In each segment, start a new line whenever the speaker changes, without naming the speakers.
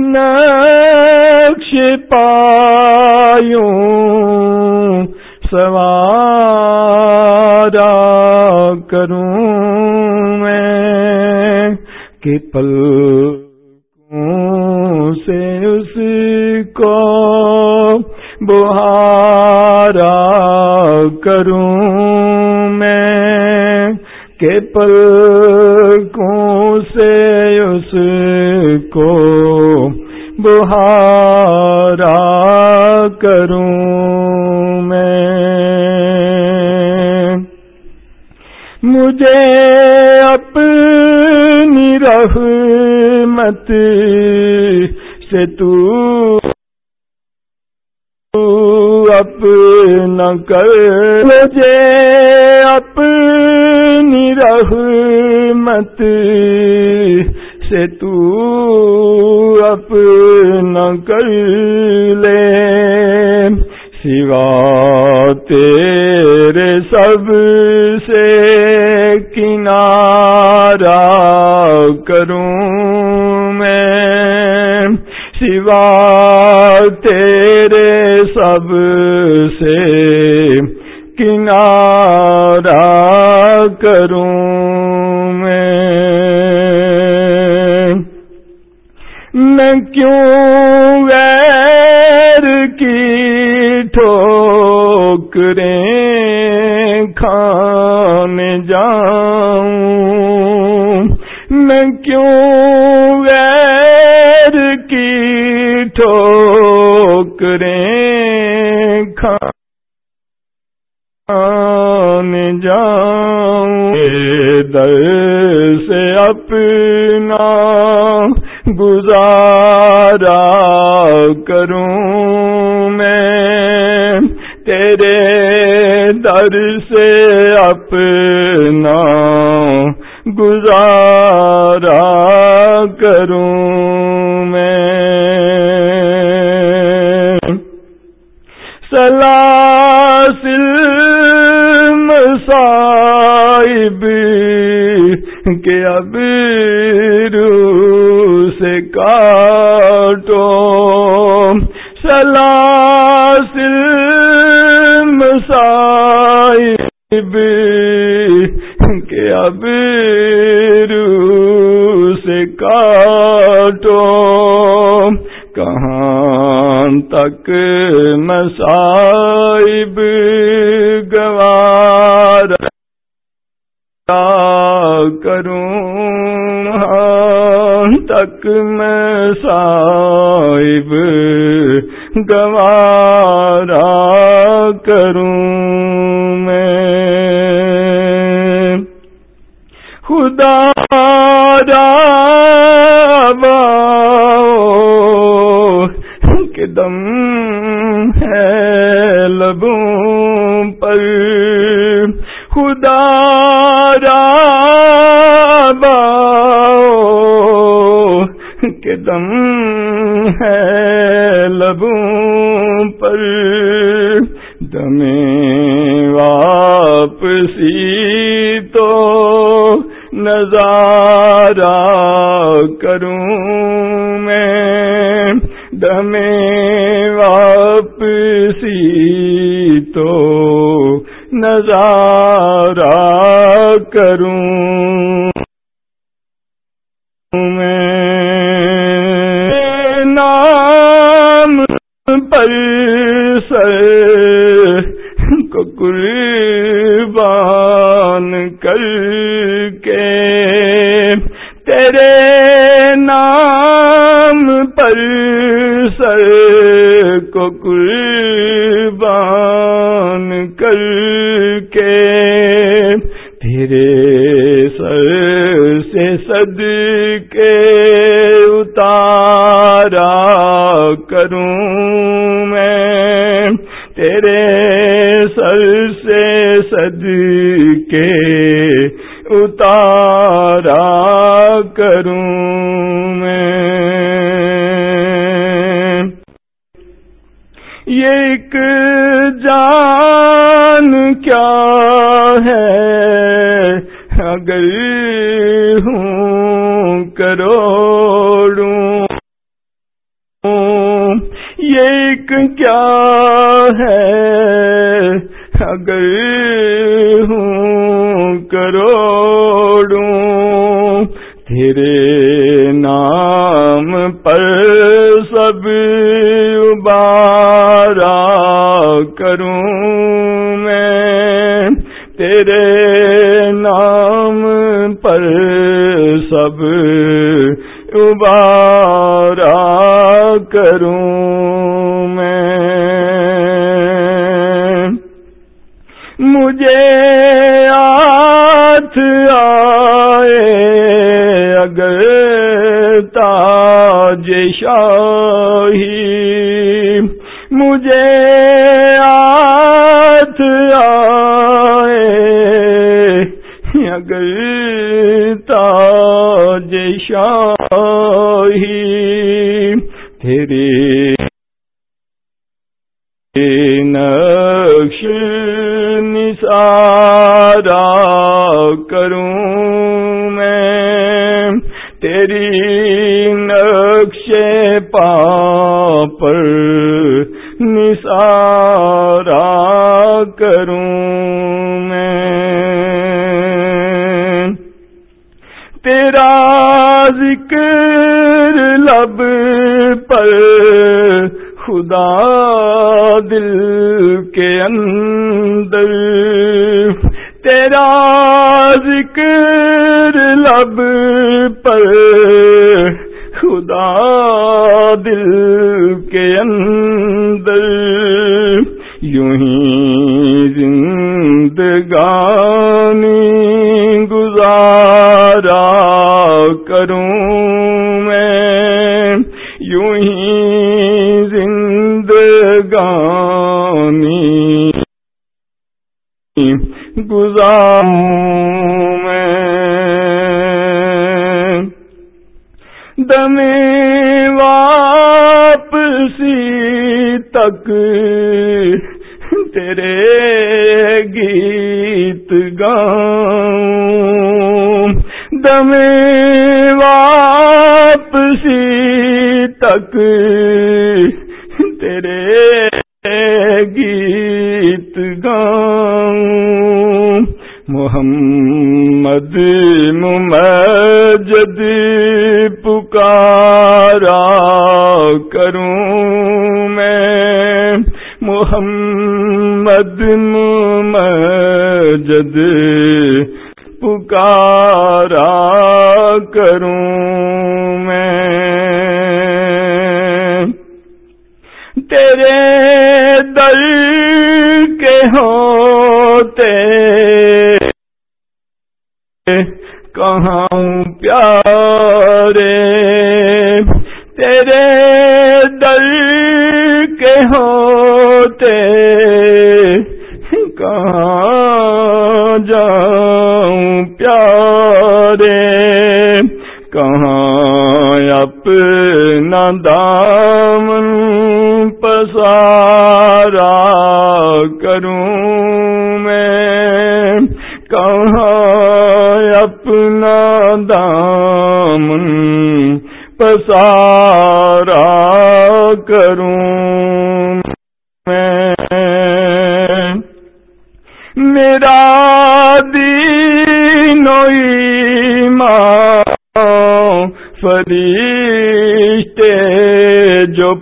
نقش پایوں سوارا کروں میں کہ پل سے اس کو بہارا کروں میں کہ پل دہارا کروں میں۔ مجھے اپنی رحمت سے تو اپنا کر۔ مجھے اپنی رحمت سے تو سب کہ گوارا کروں۔ کر کے تیرے سر سے سد کے اتارا کروں میں۔ تیرے سر سے صد کے اتارا کروں میں۔ یہ ایک جان کیا ہے؟ اگر ہوں کروڑوں یہ کیا ہے؟ اگر ہوں کروڑوں تیرے نام پر سب بارا کروں میں۔ تیرے نام پر سب ابارا کروں میں۔ مجھے آتھ آئے اگر تاج شاہی۔ مجھے آتھ آئے اگر تاج شاہی۔ تیرے نقش نثارا کروں۔ تیری نقش پا پر نثارا کروں میں۔ تیرا ذکر لب پر خدا دل کے اندر تیرا ذکر لب پر خدا دل کے اندر یوں ہی زندگانی گزارا کروں میں، یوں ہی زندگانی گزاروں میں دم واپسی تک تیرے گیت گاؤں دم واپسی تک تیرے گیت گاؤں۔ محمد ممجد پکارا کروں میں۔ محمد ممجد پکارا کروں میں۔ تیرے دل کے ہوتے کہاں پیارے؟ تیرے دل کے ہوتے کہاں جاؤں پیارے؟ کہاں اپنا دامن پسارا کروں میں؟ کہاں اپنا دامن پسارا کروں فرشتے جو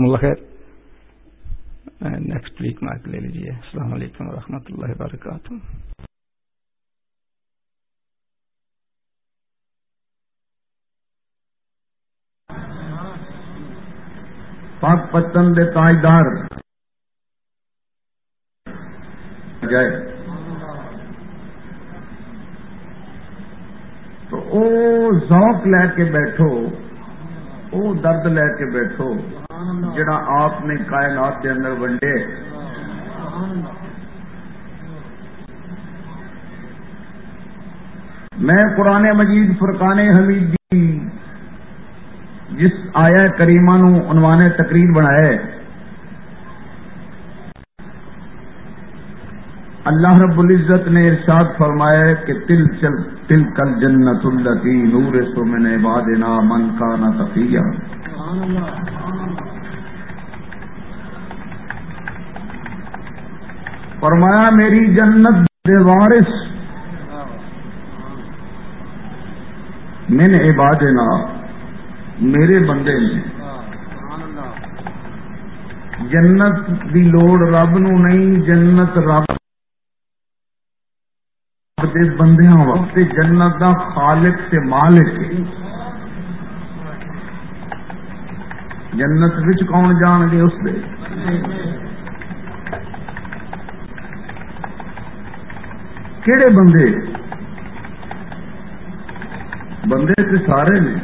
جزاکم اللہ خیر. نیکسٹ ویک مائک لے لیجیے السلام علیکم ورحمۃ اللہ وبرکاتہ.
پاک پتن دے تاجدار. جائے. تو او ذوق لے کے بیٹھو. او درد لے کے بیٹھو. جڑا آپ نے کائنات کے اندر ونڈے. میں قرآن مجید فرقان حمید دی جس آیا کریمہ نو عنوان تقریر بنایا اللہ رب العزت نے ارشاد فرمایا کہ تل چل تل کل جنت التی نور سو میں نے وادنا من کا نہ تفیہ فرمایا میری جنت دے وارث۔ میں نے عبادنا، میرے بندے نے۔ جنت دی لوڑ رب نو نہیں، جنت رب دے بندیاں وقت جنت دا خالق سے مالک۔ جنت وچ کون جان گے اس دے؟ کہڑے بندے؟ بندے تے سارے نے۔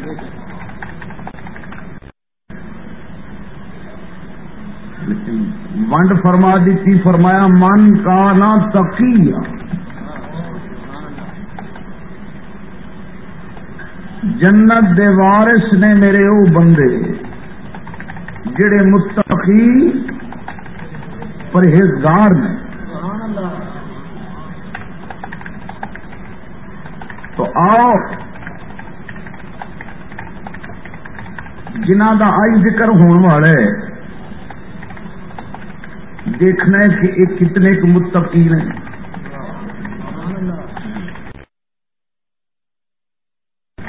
ونڈ فرما دیتی فرمایا؟ من کا نہ تقیہ۔ جنت دے وارث نے میرے او بندے۔ جڑے مستقی پرہیزگار نے۔ تو آؤ۔ جنہ کا آئی ذکر ہونے والا ہے دیکھنا ہے کہ یہ کتنے متقی نے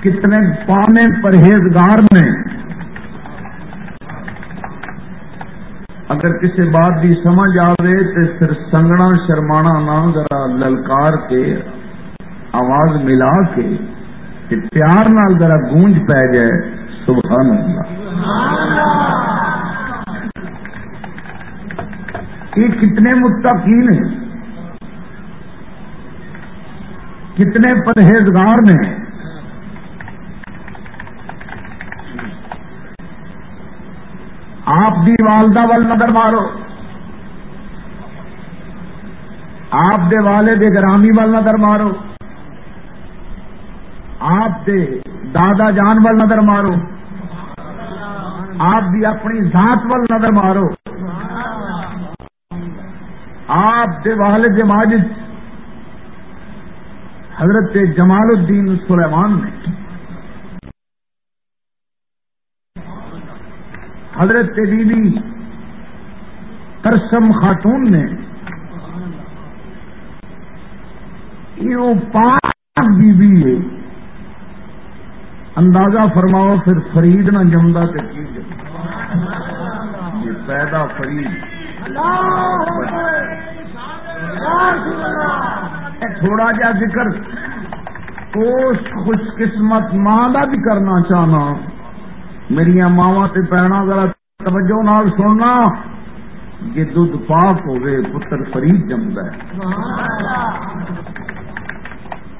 کتنے پانے پرہیزگار نے اگر کسی بات کی سمجھ آئے تو پھر سنگنا شرمانا نہ، ذرا للکار کے۔ آواز ملا کے پیار نال ذرا گونج پی جائے سبحان اللہ یہ کتنے متقین ہیں، کتنے پرہیزگار نے آپ دی والدہ وال نظر مارو۔ آپ دے والے دے گرامی وال نظر مارو۔ آپ دے دادا جان وال نظر مارو۔ آپ دی اپنی ذات وال نظر مارو۔ آپ دے والد ماجد۔ حضرت جمال الدین سلیمان نے۔ حضرت بی بی ترسم خاتون نے۔ یہ پاک بی بی ہے۔ اندازہ فرماؤ پھر فرید نہ جمدا تو کی یہ پیدا فرید۔ تھوڑا جا ذکر۔ اس خوش قسمت ماں کا بھی کرنا چاہنا۔ میری ماوا تے پینا ذرا توجہ نال سننا۔ یہ دودھ پاک ہوئے پتر فرید جمد ہے۔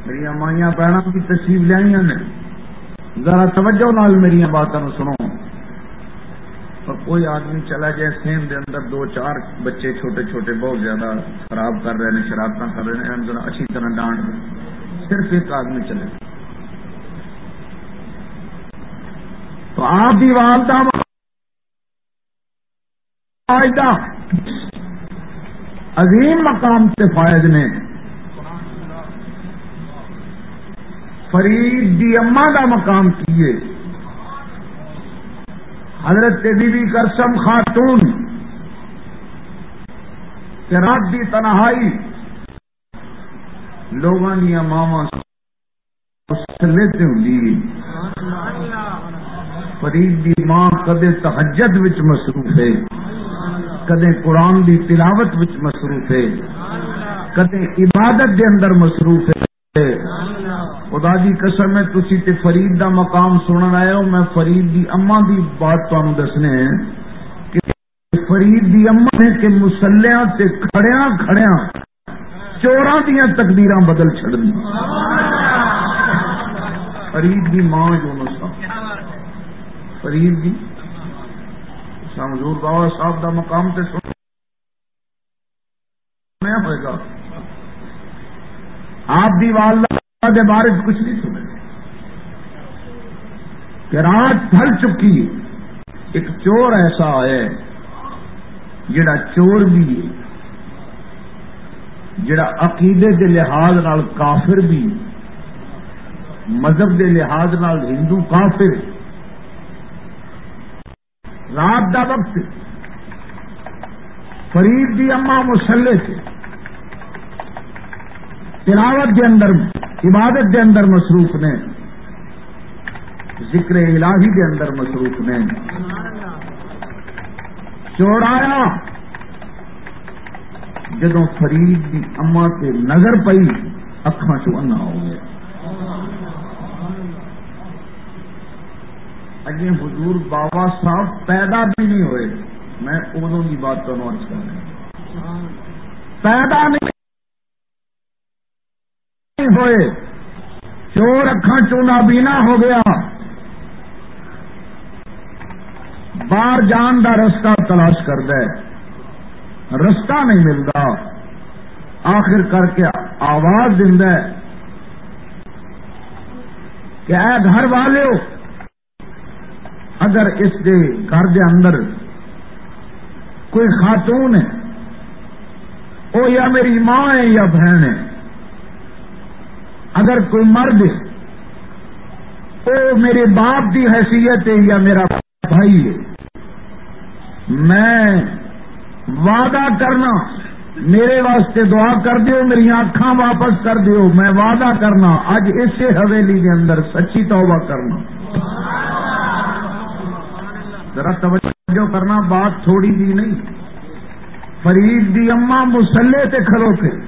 میری مائیاں بہنوں کی تشریف لیا نے۔ ذرا توجہ نال میری باتوں سنو۔ اور کوئی آدمی چلا جائے سیم دے اندر، دو چار بچے چھوٹے چھوٹے بہت زیادہ خراب کر رہے ہیں شرارت کر رہے ہیں، ذرا اچھی طرح ڈانٹ دیں۔ صرف ایک آدمی چلے۔ تو آپ کی والدہ عظیم مقام سے فائد نے فرید دی اما کا مقام کیے۔ حضرت بی بی کرسم خاتون۔ رات کی تنہائی۔ لوگوں دیا ماوا ہوں فرید دی ماں کدے تحجد وچ مصروف ہے۔ کدے قرآن دی تلاوت وچ مصروف ہے۔ کدے عبادت دے اندر مصروف ہے۔ خدا دی قسم ہے، تسی تے فرید دا مقام سنن آئے ہو، میں فرید دی اما دی بات تانوں دسنے کہ فرید دی اما نے کہ مسلیاں تے کھڑیاں کھڑیاں چوراں دیاں تقدیراں بدل چھڑ دی فرید دی ماں جو نسا فرید دی حضور بابا صاحب دا مقام تے سنیا ہوئے گا۔ آپ دی والدہ کے بارے کچھ نہیں سنے کہ رات ڈھل چکی ایک چور ایسا ہے جڑا چور بھی ہے، جڑا عقیدے کے لحاظ نال کافر بھی مذہب کے لحاظ نال ہندو کافر رات دا وقت فرید دی اما مسلے سے تلاوت کے اندر، عبادت کے اندر مصروف نے ذکر الہی کے اندر مصروف نے چوڑایا جدو فرید دی اما سے نظر پئی اکھان چنا ہو گیا۔ اجے حضور بابا صاحب پیدا بھی نہیں ہوئے۔ میں ادو کی بات تو نوٹ کر رہا پیدا نہیں ہوئے۔ چور اکھان چونا بینا ہو گیا۔ باہر جان کا رستہ تلاش کر دے رستہ نہیں ملتا۔ آخر کر کے آواز دے کہ اے گھر والے اگر اس کے گھر کے اندر کوئی خاتون ہے وہ یا میری ماں ہے یا بہن ہے اگر کوئی مرد ہے وہ میرے باپ کی حیثیت ہے یا میرا بھائی ہے، میں وعدہ کرنا، میرے واسطے دعا کر دیو، میری آنکھاں واپس کر دیو، میں وعدہ کرنا اج اسی حویلی کے اندر سچی توبہ کرنا۔ ذرا توجہ کرنا، بات تھوڑی بھی نہیں۔ فرید دی اما مسلے سے کھلو کے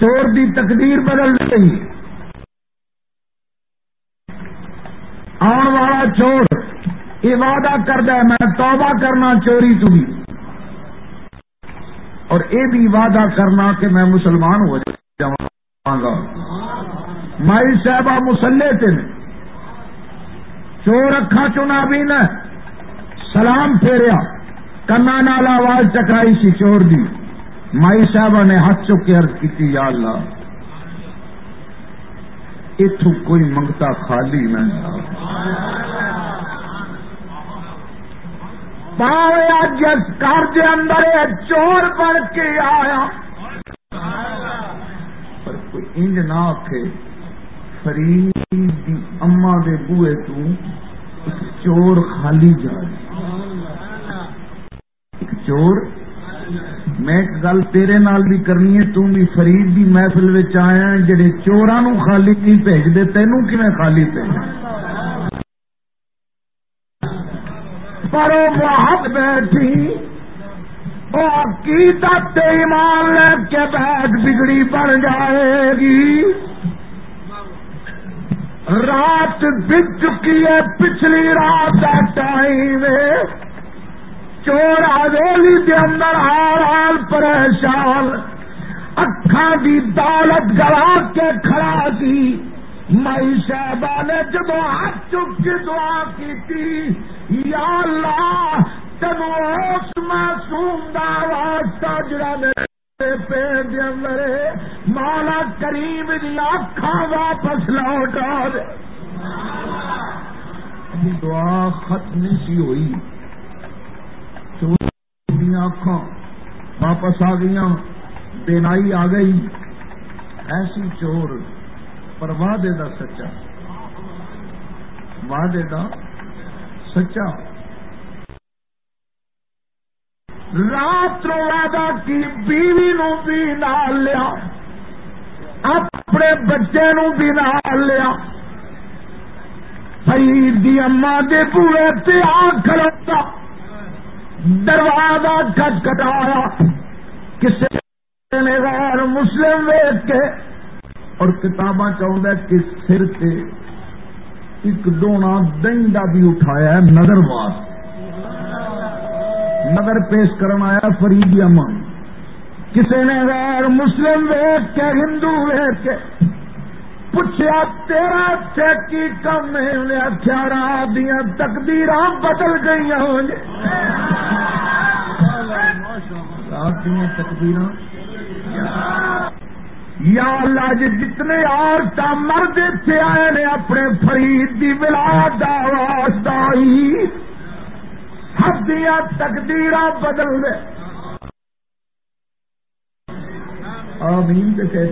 چور دی تقدیر بدل گئی آن والا چور یہ وعدہ کردہ میں توبہ کرنا چوری تھی اور یہ بھی وعدہ کرنا کہ میں مسلمان ہو جاؤں۔ گا مائی صاحبہ مسلے سے چور اکھا چنا بھی نہ، سلام پھیریا۔ کنا نال آواز چکرائی سی چور دی۔ مائی صاحب نے ہاتھ چک کے ارد کی یا اللہ اتو کوئی منگتا خالی نہ پاویا جس گھر کے اندر چور بن کے آیا۔ پر کوئی انج نہ آخے فرید دی اما دے بوئے تو ایک چور خالی جا۔ ایک چور میں ایک گل تیرے نال بھی کرنی ہے تم بھی فرید دی محفل آیا جڑے چوراں خالی نہیں بھیجتے تینوں کی خالی بھیج پر بہت بیٹھی، وہ عقیدت ایمان لے کے بیٹھ بگڑی بن جائے گی۔ رات بج چکی ہے، پچھلی رات کا ٹائم۔ چور آویلی دے اندر ہار حال پریشان اکھا دی دولت گوا کے کھڑا سی مائی صاحبہ نے جب ہاتھ چک کے دعا کی تھی یا اللہ تینو اس معصوم دا واسطہ جڑا میرے پیڑ دے اندر مولا کریم دی اکھاں واپس لوٹا دے۔ دعا ختم نہیں سی ہوئی۔ اکھاں واپس آ گئی بینائی آ گئی۔ ایسی چور پر وعدے دا سچا۔ وعدے دا سچا۔ رات وعدہ کی بیوی نو بھی نال لیا، اپنے بچے نو بھی نال لیا۔ فرید دی اما دے پورے تے آ دروازہ کٹ کٹایا کسی نے غیر مسلم ویچ کے، اور کتاباں چاہتا کہ سر سے ایک ڈونا دن کا بھی اٹھایا ہے نظر واس۔ نظر پیش کرنا آیا فرید امن کسی نے غیر مسلم ویچ کے، ہندو ویچ کے پوچھا تیرا چیکی کم ہے رات دیا تقدیر بدل گئی دیا تقدیر یا اللہ جی جتنے عورت مرد اتنے آئے نے اپنے فرید کی ولاد واسطہ ہی۔ دیا تقدیر بدل دے آمین کہتے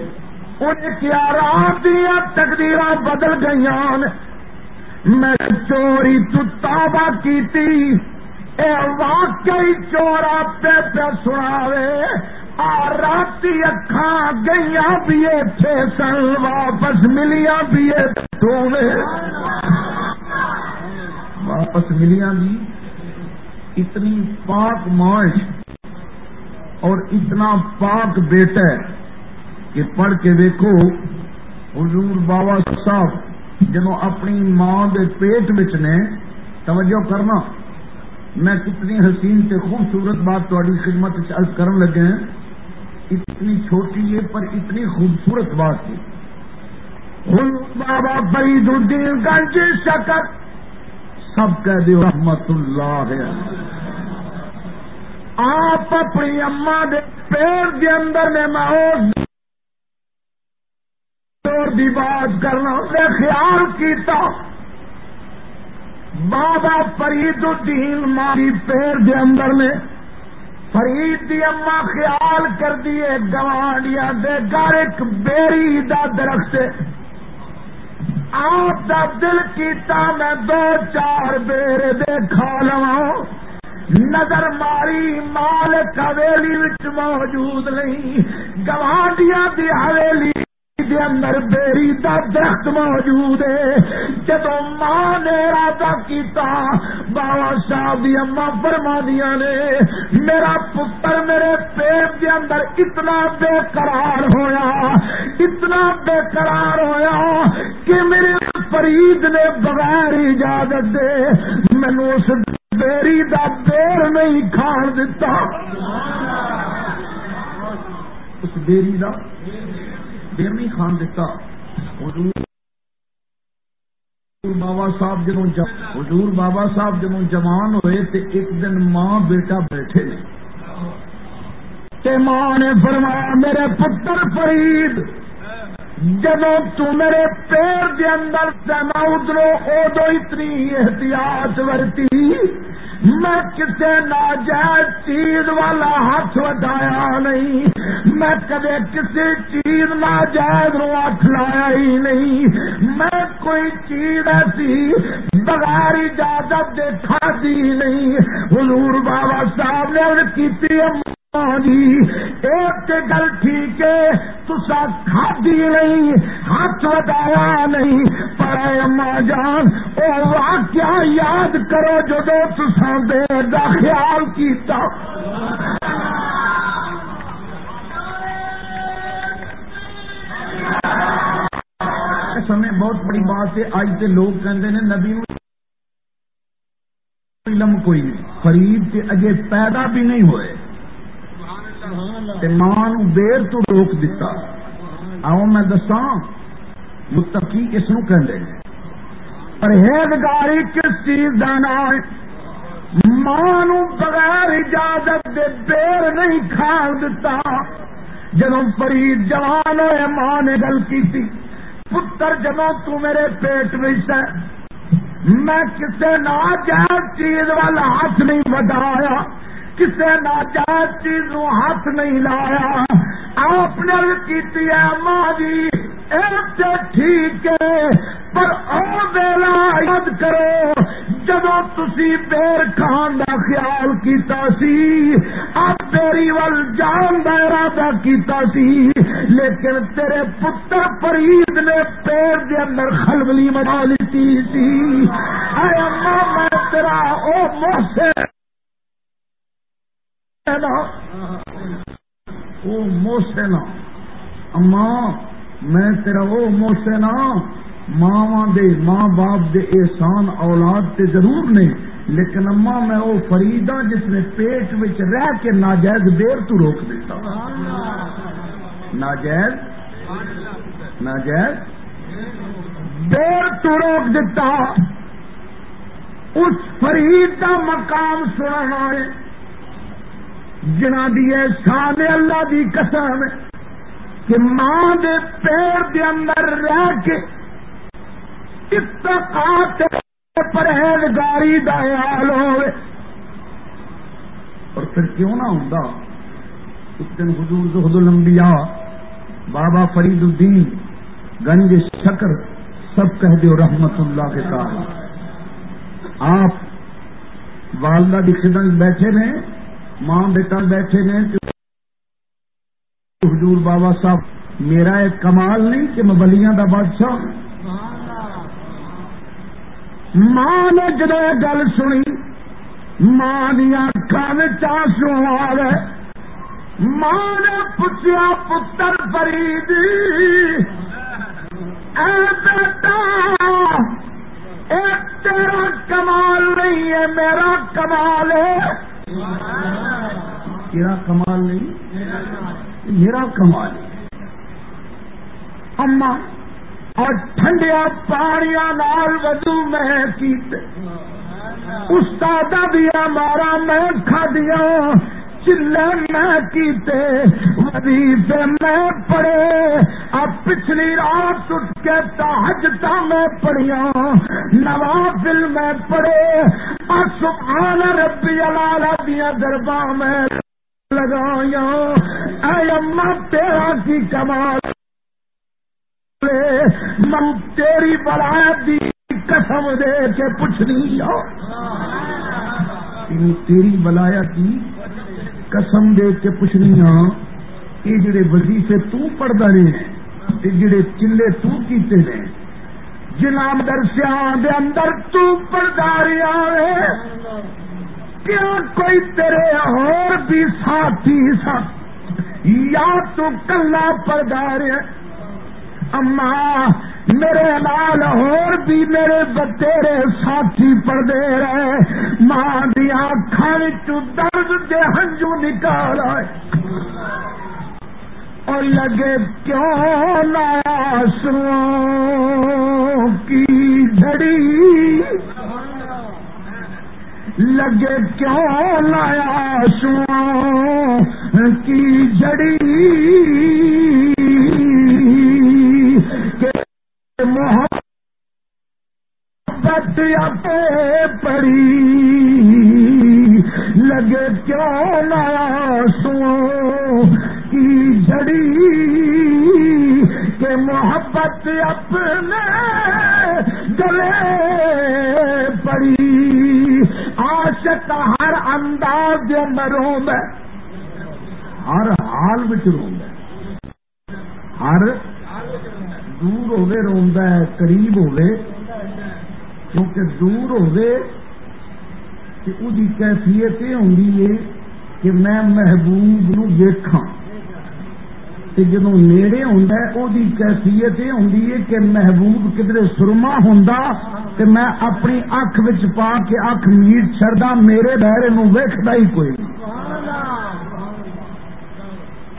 انہیں کیا رات دیا تقدیر بدل گئی میں چوری تو تابا کیتی۔ اے واقعی چورا پہ پہ سناوے۔ رات اکھا گئی بھی تھے سن، واپس ملیا بھی واپس ملیا بھی؟ اتنی پاک ماش اور اتنا پاک بیٹا کہ پڑھ کے دیکھو حضور بابا صاحب جب اپنی ماں دے پیٹ بچ نے، توجہ کرنا، میں کتنی حسین سے خوبصورت بات تاری خدمت عرض کرن لگے ہیں۔ اتنی چھوٹی ہے پر اتنی خوبصورت بات ہے۔ بابا فرید الدین گنج شکر، سب کہہ دو رحمت اللہ ہے۔ آپ اپنی اما دے پیر دے اندر نے میں دی بات کرنا، میں خیال کیتا۔ بابا فرید الدین ماری پیر دے اندر نے فرید دی اما خیال کر دیے گوانڈیا دے گھر ایک بیری دا درخت آپ دا دل کیتا، میں دو چار بیر دے کھا لوا نظر ماری مالک حویلی موجود نہیں۔ گوانڈیا دی حویلی دے اندر بیری دا درخت موجود ہے۔ جب ماں نے ارادہ کیتا بابا صاحب دی اما فرما دیا نے، میرا پتر میرے پیٹ دے اندر اتنا بے قرار ہویا، اتنا بے قرار ہویا کہ میرے فرید نے بغیر اجازت دے مینو اس بیری دا دیر نہیں کھان دیتا اس بیری دا؟ دیر نہیں کھان دیتا حضور بابا صاحب جدو حضور بابا صاحب جدو جوان ہوئے تے ایک دن ماں بیٹا بیٹھے تے ماں نے فرمایا، میرے پتر فرید جدو تو میرے پیر دے اندر سما ادرو ادو اتنی احتیاط ورتی میں کسی ناجائز چیز والا ہاتھ وٹایا نہیں۔ میں کدے کسی چیز ناجائز نو ہاتھ لایا ہی نہیں۔ میں کوئی چیز ایسی بغیر اجازت دیکھا دی نہیں۔ حضور بابا صاحب نے کی ایک گل ٹھیک ہے تسا کھادی نہیں، ہاتھ وٹایا نہیں، پر اما جان، او واقعہ یاد کرو جدو تسا دیر کا خیال کیتا۔ سمے بہت بڑی بات ہے، آج کے لوگ کہتے ہیں نبی علم کوئی نہیں فرید کے اجے پیدا بھی نہیں ہوئے۔ ماں بیر تو روک دیتا. آؤ میں دساں، متقی کس نو کہ پرہیزگاری کس چیز کا نام؟ ماں بغیر اجازت دے بیر نہیں کھان دتا جب فرید جوان ہوئے ماں نے گل کی تھی پتر جب تو میرے پیٹ میں سے میں کسی ناجائز چیز والا ہاتھ نہیں بڑھایا کسی ناجائز چیز نو ہاتھ نہیں لایا۔ آپ نے کی ماں جی ٹھیک ہے، پر ویلا یاد کرو جب تسی بیر کھان کا خیال کیتا سی، اب میری ول جان کا ارادہ کیتا سی۔ لیکن تیرے پتر فرید نے پیر دے اندر خلبلی مٹا لیتی سی۔ اے اما، میں تیرا او موسے او موسے نا اما، میں تیرا وہ موسینا ماوا دے ماں باپ دے احسان اولاد تے ضرور نے، لیکن اما، میں وہ فریدا جس نے پیٹ وچ رہ کے ناجائز دیر تو روک دیتا۔ ناجائز؟ ناجائز؟ دیر تو روک دیتا۔ اس فرید کا مقام سننا ہے۔ جنہ دی اللہ دی قسم کہ ماں دے پیر دے اندر رہ کے اتقاط پرہیزگاری دا حال ہوئے۔ اور پھر کیوں نہ ہوں اس دن حضور زہد الانبیاء، بابا فرید الدین، گنج شکر سب کہہ دو رحمت اللہ کے ساتھ۔ آپ والدہ کی خدمت بیٹھے نے ماں بیٹا بیٹھے نے حضور بابا صاحب، میرا ایک کمال نہیں کہ میں بلیاں دا بادشاہ ماں نے جب گل سنی، ماں دیا کان چاسو آ گئے ماں نے پوچھا پتر فرید، اے بیٹا، اے تیرا کمال نہیں ہے، میرا کمال ہے۔ تیرا کمال نہیں، میرا کمال۔ اما، اور ٹھنڈیا پہاڑیاں نال ودو میں کیتے۔ استاد دیا مارا میں کھا دیا۔ میں کیتے وظیفے میں پڑے۔ اب پچھلی رات اٹھ کے تحجتا میں پڑھیا نوافل میں پڑے اور سبحان ربی اللہ دیا دربار میں لگایا اے اما تیرا کی کمال من تیری برایت دی قسم دے کے پوچھنی تیری بلایا کی؟ قسم دے کے پوچھنی ہاں یہ جڑے وظیفے تو پڑھتا رہے جڑے چلے تو کیتے نے جناب درسیا دے اندر تو پڑھتا رہا ہے۔ کیا کوئی تیرے اور بھی ساتھی سا؟ یا تو کلا پڑھتا پردار اما میرے لال اور بھی میرے بتیرے ساتھی پردے رہے۔ ماں دیا کھانے درد دے ہنجو نکال اور لگے کیوں لایا سو کی جڑی لگے کیوں لایا سو کی جڑی محبت پڑی لگے کیوں لایا سو کی جڑی کہ محبت اپنے گلے پڑی عاشق ہر انداز مروں میں ہر حال بچ رو ہر دور ہوے روند ہے، قریب ہوے کیونکہ دور ہوے کہ وہی کیفیت یہ ہوں ہے کہ میں محبوب نو دیکھا جب نیڑے ہوں وہ کیفیت یہ ہوں کہ محبوب کدھر سرما ہوں تو میں اپنی اکھ وچ پا کے اکھ میٹ چڑھا میرے بہرے نو ویکھدا ہی کوئی اور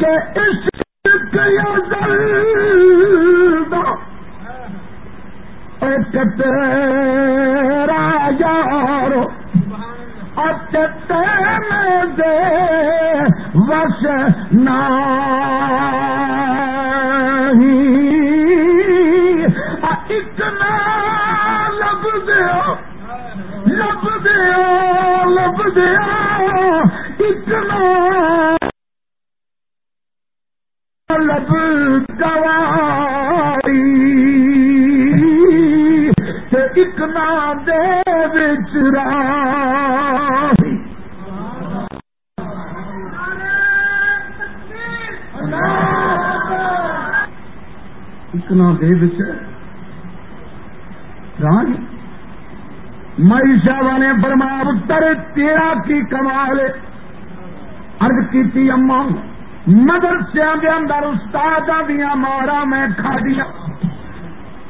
کہ اس تیرا یار اچتے میں دے وش نہ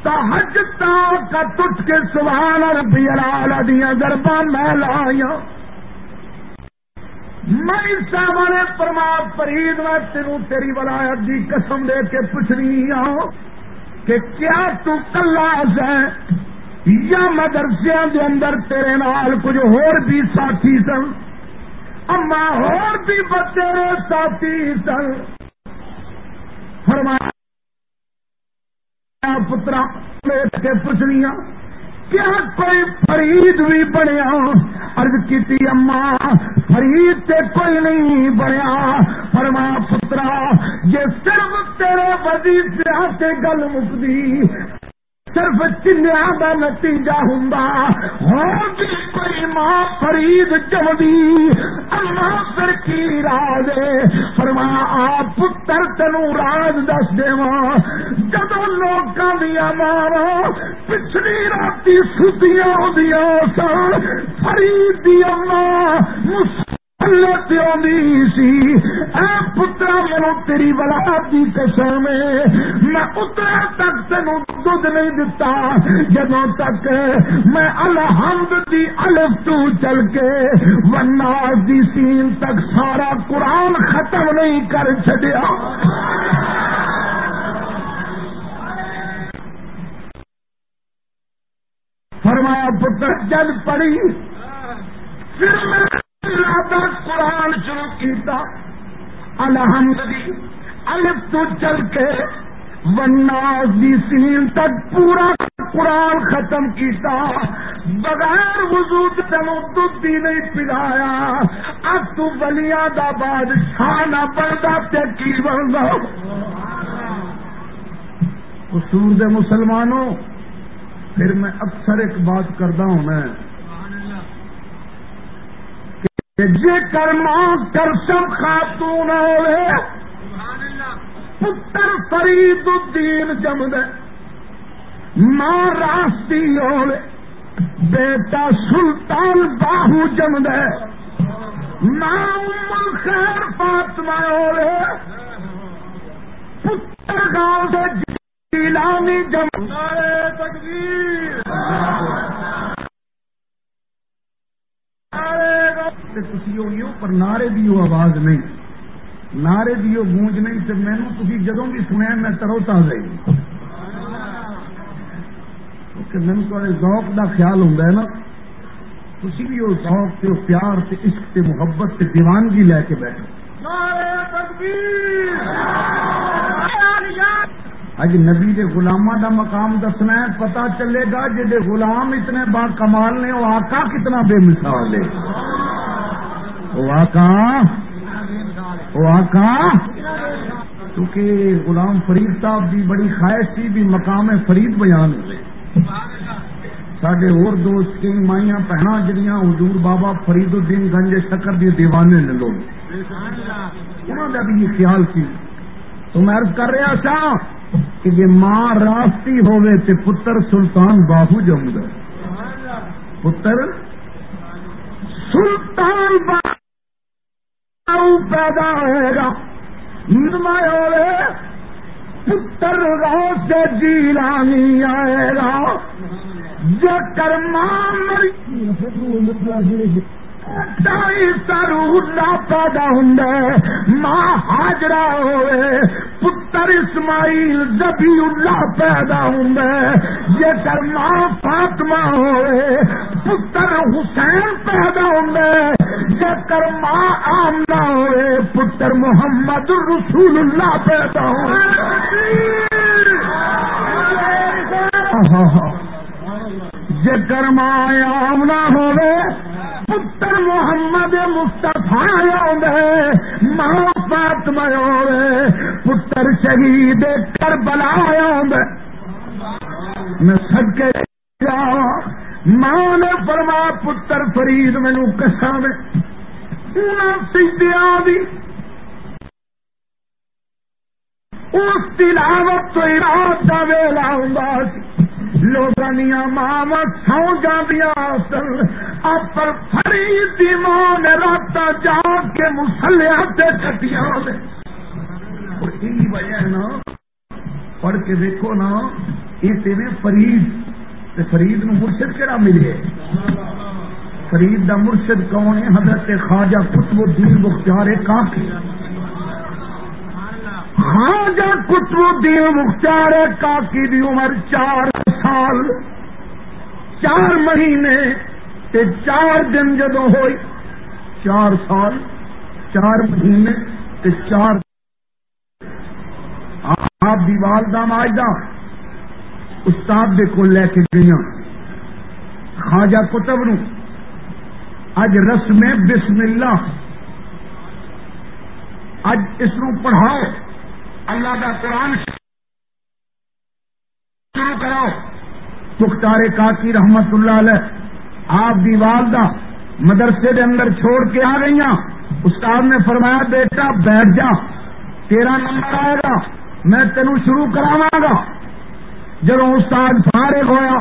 حج کا ٹوٹ کے سبحان ربی لال دیا گربا میں لایا۔ میں صاحب نے پرما فرید میں تینوں تیری ولایت دی قسم دے کے پوچھ رہی ہوں کہ کیا تو کلا ہے یا مدرسے کے اندر تیرے نال کچھ ہور بھی ساتھی سن؟ اما ہور بھی بتیرے ساتھی سن فرمایا پترا کے پوچھنیا کیا کوئی فرید بھی بنیا؟ ارد کی اما، فرید سے کوئی نہیں بنیا۔ فرما پترا یہ صرف تیرے وزیر سے گل مکتی صرف چنیا کا نتیجہ ہوں کوئی ماں فرید چمدی اللہ پھر کی راج فرما، آپ پتر تین راج دس دے جب لوگوں دیا مارا پچھلی رات ستیاں دیا سن۔ فرید دی دیا ماں پترا میرو تیری بلا کی قسم میں اترا تک تین دھد نہیں دتا۔ جدو تک میں الحمد دی الف تو چل کے وناس دی سین تک سارا قرآن ختم نہیں کر چڈیا فرمایا، پتر جل پڑی پھر میں قرآن شروع کیتا۔ الحمد الف تو چل کے دی سین تک پورا قرآن ختم کیتا، بغیر وزود تینوں دودھ ہی نہیں پلایا۔ اب تو بلیا دا بادشاہ نہ بنتا تے کی بنتا قصور دے مسلمانوں، پھر میں اکثر ایک بات کرتا ہوں میں، کہ جے کرما کرسم خاتون ہوئے پتر فرید الدین جمد ماں راستی ہوئے بیٹا سلطان باہو جمد ماں ام خیر فاطمہ ہوئے پتر گاؤں سے جیلانی جمد تکبیر پر نعرے دی آواز نہیں۔ نعرے دی گونج نہیں تو مینو تھی جدوں بھی سنیا میں ترو تازہ مینو تھوڑے ذوق دا خیال ہوں نا۔ تھی بھی وہ ذوق سے پیار سے عشق سے محبت سے دیوانگی لے کے بیٹھو۔ اج نبی دے غلامہ دا مقام دسنا ہے پتا چلے گا جی غلام اتنے با کمال نے وہ آقا کتنا بے مثال ہے۔ وہ آقا کیونکہ غلام فرید صاحب دی بڑی خواہش تھی بھی مقام فرید بیان ہوئے۔ سڈے اور دوست کئی مائیاں بہنا جہاں حضور بابا فرید الدین گنج شکر دی دیوانے نے لوگ۔ انہوں کا بھی یہ خیال سی۔ تو میں عرض کر رہا سا کہ جی ماں راستی ہوئے تے پتر سلطان باہو جم پتر سلطان باہو پیدا ہوئے گا پتر رو سے جیلانی آئے گا۔ جو کرما پیدا ہوں ماں حاجرہ ہوئے، پتر اسماعیل زبی اللہ پیدا ہوں یہ کر ماں فاطمہ ہوئے، پتر حسین پیدا ہوں یہ کر ماں آمنا ہوئے، پتر محمد رسول اللہ پیدا ہوں جکر ماں آمنا ہوئے پتر محمد مستفا ماں فاطمہ پتر شہید کر بلا میں سب کے ماں نے فرما پتر فرید مینو کسا میں سیدیا اس تلاوت تو اراد کا ویلا ہوں لوگانیاں ماوا سو جاندیا سن۔ پر فرید دی ماں نے رات جا کے مسلیا سے کٹیا وجہ ہے نا، پڑھ کے دیکھو نا، یہ تیرے فرید۔ فرید نو مرشد کہڑا ملے؟ فرید دا مرشد کون ہے؟ حضرت خواجہ قطب الدین مختار کافی خواجہ قطب الدین مختار کافی دی عمر چار سال، چار مہینے تے چار دن جدو ہوئی، چار سال، چار مہینے تے چار آپ دی والدہ ماجدہ استاد دے کو لے کے گئی خواجہ کتب نو اج رسم بسم اللہ، اج اس نو پڑھاؤ۔ اللہ کا قرآن شروع کراؤ۔ مختار کاکی رحمت اللہ علیہ، آپ دی والدہ مدرسے دے اندر چھوڑ کے آ گئی استاد نے فرمایا، بیٹا بیٹھ جا، تیرا نمبر آئے گا، میں تینوں شروع کراوا گا۔ جب استاد سارے ہویا،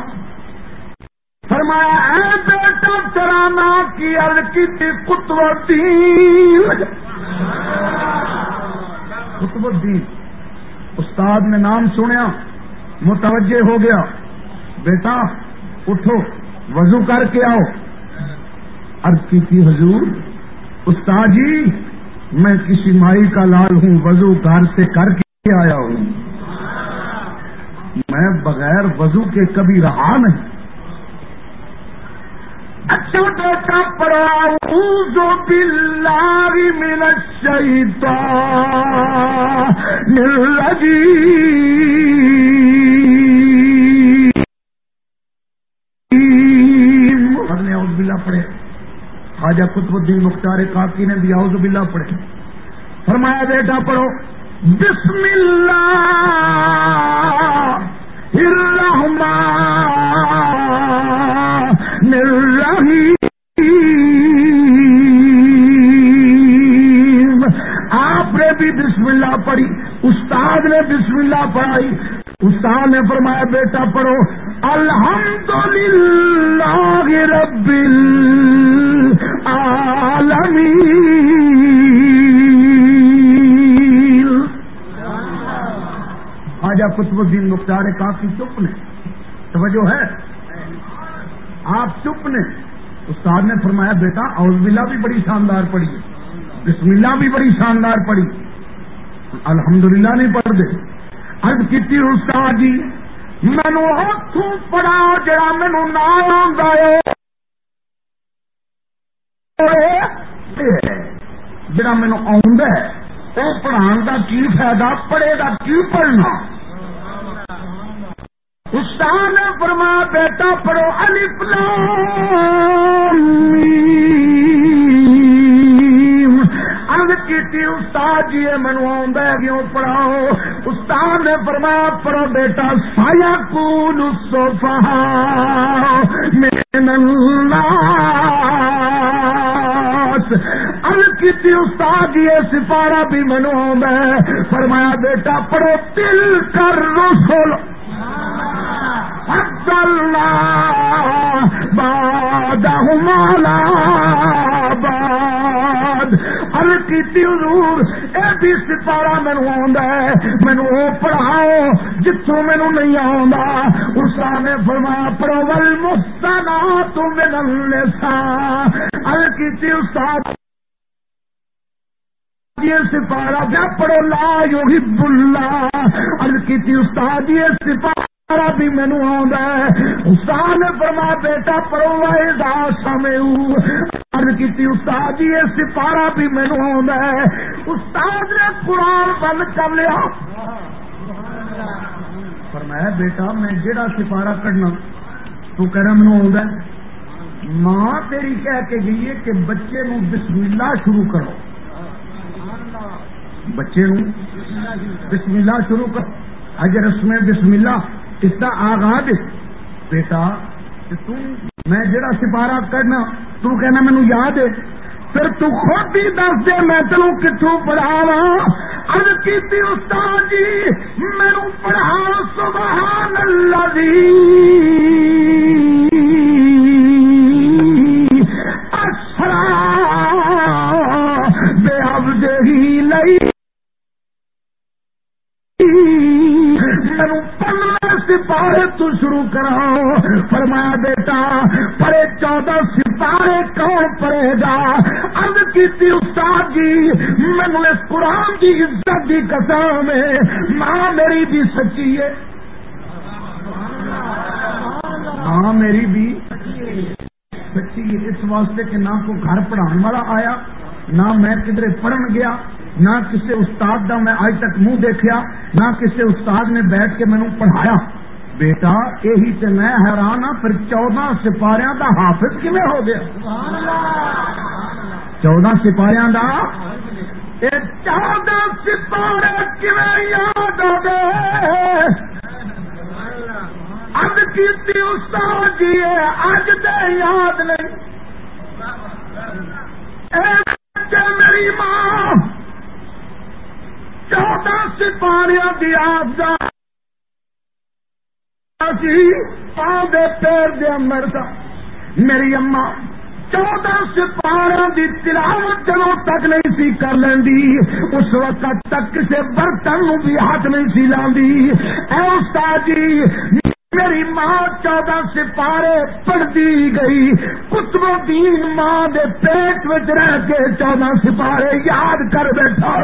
فرمایا، اے بیٹا، تیرا نام کی ارد کی کتب الدین کتب الدین استاد نے نام سنیا، متوجہ ہو گیا۔ بیٹا، اٹھو، وضو کر کے آؤ۔ ارد کی تھی حضور، استاد جی میں کسی مائی کا لال ہوں، وضو گھر سے کر کے آیا ہوں۔ میں بغیر وضو کے کبھی رہا نہیں۔ اچھا بیٹا پڑا جو بلاری مل شہید بلا پڑے خواجہ قطب الدین مختار کاکی نے بھی آؤز بلا پڑے فرمایا بیٹا پڑھو. بسم اللہ. الرحمن الرحیم آپ نے بھی بسم اللہ پڑھی، استاد نے بسم اللہ پڑھائی، استاد نے فرمایا، بیٹا پڑھو الحمد للہ رب العالمین. خواجہ قطب الدین مختار کافی چپ نے، توجہ ہے۔ آپ چپ نے۔ استاد نے فرمایا، بیٹا اوز بلا بھی بڑی شاندار پڑی بسم اللہ بھی بڑی شاندار پڑی الحمدللہ نہیں پڑھ دے۔ ارد کی استاد جی مینو ہاتھوں پڑا جڑا مینو نام جڑا مینو آ پڑھان کا کی فائدہ، پڑھے گا کی پڑھنا؟ استاد نے فرما بیٹا پڑھو کی استاد جی منو آ پڑھاؤ۔ استاد نے فرما پڑھو بیٹا سایا کون سوفا کی استاد جی، یہ سپارہ بھی منو میں فرمایا، بیٹا، پڑھو تل کر رسول باد مالا باد ال کی حضور، اے بھی سپارہ مینو آ مینو وہ پڑھاؤ جتوں مینو نہیں آ اسا نے فرمایا پڑھو ول مستنا تم سا ال کی استاد، یہ سپارہ کیا پڑھو، لا یوگی بلا ال کی استاد، یہ سپارہ بھی مینو استاد نے فرما بیٹا پڑھو سمے کی استاد جی یہ سپارہ بھی مینو استاد نے قرآن بند کر لیا۔ فرمایا، بیٹا، میں جڑا سپارہ کرنا، تو کہنا منو آ ماں تیری کہہ کے گئی ہے کہ بچے نو بسم اللہ شروع کرو۔ بچے نو بسم اللہ شروع کرو اج رسم بسم اللہ اس کا آغاز بیٹا میں جڑا سپارہ کرنا، تو کہنا مینو یاد ہے۔ پھر تو خود ہی دس دے، میں تینوں کتوں پڑھاوا اب کی استاد جی مینو پڑھا سبحان اللہ دی جی۔ بے اب ہی لئی۔ سپارے تو شروع کراؤ۔ فرمایا بیٹا پڑے چودہ سپارے کون پڑے گا؟ اب کی استاد جی مینو اس قرآن کی عزت کی قسم ہے۔ ماں میری بھی سچی ہے۔ ماں میری بھی سچی ہے۔ اس واسطے کہ نہ کو گھر پڑھانے والا آیا، نہ میں کدھر پڑھن گیا، نہ کسی استاد کا میں آج تک منہ دیکھا نہ کسی استاد نے بیٹھ کے مینو پڑھایا۔ بیٹا یہی تو میں حیران ہوں پھر چودہ سپاریا کا حافظ کم ہو گیا؟ چودہ سپاریا کا چودہ سپارے یاد ہو گئے؟ اب کی استاد جی اج دے یاد نہیں۔ میری ماں چودہ سپاہیاں کی آپ پیر دے مرد میری اما، چودہ سپاروں کی تلاوت جلو تک نہیں سی کر لینی اس وقت تک کسی برتن بھی ہاتھ نہیں سی لاندی۔ اے استاد جی میری ماں چودہ سپارے پڑھتی گئی۔ کتب دین ماں دے پیٹ میں رہ کے چودہ سپارے یاد کر بیٹھا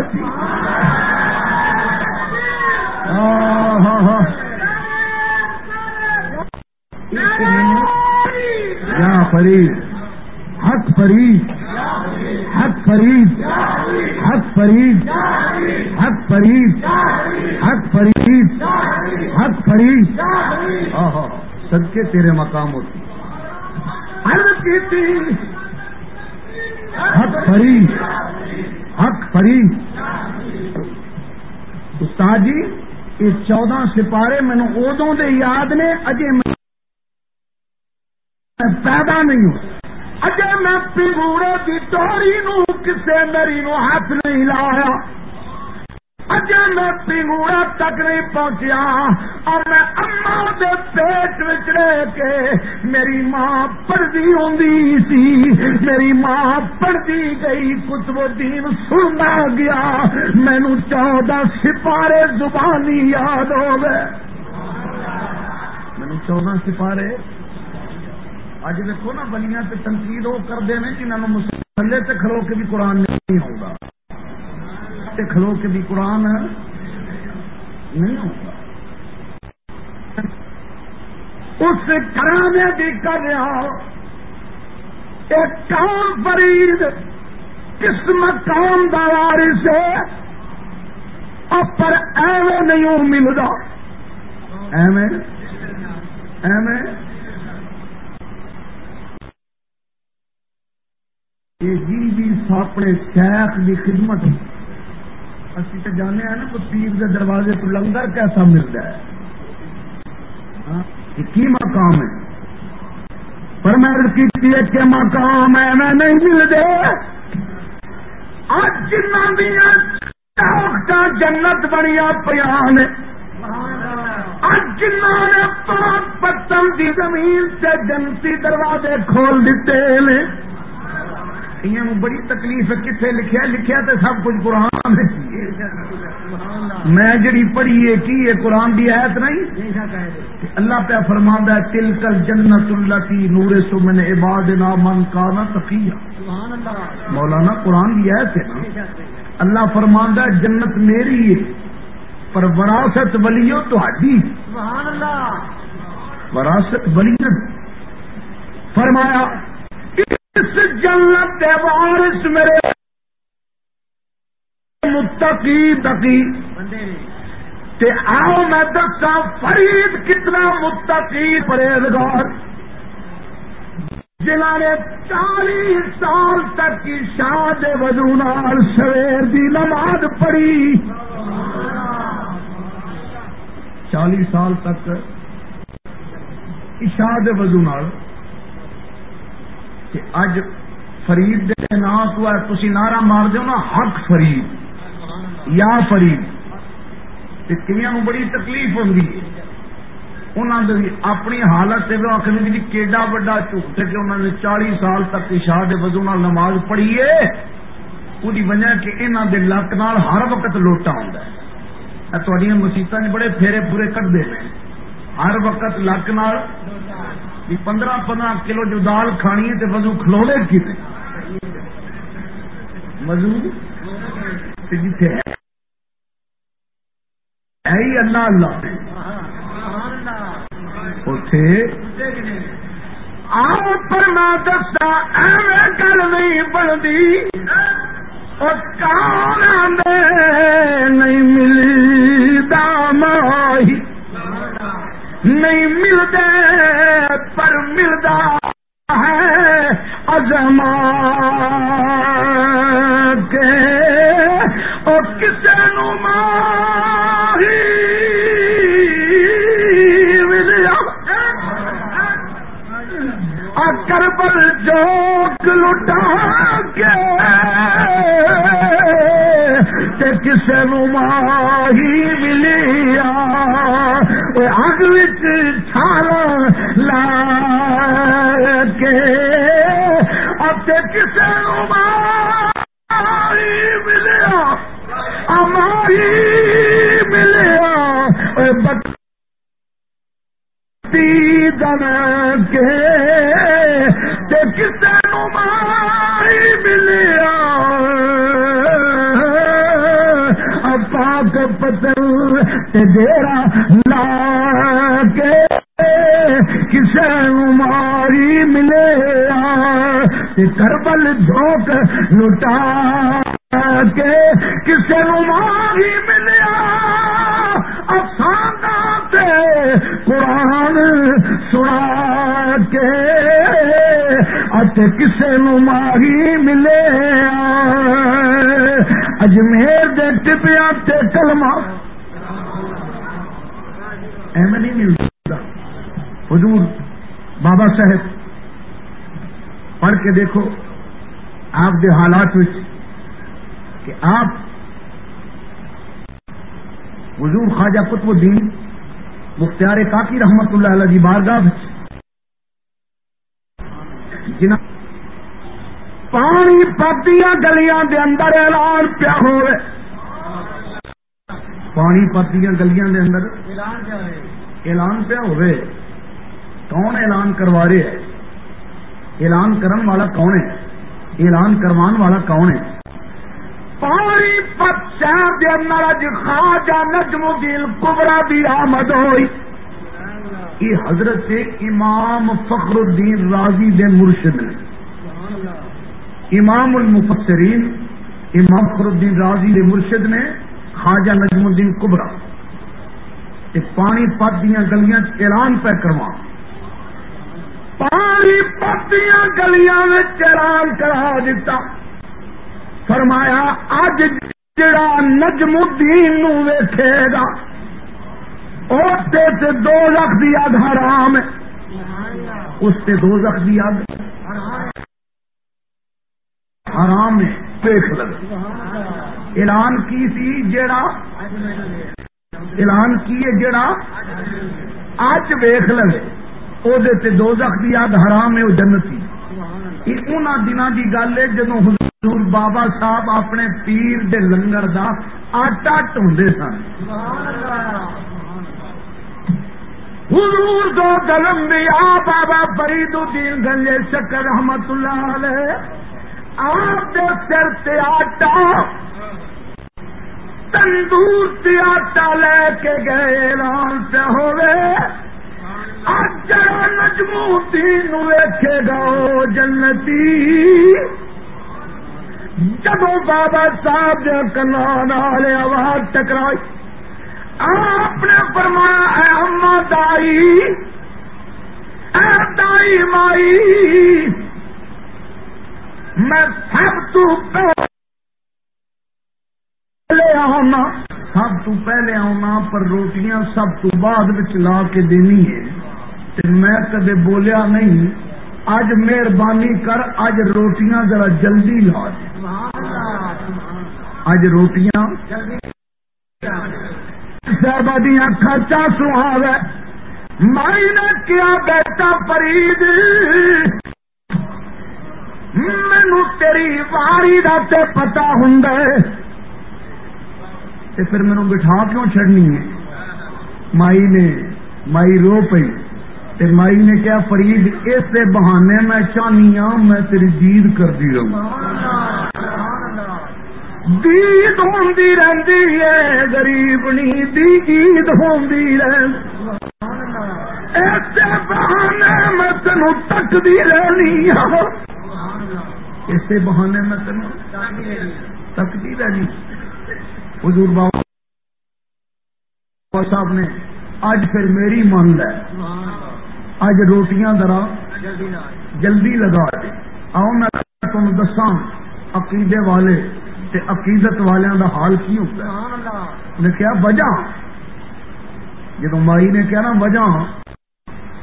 ہاں ہاں ہاں یا فرید، حق فرید حق فرید حق فرید حق فرید حق فرید حق فرید۔ سب کے تیرے مقام ہوتی حق فرید حق فرید۔ استاد جی یہ چودہ سپارے مینو ادو دے یاد نے، اجے پیدا نہیں ہوں۔ اجے میں پنگوڑے کی ٹوری نو کسے میری نو ہاتھ نہیں لایا اجے میں پنگوڑا تک نہیں پہنچیا اور میں اما دے پیٹ وچ رہ کے میری ماں پڑھتی ہوں سی، میری ماں پڑھتی گئی کتب دین سننا گیا مینو چودہ سپارے زبانی یاد ہو گئے مینو چودہ سپارے اج دیکھو نا بنیا تے تنقید وہ کرتے ہیں جنہوں مسلے سے کھلو کے بھی قرآن نہیں ہوگا کھلو کے بھی قرآن نہیں ہوگا اس کرانے بھی کر رہا ایک کام فرید کس مقام دواری سے پر ایویں نہیں ملتا ایویں؟ ایویں؟ جی جی ساپنے شیخ کی خدمت اسی تو جانے ہیں نا تو پیر کے دروازے کو لنگر کیسا ملتا ہے۔ ہاں، یہ کی مقام ہے؟ پر میں کی کہ مقام ہے، میں نہیں ملتے۔ آج جنہ دیا کا جنت بنیا پیان اج جنہ نے پانچ پتم کی زمین سے جنتی دروازے کھول دیتے ہیں۔ بڑی تکلیف کتنے لکھیا؟ لکھیا تو سب کچھ قرآن میں جڑی پڑھی ہے کی ہے؟ قرآن کی آیت نہیں؟ اللہ پہ فرما ہے تل کل جنت اللہ کی نور سمن عباد نا من کا نا مولانا قرآن کی آیت ہے اللہ فرماندہ ہے جنت میری ہے پر وراثت ولیو تو وراثت ولی فرمایا اس جنت وارث میرے متقی تقی تے آؤ میں دسا فرید کتنا متقی پرہیزگار۔ جنہوں نے چالیس سال تک کی شاد وزونال سویر دی نماز پڑھی۔ چالیس سال تک اشاد وزونال کہ اج فرید دے نام تو ہے، تسی نعرہ مار دو نا، حق فرید، یا فرید۔ کئیاں بڑی تکلیف ہوں انہوں نے اپنی حالت سے آخر جی کیڈا وا جھوٹ کہ انہوں نے چالی سال تک شاہ کے وزو نماز پڑھی ہے۔ وہی وجہ کہ انہوں دے لک نال ہر وقت لوٹا ہوں تھوڑی مسیطا نے بڑے پھیرے پورے کٹتے ہیں۔ ہر وقت لک نال کہ پندرہ پندرہ کلو جو دال کھانی ہے تو وزو کھلونے کی وزو جتھے ہے۔ ہی اللہ اللہ۔ اتے آؤ پر میں دسا ایویں گل نہیں بنتی۔ کان نہیں ملی داماہی نہیں ملتے پر ملتا ہے ازما کے۔ اور کسی نو ماہی کربل جوک لٹا کے کسی نو ماہی ملیا؟ اگ چھال لا کے۔ کسی ملیا ہماری ملیا۔ بتی دن کربل جھوک لٹا کے کسے ماری ملیا؟ افسانہ سے قرآن سنا کے اچھے کسے ماری ملے اجمیر دے ٹپیا تے کلمہ ایویں نہیں ملتا حضور بابا صاحب پڑھ کے دیکھو آپ کے حالات کہ آپ حضور خواجہ قطب الدین مختار کاکی رحمت اللہ علیہ کی بارگاہ جنہ پانی پتیاں گلیاں دے اندر اعلان پیا ہو پانی پتیاں گلیاں دے اندر اعلان پیا ہوئے۔ کون اعلان کروا رہے ہے اعلان کرن والا کون ہے؟ اعلان کروان والا کون ہے؟ پانی پت دے اندر اج خواجہ نجم الدین کبرا دی آمد ہوئی۔ یہ حضرت امام فخر الدین راضی دے مرشد نے امام المفسرین، امام فخر الدین راضی دے مرشد نے خواجہ نجم الدین کبرا۔ پانی پت دیا گلیاں اعلان پہ کروا ساری پتیاں گلیاں میں چران کرا دیتا فرمایا اج جڑا نجم الدین نو ویکھے گا تے دو لکھ دی اگ حرام ہے۔ اس سے دو لکھ دی اگ حرام ہے۔ دیکھ لگ اعلان کی سی جڑا، اعلان کی ہے جڑا اج ویخ لو۔ وہ دو زخ دی اگ حرام ہے وہ جنتی۔ ان دنوں کی گل ہے جدو حضور بابا صاحب اپنے پیر دے لنگر دا آٹا ٹوندے سن۔ حضور دو قلم دیا بابا فرید الدین گنجے شکر رحمت اللہ علیہ۔ آپ دے سر تے آٹا، تندور سے آٹا لے کے گئے اعلان پہ ہوئے۔ جڑا نجمو تین ویکھے گا جنتی۔ جب بابا صاحب جو کنان والے آواز ٹکرائی آپ نے فرمایا، اے اما دائی، اے دائی مائی، میں سب تو پہلے آنا، سب تو پہلے آنا، پر روٹیاں سب تو بعد لا کے دینی ہے میں کدے بولیا نہیں اج مہربانی کر اج روٹیاں ذرا جلدی لا اج روٹیاں۔ صاحبہ خرچہ سہاو ہے مائی نے کیا بیٹا فرید۔ مینو تیری واری کا پتا ہوں پھر مینو بٹھا کیوں چڑنی ہے؟ مائی نے، مائی رو پئی۔ مائی نے کیا فرید اس بہانے میں چاہنی ہوں میں تیری دید کرتی رہوں۔ دید ہوں رہی ہے، غریب نہیں دید ہوں ایسے بہانے میں تین تکتی رہنی ہوں اسے بہانے میں تین تکتی رہنی۔ حضور بابا صاحب نے اج پھر میری من ہے۔ اج روٹیاں ذرا جلدی لگا دے۔ آؤ میں تم دسا عقیدے والے تے عقیدت والوں دا حال کی ہوتا ہے؟ نے کیا وجہ؟ جب مائی نے کیا نا وجہ،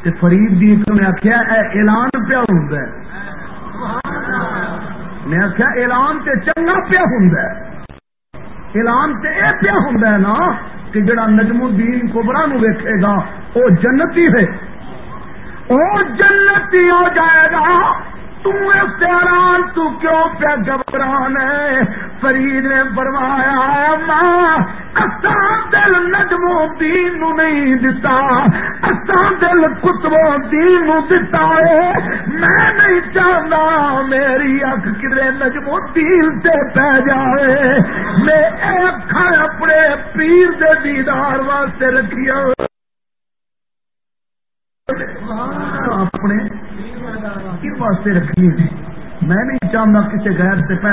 تے فرید دی نے آخیا اے اعلان پیا ہوں میں آخیا اعلان تے چنگا پیا ہوں اعلان تے اے پیا ہوں نا؟ کہ جڑا نجم الدین کوبرا نو ویکھے گا وہ جنتی ہے۔ وہ جنتی ہو جائے گا۔ تیران تو کیوں پہ گھبران ہے؟ فرید نے فرمایا ماں اساں دل نجمو دین نو نہیں دتا، اساں دل کتبو دین نو دتا ہے۔ میں نہیں چاہتا میری اکھ کدے نجمو دین سے پہ جائے میں اکھا اپنے پیر دے دیدار واسطے رکھیا۔ اپنے واسطے رکھنی میں نہیں چاہتا کسی غیر سے پہ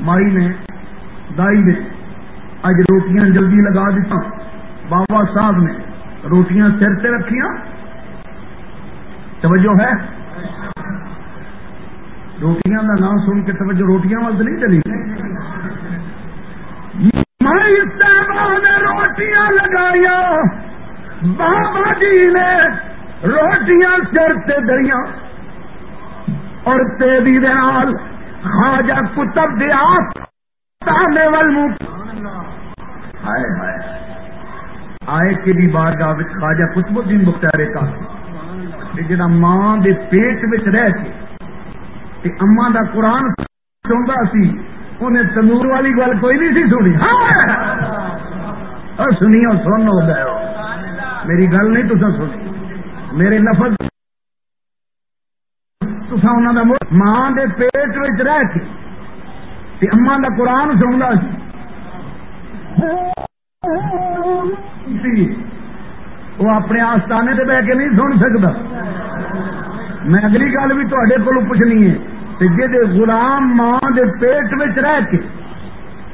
مائی نے، دائی نے اج روٹیاں جلدی لگا دیتا۔ بابا صاحب نے روٹیاں سر سے رکھیاں۔ توجہ ہے؟ روٹیاں کا نام سن کے توجہ، روٹیاں وقت نہیں چلی۔ مائی صاحب نے روٹیاں لگایا بابا جی نے روٹیاں سر سے دریا اور تیری دال خواجہ کتب دیا تانے وال آئے کے بھی بار گاہ خواجہ کتب الدین مختارے کا جا ماں دے پیٹ وچ رہ کے اما دا قرآن سنتا سی، انہیں تندور والی گل کوئی نہیں سی سنی۔ اور سنی سن ہو گئے میری گل نہیں تو سنی۔ میرے لفظ تصا انہوں کا ماں کے پیٹ میں رہ کے اما کا قرآن سنتا سی۔ وہ اپنے آستانے سے بہ کے نہیں سن سکتا میں اگلی گل بھی تے کو پوچھنی ہے جی غلام ماں کے پیٹ میں رہ کے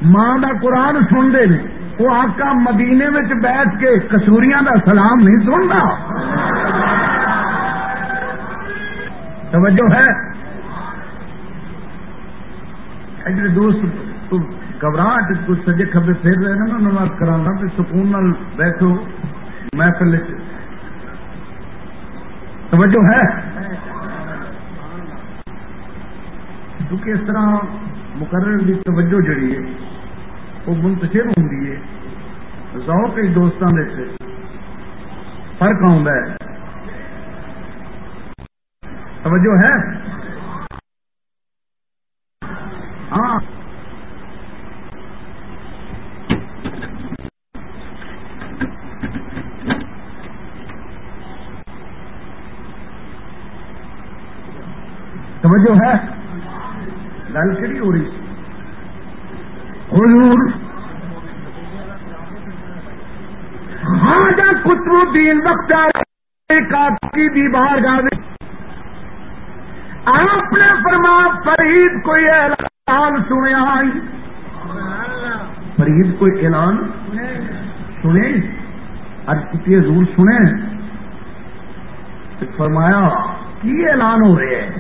ماں کا قرآن سنتے ہیں وہ آقا مدینے میں بیٹھ کے کسوریاں دا سلام نہیں سنتا۔ توجہ ہے۔ جڑے دوست گھبراہٹ کچھ سجے کبے پھر رہے نا، میں بات کرا کہ سکون نال بیٹھو۔ محفل توجہ ہے۔ کیونکہ اس طرح مقرر کی توجہ جڑی ہے؟ وہ منتشر ہوں ذوق دوستوں کے فرق آ توجہ ہے؟ ہاں۔ توجہ ہے؟ گل کہڑی ہو رہی۔ حضور ہاں جا کترو دین بختار کی دیوار گاوے آپ نے فرما فرید کوئی اعلان سنیا فرید کوئی اعلان سنے؟ ارد کی حضور سنے۔ فرمایا، کی اعلان ہو رہے ہیں؟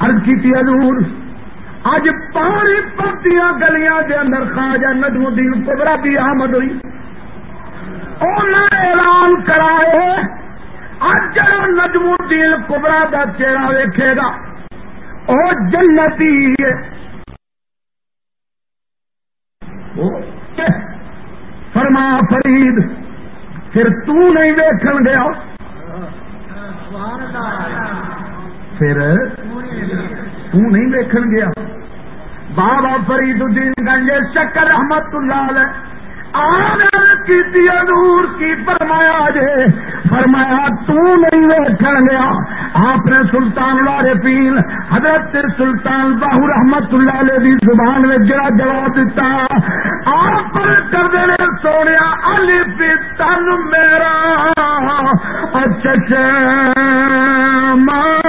ارد کی حضور۔ اج پانی پتیاں گلیاں دے اندر خواجہ نجم الدین کبرا بھی آمد ہوئی اعلان کرائے اج جڑا نجم الدین کبرا کا چہرہ ویکھے گا وہ جنتی فرما فرید پھر تو نہیں ویکھن گیا؟ پھر؟ تو نہیں ویکھن گیا۔ بابا فرید الدین گنج شکر احمد اللہ علیہ۔ کی دور کی فرمایا جے۔ فرمایا، تو نہیں ویکن گیا۔ آپ نے سلطان لارے پیل حضرت سلطان باہو رحمت اللہ علیہ دی زبان میں جڑا جواب دیتا۔ آپ کر دے سونے علی پی تن میرا۔ اچھا, اچھا، ماں۔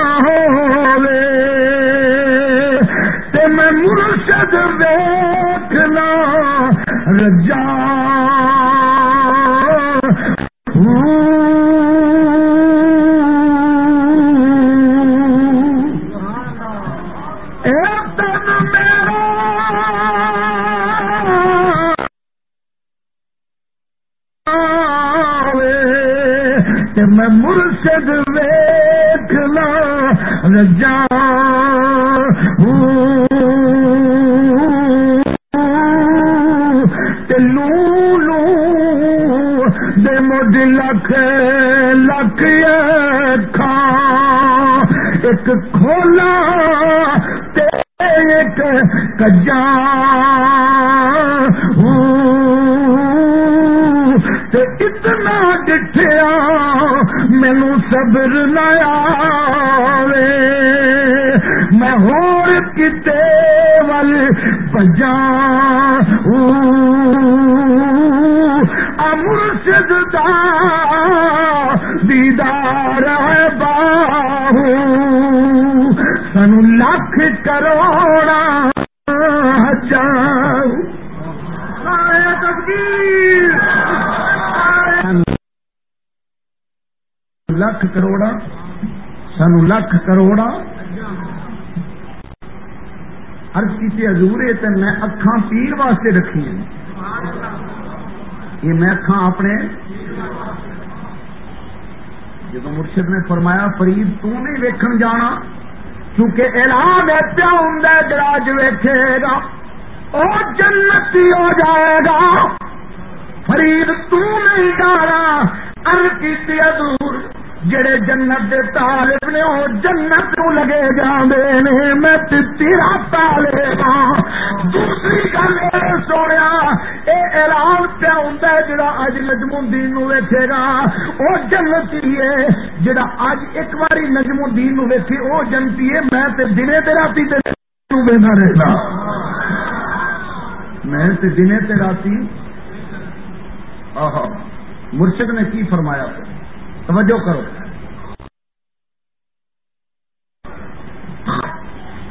بجا ارد تو میں اکھان پیر واسطے رکھی ہیں۔ یہ میں اکھان اپنے جب مرشد نے فرمایا، فرید تو نہیں ویکھن جانا کیونکہ اعلان ہے پیا ہوں جراج ویکھے گا، او جنتی ہو جائے گا۔ فرید تو نہیں جانا ارد کی دور جڑے جنت دے طالب نے وہ جنت نو لگے جاندے نے، میں تیرا طالب ہاں دوسری گل سونے اے اعلان پیا ہوندا ہے جڑا اج نجم الدین نو ویکھے گا۔ او جنتی ہے جڑا اج ایک باری نجم الدین نو ویکھے او جنتی ہے میں تے دنے تے راتی تے نو ویندا رہنا میں تے دنے تے راتی، آہا، مرشد نے کی فرمایا؟ توجہ کرو۔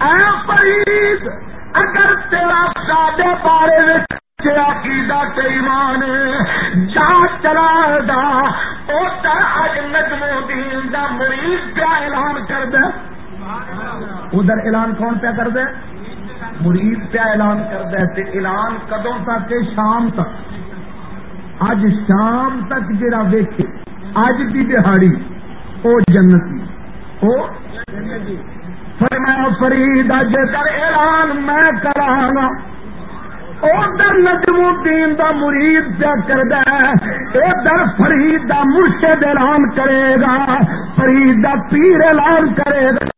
اے فرید اگر تیرا سادے بارے عقیدہ ایمان جا چلا دا او تر اج نجم الدین دا مریض کیا اعلان کر دے۔ ادھر اعلان کون پیا کر دے؟ مرید پیا اعلان کر دے۔ تے اعلان کدوں تک؟ شام تک۔ اج شام تک جڑا ویکھے۔ اج کی دہاڑی، او جنتی، او فرمایا، فرید اج کر اعلان میں کرانا۔ ادھر نجم الدین دا مرید پیا کر ادھر فرید دا مرشد اعلان کرے گا۔ فرید دا پیر اعلان کرے گا۔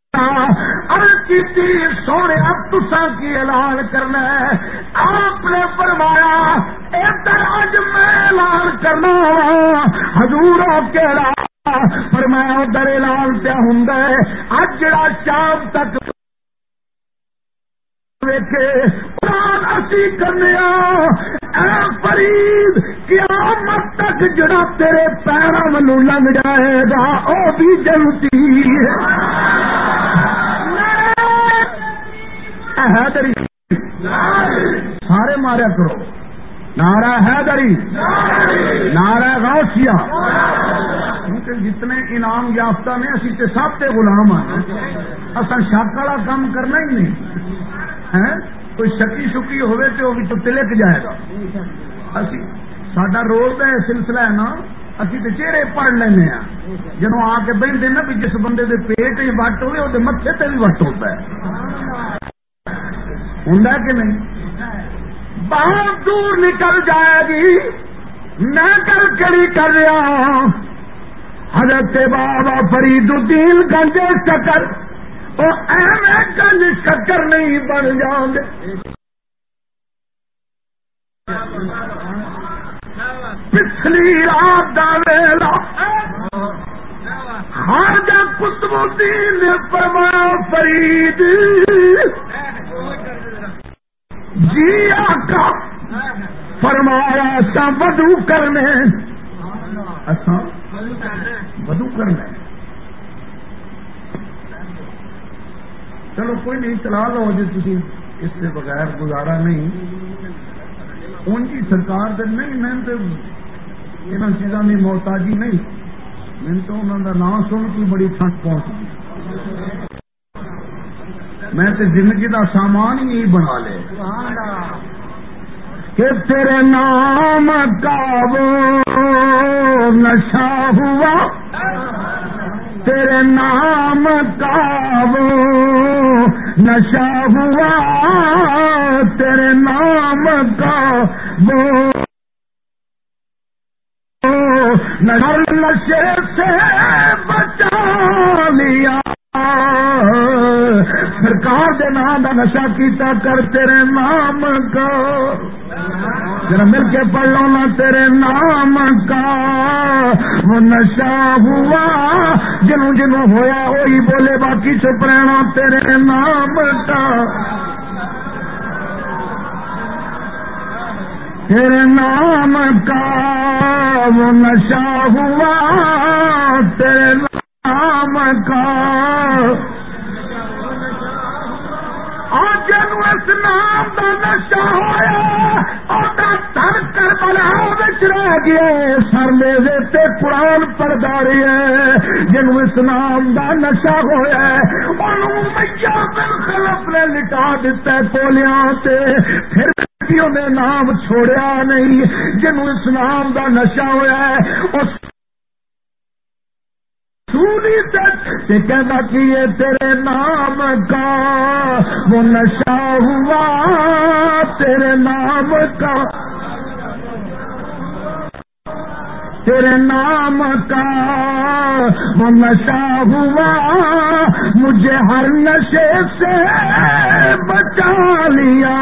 سونے اب تسا کی اعلان کرنا ہے۔ آپ نے فرمایا ادھر اج میں اعلان کرنا ہزوروں کے پر میں ادھر اعلان پہ ہوں اج جڑا شام تک اسی کرنے اے فرید، قیامت تک جڑا تیرے پیروں میں لنگ جائے گا وہ بھی جلتی حیدری، سارے ماریا کرو۔ نارا حیدری نارا غوثیہ۔ جتنے انعام یافتہ نے، اسی تے سب تے غلام ہیں۔ اصل شک والا کام کرنا ہی نہیں۔ ہیں، کوئی شکی شکی ہوئے تو وہ تلک جائے گا۔ سڈا رول کا سلسلہ ہے نا، اسی تو چہرے پڑھ لینا جب آ کے بہتے نا بھی جس بندے کے پیٹ وٹ ہوئے وہ متے تے بھی وٹ ہوتا ہے۔ ہوں کہ نہیں؟ بہت دور نکل جائے گی میں کل کڑی کر رہا۔ ہوں حضرت بابا فرید الدین گنج شکر۔ وہ ایم گنج شکر نہیں بن جان گے پچھلی رات کا ویلا خواجہ قطب الدین نے فرمایا، فرید جی آقا، فرمایا سا بدو کرنے۔ بدو کرنا چلو کوئی نہیں چلا لو جی تھی اس سے بغیر گزارا نہیں۔ ان کی سرکار تو نہیں، میں تو ان چیزوں کی محتاجی نہیں۔ میں تو انہوں کا نام سن کے بڑی ٹھنڈ پہنچ گئی۔ میں تو زندگی کا سامان ہی بنا لے۔ کہ تیرے نام کا وہ نشہ ہوا۔ تیرے نام کا وہ نشہ ہوا، تیرے نام کا وہ۔ نشے سے بچا لیا۔ سرکار دے نام کا نشا کیتا کر تیرے نام کا۔ ذرا مل کے پڑھ لو نا تیرے نام کا۔ وہ نشا ہوا، جنوں جنوں ہویا وہی بولے، باقی چپ رہنا تیرے نام کا۔ تیرے نام کا، وہ نشا ہوا، تیرے نام کا۔ جن اس نام کا نشا ہوا رہ گیا سر میرے تے قرآن پڑتا رہی ہے جن اس نام کا نشا ہوا میا بل خلف نے لٹا دیتا پولیا پھر بیٹیوں نے نام چھوڑیا نہیں۔ جن اس نام کا نشا ہوا ہے، اس سونی کہنا کہ یہ تیرے نام کا؟ وہ نشہ ہوا، تیرے نام کا۔ تیرے نام کا وہ نشہ ہوا، مجھے ہر نشے سے بچا لیا۔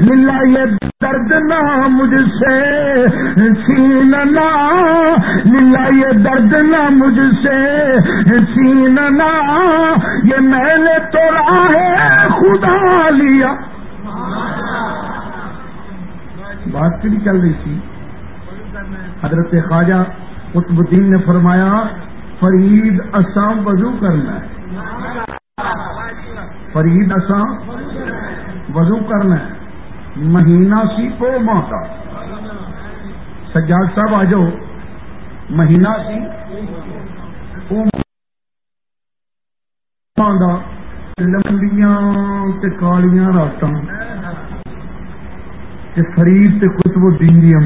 ملا یہ درد نہ مجھ سے چھیننا ملا یہ درد نہ مجھ سے چھیننا یہ میں نے تو راہ خدا لیا۔ بات کی چل رہی تھی؟ حضرت خواجہ قطب الدین نے فرمایا، فرید اسام وضو کرنا ہے۔ فرید اسام وضو کرنا ہے۔ مہینہ سی پو ماہ کا سجاد صاحب آ جاؤ۔ مہینہ سی لمبیاں کالیاں رات فرید سے خشبو دین دیا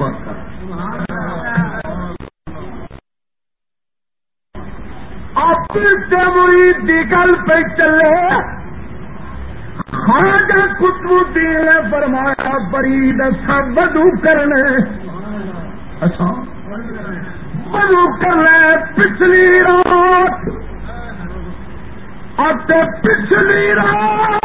بات مرید دیگل پہ چلے۔ خواجہ کتب الدین نے فرمایا، برید سب بدو کرنے۔ اچھا۔ بدو کرنے پچھلی رات۔ پچھلی رات۔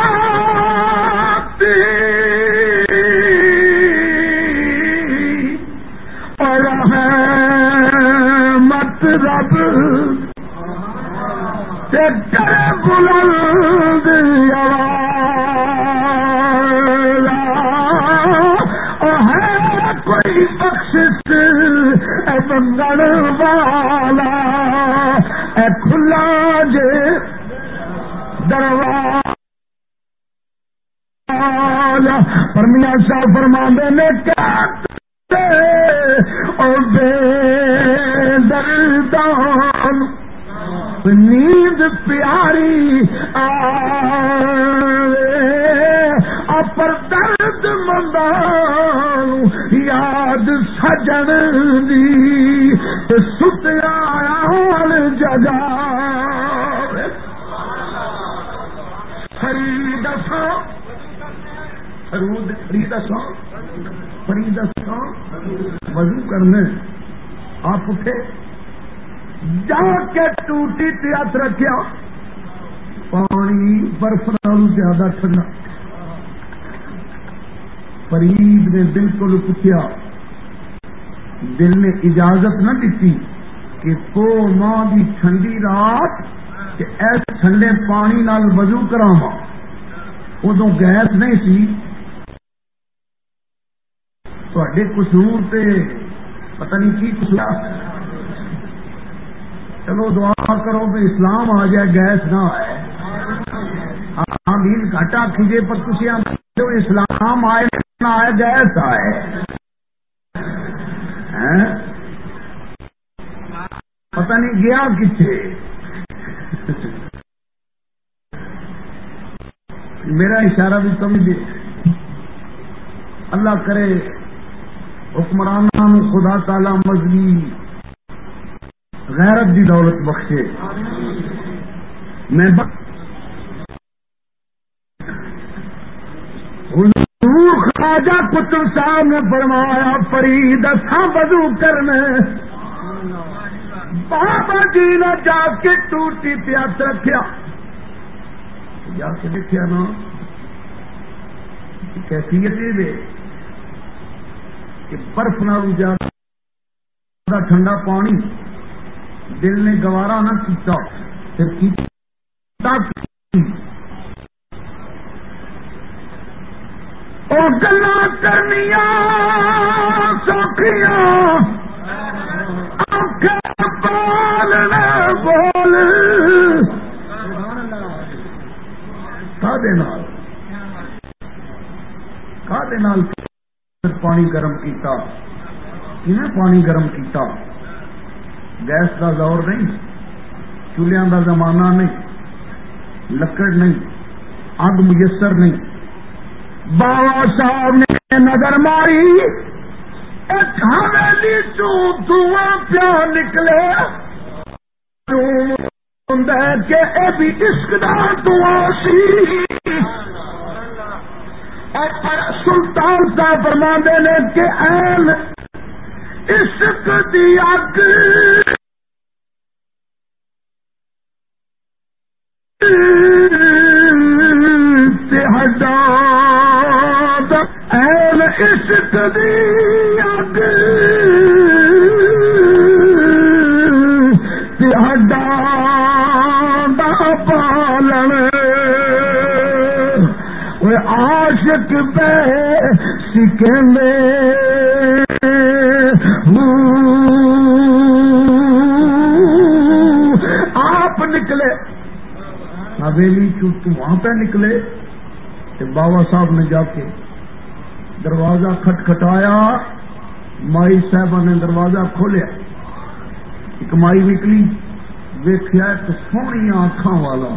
بنگڑ با ٹوٹی رکھیا، پانی برف نال زیادہ ٹھنڈا فرید نے دل کو پوچھا دل نے اجازت نہ دیتی کہ تو ماں کی ٹھنڈی رات کہ ایس ٹھنڈے پانی نال وضو کراوا ادو گیس نہیں سی۔ تے قصور سے پتہ نہیں کی قصور چلو دعا کرو کہ اسلام آ جائے، گیس نہ آئے۔ ہاں میل کھیجے، پر تھی اسلام آئے، نہ آئے، گیس آئے۔ ہاں؟ پتہ نہیں گیا کتنے میرا اشارہ بھی سمجھے اللہ کرے حکمران خدا تعالی مذہبی غیرت دی دولت بخشے۔ میں حضور خواجہ کتب صاحب نے فرمایا، فرید سا بدو کرنے بابا جی نے جا کے ٹوٹی پیاس رکھا جا کے دیکھا نا۔ کیفیت یہ کہ برف نہ ٹھنڈا پانی۔ دل نے گوارا نہ کیتا، پھر گلا کرنی سوکھیاں بول۔ پانی گرم کیتا انہیں پانی گرم کیتا؟ گیس کا زور نہیں چولہا کا زمانہ نہیں، لکڑ نہیں اگ میسر نہیں۔ بابا صاحب نے نظر ماری حویلی دھواں پیا نکلے۔ کہ اے بھی عشق دعا سی۔ سلطان صاحب فرما نے کہ این عشق دی اگ ہڈا این عشق دی اگ عاشق پہ سکھنے آپ نکلے۔ حویلی چوٹ وہاں پہ نکلے کہ بابا صاحب نے جا کے دروازہ کھٹکھٹایا، مائی صاحبہ نے دروازہ کھولیا۔ ایک مائی نکلی ویخیا ایک سونی آنکھاں والا۔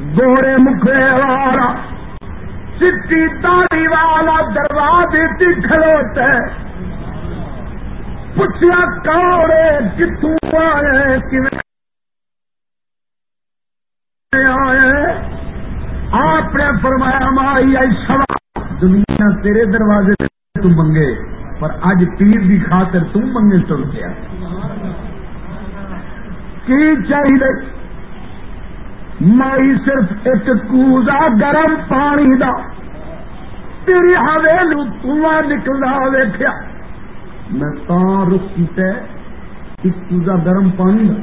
گوڑے مکھے والا چٹی تاری والا دروازے کھلوتا ہے۔ پوچھا کوڑے کتوں آئے آئے آپ نے فرمایا، مائی آئی سوا دنیا تیرے دروازے تو منگے، پر اج پیر کی خاطر تم منگے تر گیا کی چاہیے؟ مائی صرف ایک کوزا گرم پانی دا۔ تیری ہویلو کنواں نکلنا ویخیا میں تا رخ کیا ایک کوزا گرم پانی دا۔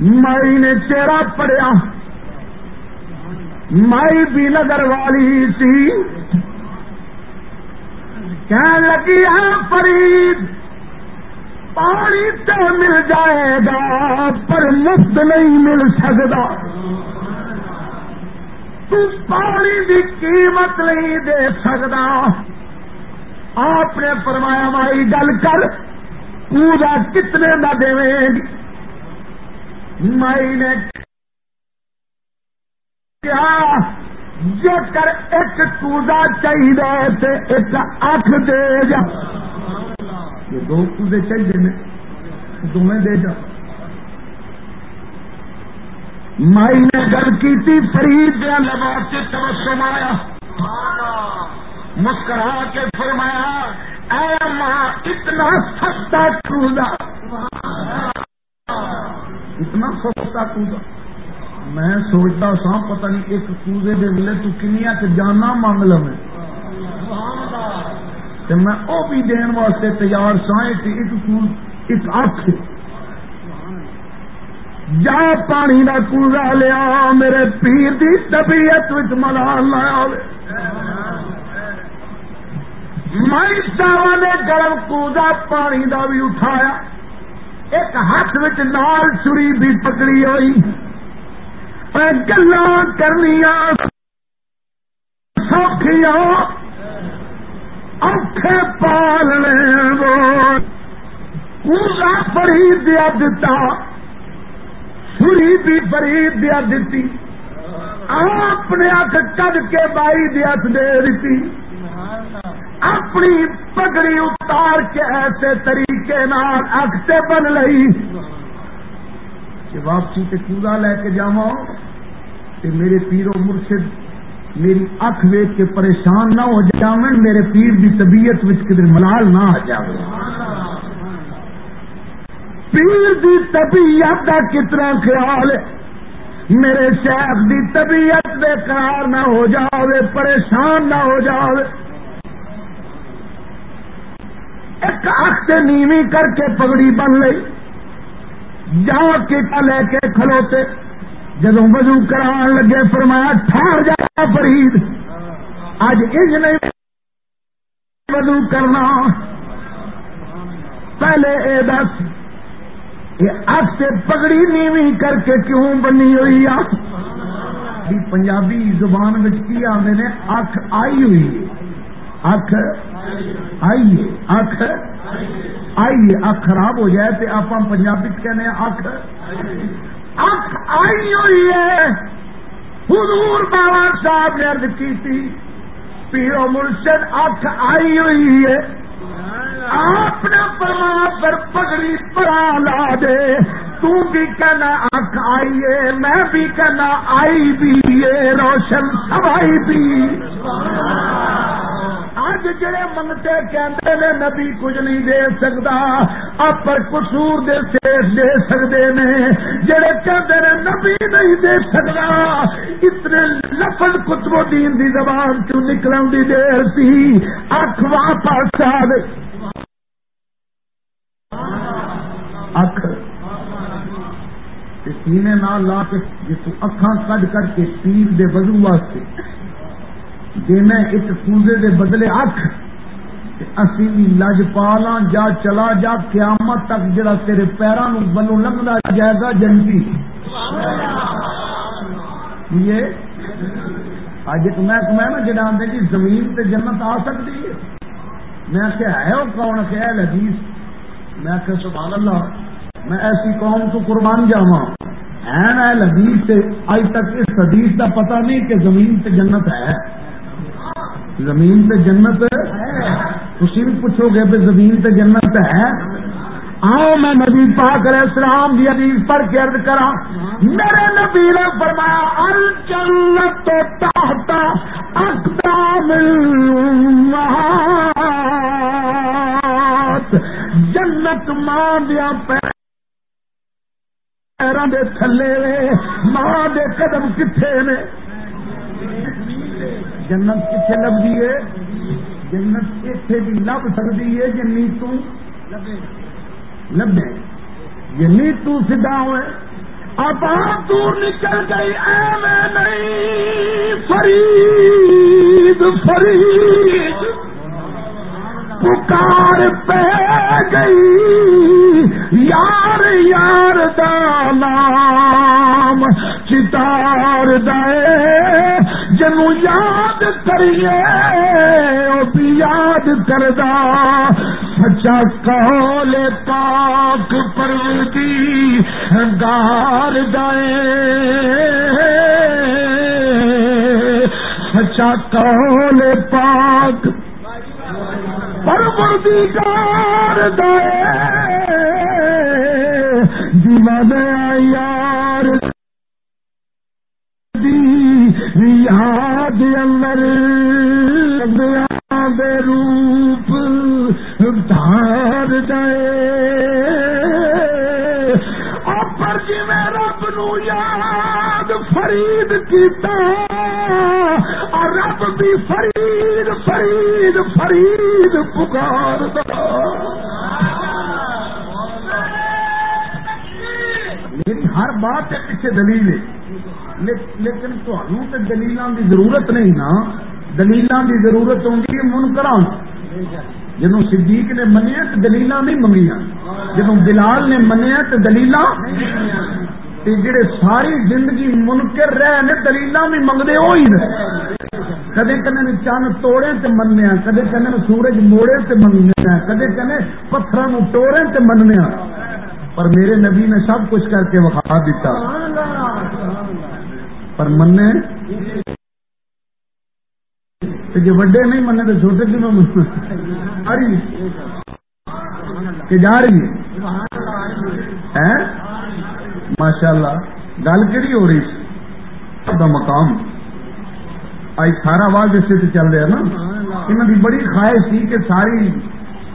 مائی نے چہرہ پڑیا مائی بھی نگر والی سی۔ کہنے لگی ہے فرید پانی تو مل جائے گا، پر مفت نہیں مل سکتا۔ تو پانی کی قیمت نہیں دے سکتا۔ آپ نے فرمایا، مائی گل کر پورا کتنے کا دے۔ مائی نے کیا جے کر ایک کوزا چاہیے تو ایک اکھ دے جا۔ یہ دو کوزے چاہیے تمہیں دے جا۔ مائی نے گل کی تھی فرید دیا لبا سے تبسم آیا۔ مسکرا کے فرمایا، اے ماں، اتنا سستا کوزا اتنا سستا کوزا میں سوچتا سا پتہ نہیں ایک کوزے دے ویلے تو کنیا جانا مانگ لو تو میں وہ بھی دین واسطے تیار سا ایک کوز ایک اکھ جا پانی کا کوزا لیا، میرے پیر کی طبیعت ملال لایا مائی ساوا نے گرم کوزا پانی کا بھی اٹھایا۔ ایک ہاتھ نال چری بھی پکڑی ہوئی گلا کرنی کرنیا سوکھیا اوکھے پالنے پورا فری دیا دتا۔ سری بھی فری دیا دیتی اپنے اک کد کے بائی دیا دے دیتی اپنی پگڑی اتار کے ایسے طریقے نال اک سے بن لئی۔ کہ واپسی تے کوڑا لے کے جاوا میرے پیرو مرشد میری اکھ ویچ کے پریشان نہ ہو جاون، میرے پیر کی طبیعت کدھر ملال نہ آ جائے پیر کی طبیعت کا کتنا خیال ہے۔ میرے شیخ کی طبیعت بے قرار نہ ہو جاوے، پریشان نہ ہو جاوے۔ ایک اک سے نیوی کر کے پگڑی بن لئی، جا کے لے کے کھلوتے۔ جب وضو کران لگے، فرمایا ٹھہر جا فرید۔ اج انج نہیں وضو کرنا۔ پہلے اے دس، یہ اک سے پگڑی نیوی کر کے کیوں بنی ہوئی آ پنجابی زبان کی آدھے نے؟ اکھ آئی ہوئی۔ اکھ آئیے اکھ آئیے اکھ خراب ہو جائے تو آپ پنجابی کہنے اکھ اک آئی ہوئی ہے۔ حضور بابا صاحب نے ارد کی تھی پیرو مرشد اکھ آئی ہوئی ہے۔ آپ نے فرما پر پگڑی پرا لا دے۔ تو بھی کہنا اکھ آئیے، میں بھی کہنا آئی بھی روشن سوائی بھی۔ اج جڑے منگتے کہتے نے، نبی کچھ نہیں دے سکتا آپ قصور دے سیس دے سکتے نے۔ جڑے کہتے نے، نبی نہیں دے سکتا اتنے لفظ کتب دین دی زبان کیوں نکلن دی دیر سی۔ اکھ واپس آ گئی اکھ سینے نہ لا کے جس اکھاں کڈ کر کے پیر دے وضو واسطے۔ دینا ایک کوزے دے بدلے اکھ اسی بھی لج پالا جا چلا جا قیامت تک جڑا تیرے پیروں بلو لگتا جائے گا جنتی۔ یہ اج ایک محکمہ ہے نا جڑا آدھے جی زمین تے جنت آ سکتی ہے۔ میں کہ ہے وہ کون؟ کہ حدیث۔ میں کہ سبحان اللہ، میں ایسی قوم تو قربان جاوا ہے نا حدیث سے اج تک اس حدیث کا پتہ نہیں کہ زمین سے جنت ہے۔ زمین سے جنت تھی بھی پوچھو گے بھی زمین سے جنت ہے؟ آؤ، میں نبی پاک علیہ السلام کی حدیث پڑھ کے کرا میرے نبی نے فرمایا، الجنت تحت اقدام جنت ماں دیا پیروں دے تھلے نے، ماں دے قدم کتنے نے؟ جنت کتنے لبھی ہے؟ جنت اتنے بھی لب سکتی ہے جنی تو لبے جنی تو سیدا ہوئے۔ اب دور نکل گئی اے میں نہیں، فرید فرید۔ پکار پہ گئی۔ یار یار دام چتار دے۔ جنو یاد کریے بھی یاد کردہ۔ سچا کال پاک پروتی گار دے۔ سچا کال پاک پروتی گار دے دیوانے یار یاد اندر بے روپ دھار پر جی میں رب نو یاد فرید کیتا بھی فرید فرید فرید پکار میری ہر بات کے پیچھے دلیل ہے۔ لیکن تمہوں تو دلیلوں کی ضرورت نہیں نا۔ دلیلوں کی ضرورت ہوگی منکر جدو صدیق نے منیا تو دلیل نہیں منگیا جدو بلال نے منیا تو دلیل جڑے ساری زندگی منکر رہے نے دلیل بھی منگتے وہی نے کدے کنے چند توڑے تے مننے کدے کنے سورج موڑے تے مننے کدے کنے پتھر توڑے تے مننے پر میرے نبی نے سب کچھ کر کے وقا دیتا پر مننے؟ جی وڈے نہیں منے تو چھوٹے کی میں کہ جا رہی ہے۔ ہاں؟ ماشاء اللہ گل کہڑی ہو رہی دا مقام۔ آج سارا واضح اسے سے چل رہا نا؟ انہوں کی بڑی خواہش تھی کہ ساری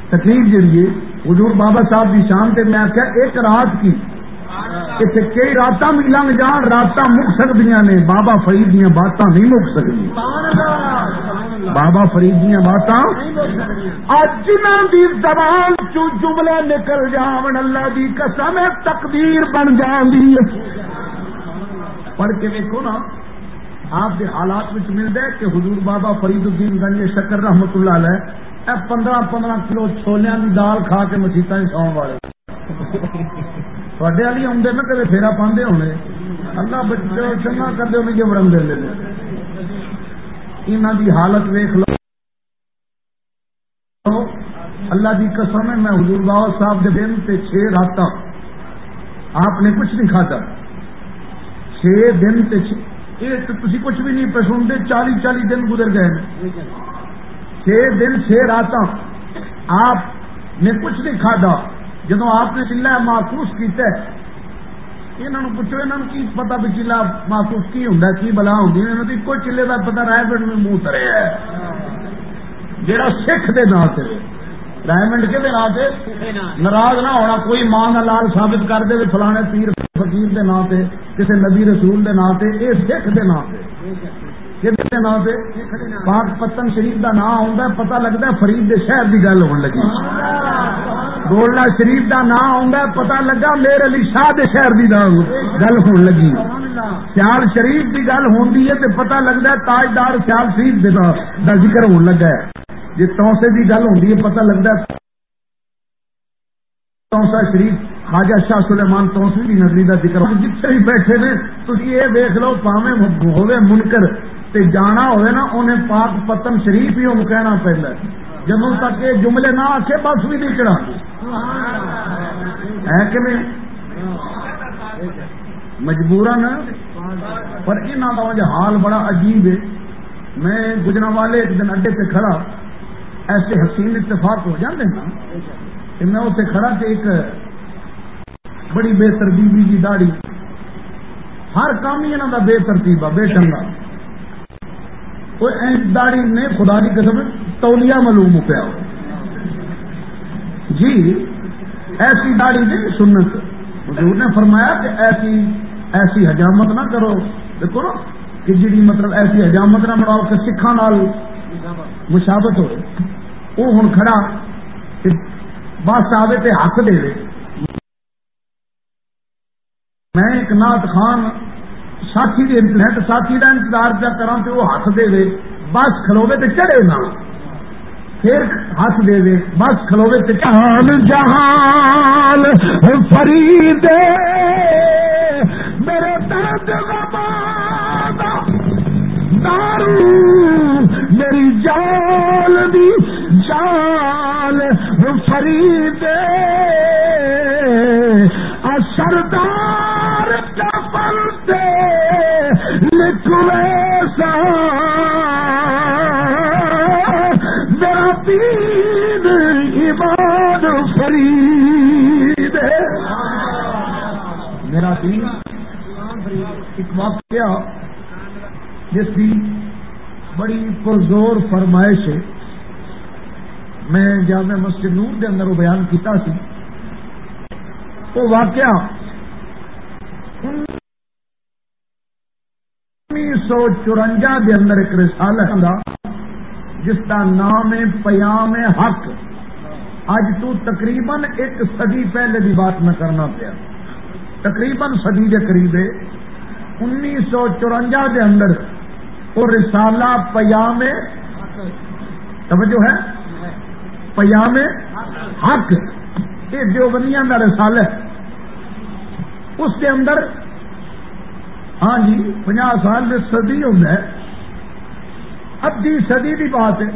تکلیف جہی ہے، حضور بابا صاحب کی شان سے میں آخیا ایک رات کی۔ کئی رات بھی لنگ جان رات مک سکتی نے، بابا فرید دیا باتاں نہیں مک سکتی بابا فرید دیا باتاں جنہ دی زبان چو جملے نکل جان اللہ دی قسم تقدیر بن جان دی پڑھ کے دیکھو نا، آپ کے حالات میں ملتا ہے کہ حضور بابا فرید الدین گنج شکر رحمت اللہ علیہ پندرہ پندرہ کلو چھولیاں کی دال کھا کے مسیطا سو والے۔ تھوڑے والی آدھے نا کدے پھیرا پاندے ہونے اللہ بچے چنگا کرتے ہونے جو ورن دے انہوں دی حالت ویخ لو اللہ دی قسم ہے میں حضور بابا صاحب کے دن سے چھ رات آپ نے کچھ نہیں کھاتا چھ دن سے یہ تھی کچھ بھی نہیں پسندے چالی چالی دن گزر گئے چھ دن چھ رات آپ نے کچھ نہیں کھادا جدو آپ نے چلا محسوس کیا انہوں پوچھو انہوں کی پتا بھی چلا، محسوس کی ہوں کی بلا ہوں ایک چلے کا پتا رائے پنڈ میں منہ ترے ہے۔ جہاں سکھ کے نام سے رائمنڈ کے نام سے ناراض نہ ہونا، کوئی ماں کا لال ثابت کر دے فلانے پیر، فقیر کے نام سے کسی نبی رسول کے نام سے یہ سکھ کے نام سے نام سے پاک پتن شریف کا نام آتا پتا لگتا فرید کے شہر کی گل ہونے لگی۔ گولڈا شریف کا نام آ پتا لگا میرے علی شاہ دے شہر کی گل ہون لگی۔ سیال شریف کی گل ہوتی ہے تو پتا لگتا ہے تاجدار سیال شریف کا ذکر ہون لگا ہے۔ جی توسے کی گل ہوتی ہے پتا لگتا ہے۔ توسا شریف، خواجہ شاہ سلیمان توسے کی نظری کا ذکر جتنے بھی بیٹھے نے تھی یہ دیکھ لو پاوے ہوئے منکر تے جانا ہوئے نا انہیں پاک پتن شریف ہی کہنا پہلے جب تک یہ جملے نہ آ بس بھی نہیں چڑھا ہے کہ نہیں؟ مجبور نا؟ پر انہوں کا حال بڑا عجیب ہے۔ میں گجرا والے ایک دن اڈے پہ کھڑا۔ ایسے حسین اتفاق ہو جاتے نا۔ کہ میں اسے کھڑا کہ ایک بڑی بے تربیبی کی داڑھی۔ ہر کام ہی انہوں کا بے ترتیب بے چنگا کوئی داڑھی نے خدا کی قسم تولیا معلوم پیا جی ایسی داڑھی نہیں، سنت۔ حضور نے فرمایا کہ ایسی ایسی حجامت نہ کرو۔ دیکھو نا، کہ جی مطلب ایسی حجامت نہ بڑھاؤ کہ سکھا نال مشابت ہو۔ وہ ہوں کھڑا بس آوے تے حق دے میں ایک نات خان ساتھی کے انٹرنیٹ ساتھی کا انتظار پہ کرا تو وہ ہاتھ دے دے، بس کھلوے تے چڑھے نہ۔ پھر ہاتھ دے دے، بس کھلوے تے
جہان جہان فرید، میرے درد دارو۔ میری جال دی جال فرید۔ سردار میرا پیر عباد فرید۔
میرا دین ایک واقعہ جس کی بڑی پرزور فرمائش ہے۔ میں جامع مسجد نور کے اندر وہ بیان کیتا سی۔ وہ واقعہ سو چورنجا کے اندر ایک رسالہ ہے جس کا نام ہے پیام حق۔ اج تو تقریباً ایک صدی پہلے کی بات میں کرنا پیا۔ تقریباً صدی کے قریب انیس سو چورنجا کے اندر وہ رسالہ پیام توجہ ہے۔ پیام حق۔ یہ دیوبندیاں کا رسالہ ہے۔ اس کے اندر ہاں جی پناہ سال میں سدی ہوں ادی جی، صدی کی بات ہے۔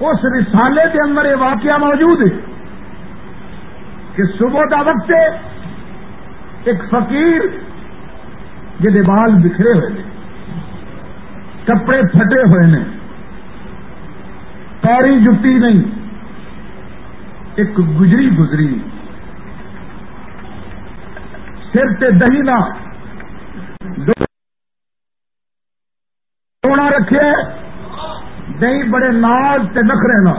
اس رسالے کے اندر یہ واقعہ موجود ہے کہ صبح کا وقت ہے، ایک فقیر جہے بال بکھرے ہوئے نے، کپڑے پھٹے ہوئے نے، پیری جتی نہیں، ایک گجری گزری۔ سر تے دہی نہ رکھے، دہی بڑے ناز تے نخرے نہ۔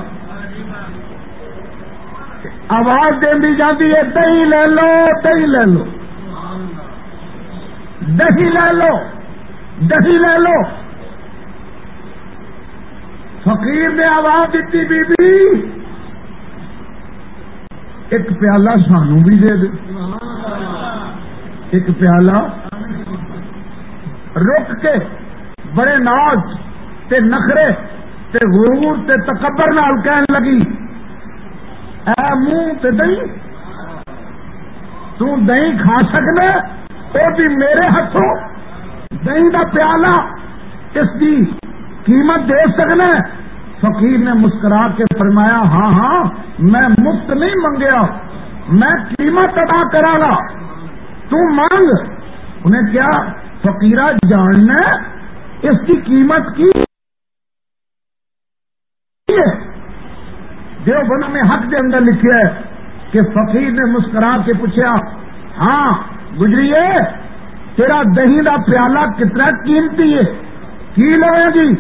آواز دینی جاتی ہے، دہی لے لو، دہی لے لو۔ دہی لے لو، دہی لے لو۔ فقیر نے آواز دیتی بی بی ایک پیالہ سانو بھی دے دے۔ ایک پیالہ رک کے بڑے ناز تے نخرے تے غرور تے تکبر نال کہن لگی، اے منہ تے دہی، تو دہی کھا سکنا وہ بھی میرے ہاتھوں دہی کا پیالہ اس کی قیمت دے سکنا فقیر نے مسکرا کے فرمایا ہاں ہاں میں مفت نہیں منگیا، میں قیمت ادا کرا گا تو مانگ۔ انہیں کیا فقیرہ جاننا اس کی قیمت کی۔ دیو بنا میں حق کے اندر لکھا ہے کہ فقیر نے مسکرا کے پوچھا ہاں گجریے تیرا دہی کا پیالہ کتنا قیمتی ہے؟ کی لوے گی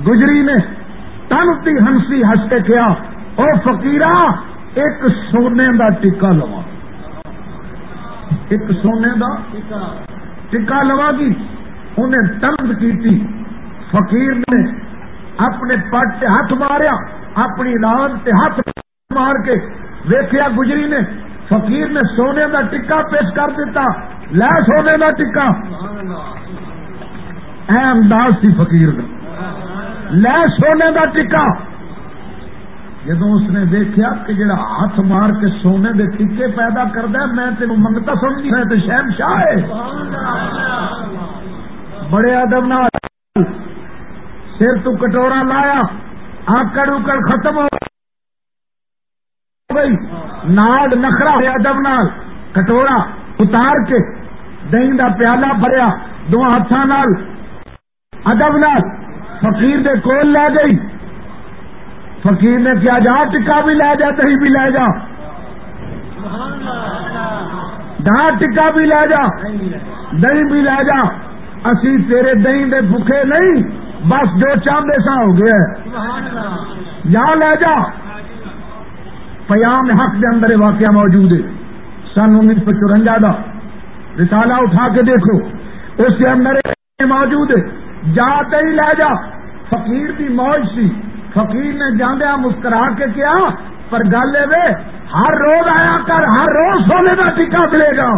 گجری نے تن ہنسی ہس کے کیا اور فقیرہ، ایک سونے کا ٹکا لوا۔ ایک سونے کا ٹکا لوا گی انہیں ترد کی فقیر نے اپنے پٹ سے ہاتھ ماریا، اپنی لان سے ہاتھ مار کے ویخیا گجری نے۔ فقیر نے سونے کا ٹکا پیش کر دیتا۔ لے سونے کا ٹکا۔ انداز سی فقیر کا لے سونے کا ٹکا۔ جدو اس نے دیکھا کہ جڑا ہاتھ مار کے سونے دے ٹکے پیدا کرتا میں تینوں منگتا سمجھی۔ میں تو شہم شاہ ہے۔ بڑے ادب نہ سر تو کٹورا لایا، آکڑ اکڑ ختم ہو گئی۔ ناد نخرا ہوا ادب نال، کٹورا اتار کے دہی کا پیالہ بھریا، دو ہاتھوں ادب نال فقیر دے کول لے گئی۔ فقیر نے کیا جا، ٹکا بھی لے جا دہی بھی لے جا۔ ڈھا ٹکا بھی لے جا، دہی بھی لے جا۔ اسی تیرے دہی دے بھوکے نہیں، بس جو چاہتے سا ہو گیا یا لے جا۔ پیام حق کے اندر واقعہ موجود ہے۔ سن انیس سو چورنجا کا رسالہ اٹھا کے دیکھو۔ اس کے اندر موجود ہے۔ جا ہی لے جا۔ فقیر کی موج سی۔ فقیر نے جاندیا مسکرا کے کیا، پر گل وے، ہر روز آیا کر، ہر روز سونے کا ٹکا ملے گا۔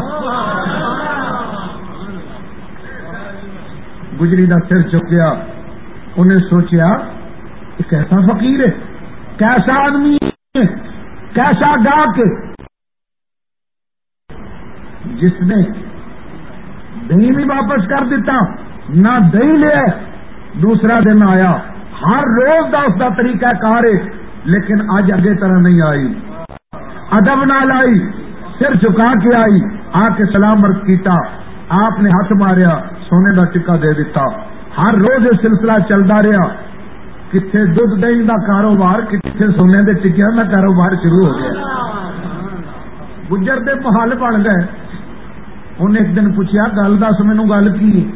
گجری کا سر چکیا، انہیں سوچیا کہ کیسا فقیر ہے، کیسا آدمی ہے، کیسا گا کے جس نے دہی بھی واپس کر دیتا، نہ دہی لیا، دوسرا دن آیا۔ ہر روز کا اس کا طریقہ کار ہے، لیکن اج اگے طرح نہیں آئی۔ ادب نہ لائی سر چکا کے آئی، آ کے سلام مرد کیتا۔ آپ نے ہاتھ ماریا، سونے کا ٹکا دے دیتا ہر روز یہ سلسلہ چلتا رہا۔ کتنے دھد دہی کا کاروبار کتنے سونے کے ٹکیا کا کاروبار شروع ہو گیا۔ گجر دے محل بن گئے۔ انہیں ایک دن پوچھا گل دس مینو گل کی؟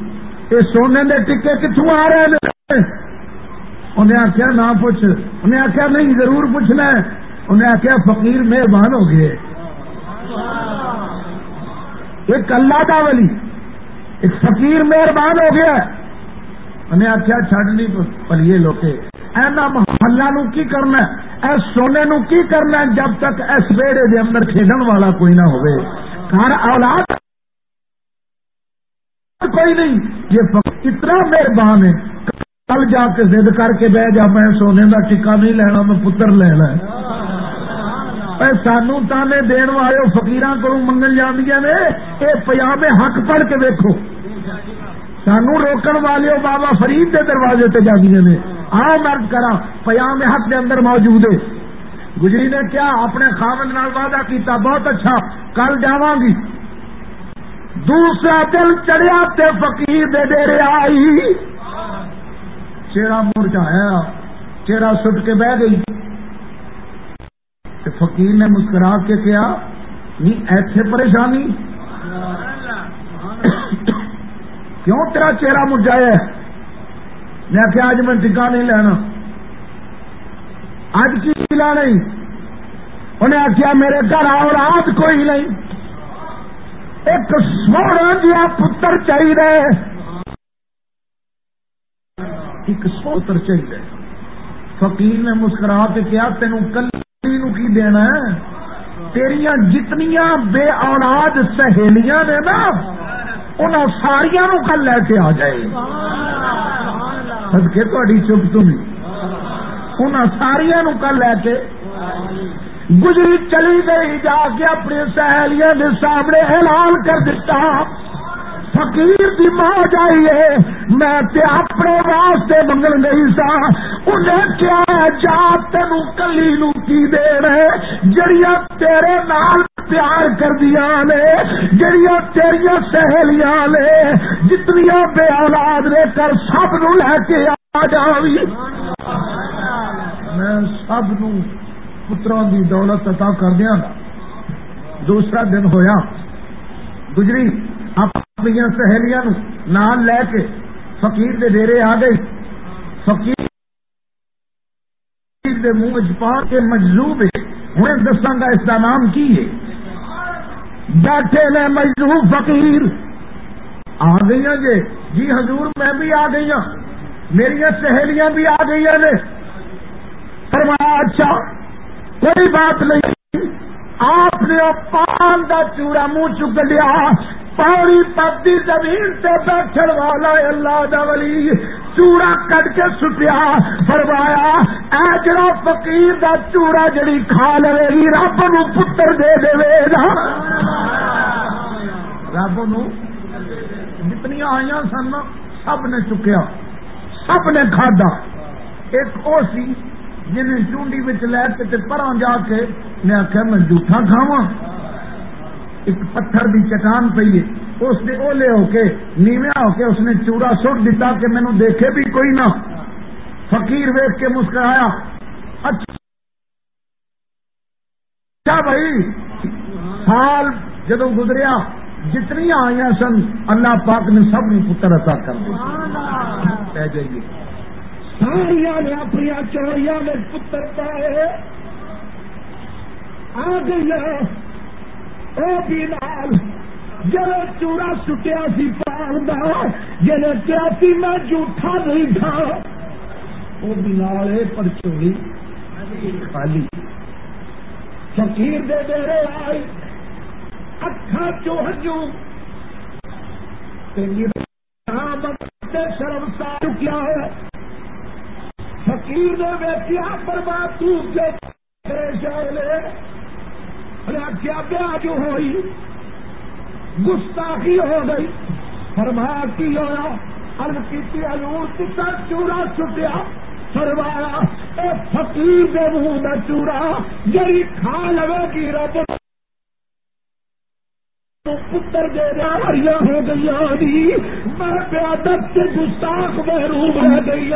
یہ سونے دے ٹکے کتوں آ رہے ہیں؟ انہیں آخیا نہ پوچھ، انہیں آخیا نہیں، ضرور پوچھنا ہے انہیں آخیا فقیر مہربان ہو گئے۔ ایک اللہ کا ولی، ایک فقیر مہربان ہو گیا۔ انہیں آخیا چڈ نہیں پلیے لوکے اینا محلہ نو کی کرنا اے سونے نو کی کرنا جب تک اس ویڑے دے اندر کھیلن والا کوئی نہ ہوئے؟ گھر اولاد کوئی نہیں، یہ اتنا مہربان ہے۔ کل جا کے ضد کر کے بہ جا، میں سونے کا ٹکا نہیں لینا، میں پتر لینا سانو تانے دن والے فکیر کو منگل جاندیا نے یہ پجامے حق پڑھ کے دیکھو سانو روکن والے بابا فرید کے دروازے تے جاندیا نے۔ آؤ مرد کرا پیام حق کے اندر موجود ہے۔ گجری نے کیا، اپنے خامن نال وعدہ کیتا، بہت اچھا کل جاواں گی۔ دوسرا دل چڑیا تے فقیر دے ڈیرے آئی۔ چہرہ مرجایا چہرہ سٹ کے بہ گئی۔ فقیر نے مسکرا کے کیا نہیں ایسے پریشانی؟ کیوں تیرا چہرہ مرجایا میں آخیا آج میں ٹکا نہیں لینا۔ اج کی لا نہیں۔ انہیں آخیا، میرے گھر آؤ، رات کوئی نہیں۔ ایک سونا جہا پتر چاہیے۔ ایک سوتر چاہیے۔ فقیر نے مسکرا کے کیا تینوں کلی نو کی دینا ہے؟ تیریا جتنیا بے اولاد سہیلیاں نے نا ان ساریا نو کل لے کے آ جائے۔ سدکے تھی چپ تم ان ساریا نو کل لے کے۔ گزری چلی گئی، جا کے اپنی سہیلیاں کے سامنے اعلان کر دیتا فقیر کی ماں جائیے میں تے اپنے واسطے منگل گئی سا۔ انہیں کیا جا تین کلی نو کی دے رہے جڑیاں تیرے نال پیار کر دیا نے، جڑیاں تیریا سہیلیاں نے جتنی بے اولاد نے کر سب نو لے کے آ جاوی۔ میں سب نو پتروں کی دولت عطا کر دیا دوسرا دن ہویا۔ گجری اپنی سہیلیاں نال لے کے فقیر دے ڈیرے آ گئی فقیر دے منہ پا کے مجلوب ہے ہوں دساں گا اس کا نام کی ہے بیٹھے نے مجلوب فقیر آ گئی جی جی حضور میں بھی آ گئی ہوں میری سہیلیاں بھی آ گئی نے فرمایا اچھا کوئی بات نہیں آپ نے پان کا چوڑا منہ چک لیا پانی پتی زمین سے بیٹھن والا اللہ دا ولی۔ چوڑا کٹ کے سٹیا، فرمایا، اے جڑا فقیر دا چوڑا جڑی کھا لے گی، رب نو پتر دے دے گا۔ رب نو جتنی آئی سن سب نے چکیا اپنے کھادا۔ ایک او سی جنہیں چونڈی بچ لے کے پروں جا کے میں آخیا میں جھوٹا کھاوا ایک پتھر دی چٹان پی ہے۔ اس نے اولے ہو کے نیویا ہو کے اس نے چورا سٹ دیتا کہ مینو دیکھے بھی کوئی نہ۔ فقیر ویخ کے مسکرایا اچھا۔ بھائی؟ سال جدو گزریا جتنی آئی سن اللہ پاک نے سب نے پتر عطا کر دیا جائیے۔ ساریا نے اپنی چوریا میں پتر پائے۔ آ گئی جب چورا سٹیا سی پال جن کیا میں جھوٹا نہیں تھا وہ بلال پر چوری خالی فقیر دے ڈیرے آئی اکھا چوہجو شرم سا چکیا ہے فقیر نے ویکیا برباد کیا بیا جو ہوئی، گستاخی ہو گئی۔ فرمایا کی ہوا ارد کی ہزور کتا چورا چھٹیا۔ فرمایا، اے فقیر دے منہ دا چورا جی کھا لگے گی رب پتر دے راڑیاں ہو گئی میں پیادت سے گستاخ محروم رہ گئی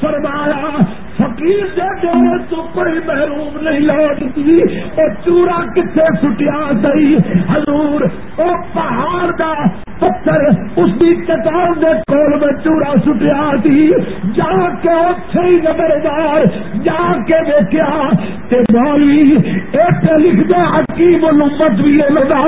فرمایا، فقیر دے ڈیرے تو کوئی محروم نہیں لوٹتی اور چورا کتنے سٹیا گئی؟ حضور وہ پہاڑ دا پتھر، اس کی چٹان دے کول میں چورا سٹیا تھی جا کے اچھے ہی نظردار، جا کے دیکھا تے مولوی ایک لکھ دے حکیم الامت بھی یہ لگا۔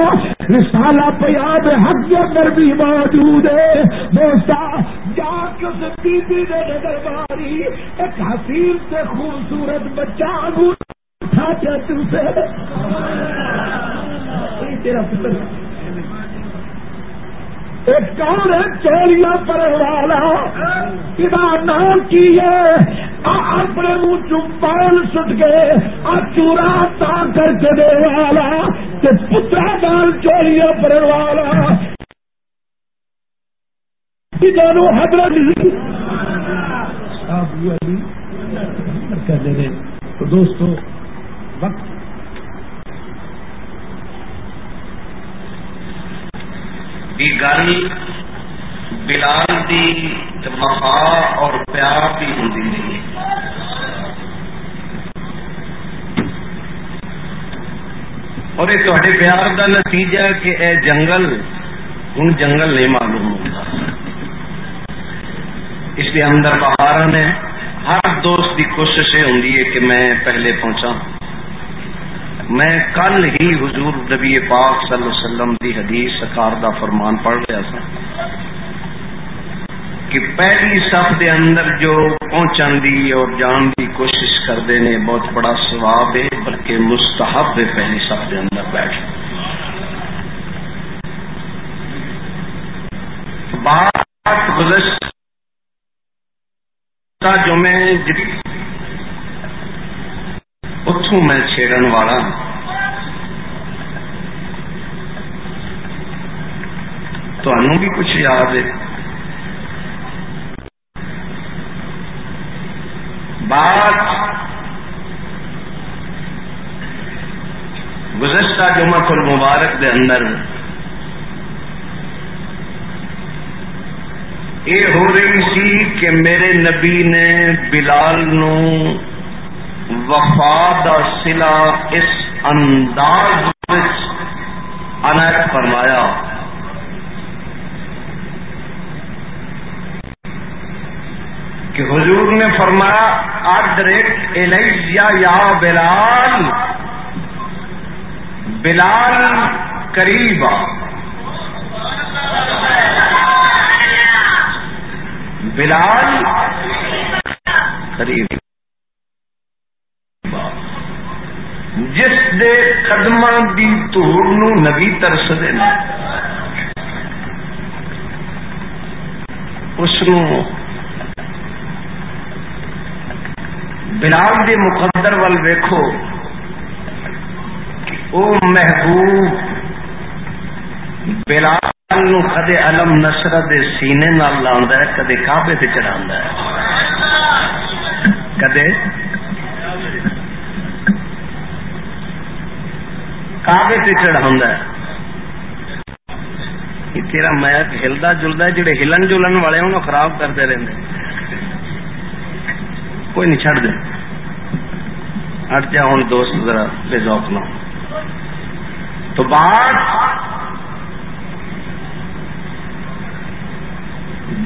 رسالہ پیاد حق کے اندر بھی موجود ہے۔ دوستا جا کے اس بی بی نے نظر ماری ایک حسین سے خوبصورت بچہ اٹھا کے تم سے۔ تیرا پتر ایک کون ہے چوریاں پر والا؟ کدا نام کی ہے؟ اپنے منہ چمپال سٹ گئے آ چورا تا کر کے دے والا جی۔ کہ پترا دال چوریاں پر والا۔ دونوں حضرت تو دوستو، وقت
دی گل بلال دی وفا اور پیار کی ہوں اور یہ تے پیار کا نتیجہ کہ اے جنگل ہوں جنگل نہیں معلوم ہوتا۔ اس لیے اندر بہار نے ہر دوست کی کوشش یہ ہوں کہ میں پہلے پہنچا میں کل ہی حضور نبی پاک صلی اللہ علیہ وسلم دی حدیث سکار دا فرمان پڑھ رہا تھا کہ پہلی صف دے اندر جو پہنچن دی اور جان دی کوشش کرتے ہیں بہت بڑا ثواب ہے، بلکہ مستحب ہے پہلی صف دے اندر بیٹھ۔ بات گزشتہ جو میں اتوں میں چھیڑن والا تمہوں بھی کچھ یاد ہے۔ بات گزشتہ جمع المبارک دے اندر یہ ہو رہی سی کہ میرے نبی نے بلال نو وفا دا سلا اس انداز عنایت فرمایا۔ کہ حضور نے فرمایا ادرک الیہ یا بلال بلال قریب بلال قریب۔ جس دے قدم دی تور نو نبی ترس دے اس بلال دے مقدر وال ویکھو او محبوب بلال نو کدے علم نصر دے سینے نال لاؤندا ہے، کدے کعبے تے چڑھاندا ہے۔ کدے؟ دے سے چڑھا تیرا میک ہلدا جلدا جڑے ہلن جلن والے انہوں خراب کرتے رہتے کوئی نہیں چڑھ دے ہٹ جا ہوں دوست ذرا بے ذوق نہ تو بات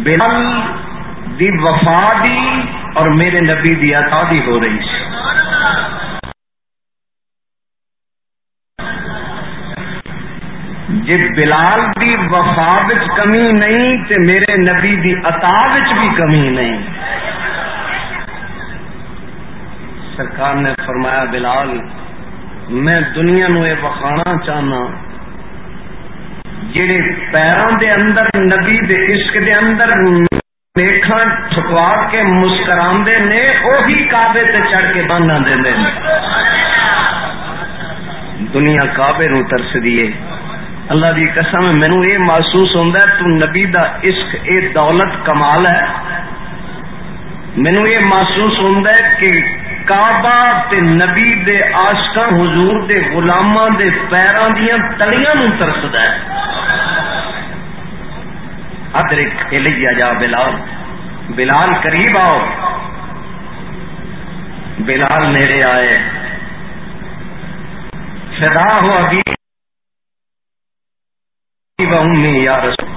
بلال دی وفا دی اور میرے نبی دی عطا دی ہو رہی سی جی بلال دی وفا کمی نہیں تے میرے نبی دی عطا بھی کمی نہیں۔ سرکار نے فرمایا، بلال، میں دنیا نو یہ وکھانا چاہنا۔ جڑے پیروں دے اندر، نبی دے عشق دے اندر میخا ٹھکوا کے مسکرا نے وہی کابے تے چڑھ کے باندھا دے دنیا کابے نو ترس دیے اللہ دی قسم، مینو یہ محسوس ہوتا تو نبی دا عشق، اے دولت کمال ہے۔ مینو یہ محسوس ہوتا ہے کہ کعبہ تے نبی دے آشکا حضور دے غلاماں دے پیراں دیاں تلیاں نو ترسدا ہے۔ ادرک الیا جا بلال۔ بلال قریب آؤ۔ بلال میرے آئے۔ فدا ہو ابھی۔ یا رسول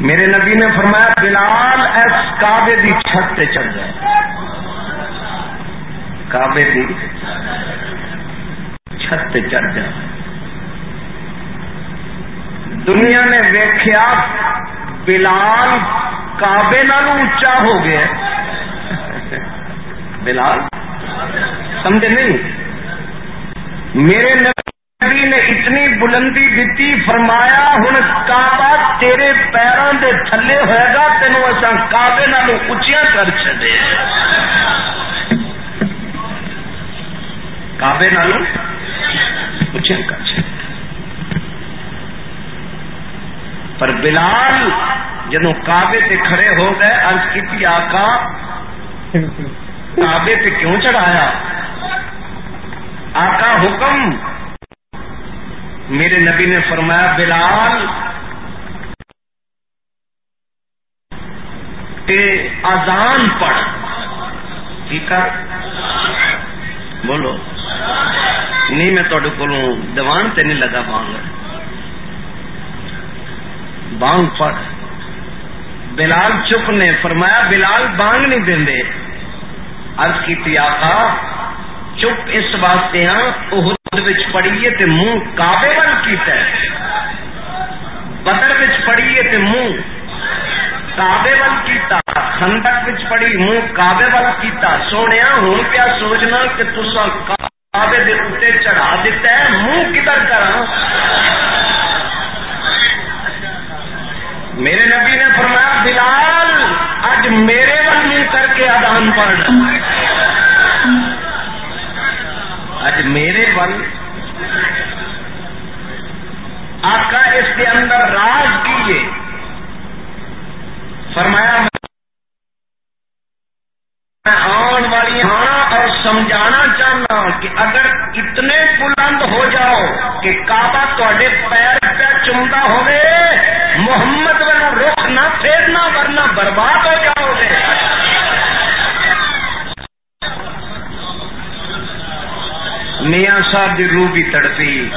میرے نبی نے فرمایا، بلال ایس کعبے دی چھت سے چڑھ جائے کعبے دی چھت سے چڑھ جائے دنیا نے ویخیا بلال کعبے نال اچا ہو گیا۔ بلال، سمجھے نہیں؟ میرے نبی نبی نے اتنی بلندی دیتی، فرمایا ہوں کعبہ تیرے پیروں دے تھلے ہوئے گا، تینوں اصا کعبے نال اچیا کر چلے کعبے نال اچیا کر چلے پر بلال جدو کعبے تے کھڑے ہو گئے ارض کی آقا، کعبے پہ کیوں چڑھایا؟ آقا حکم میرے نبی نے فرمایا، بلال آزان پڑھ۔ ٹھیک ہے؟ بولو۔ نہیں، میں تھوڑے کو دیوان تے نہیں لگا پاؤں گا بانگ پڑھ۔ بلال چپ نے فرمایا، بلال بانگ نہیں دے ارض کی آقا چپ اس واسطے ہاں پڑھیے تے منہ کعبے ول کیتا ہے۔ بدر وچ پڑھیے تے منہ کعبے ول کیتا، خندق وچ پڑھی منہ کعبے ول کیتا۔ سونیا ہوں پیا سوچنا کہ تسا کعبے دے اوتے چڑھا دیتا ہے، منہ کدھر کراں؟ میرے نبی نے فرمایا، بلال، اج میرے ول منہ کر کے ادان پڑھ اج میرے ول آقا اس کے اندر راز کیے فرمایا، میں آن والی ہاں اور سمجھانا چاہنا کہ اگر اتنے بلند ہو جاؤ کہ کعبہ تے پیر پہ چمتا ہوئے محمد والا رخ نہ پھیرنا ورنہ برباد ہو جاؤ گے میاں صاحب دی روح بھی تڑپی۔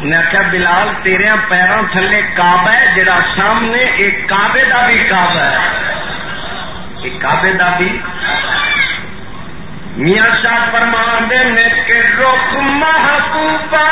میں آخیا بلال، تیرے پیروں تھلے کعبہ ہے، جڑا سامنے ایک کعبے دا بھی کعبہ ہے۔ ایک کعبے دا بھی۔ میاں صاحب فرمان دے میں کہ رخ محبوبہ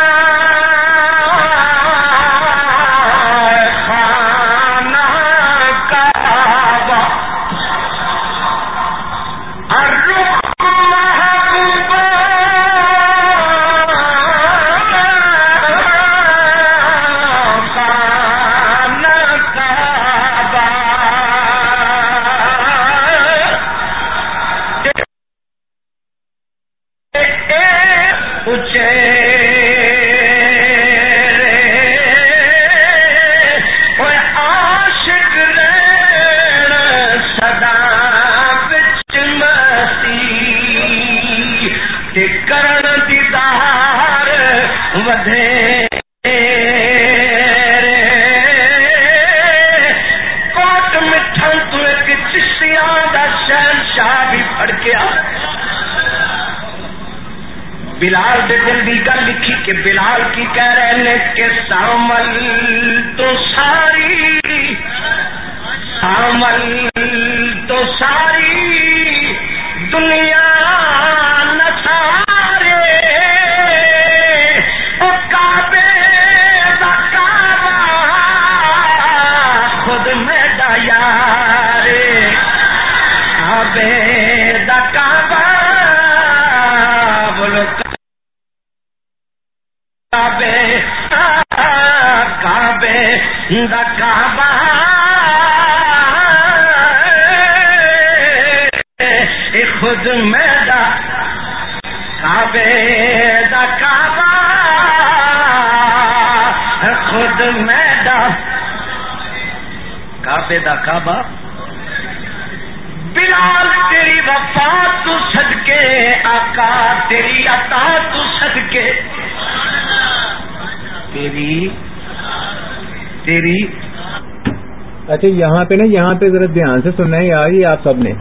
اچھا یہاں پہ نا یہاں پہ ذرا دھیان سے سننا ہے یار یہ آپ سب نے۔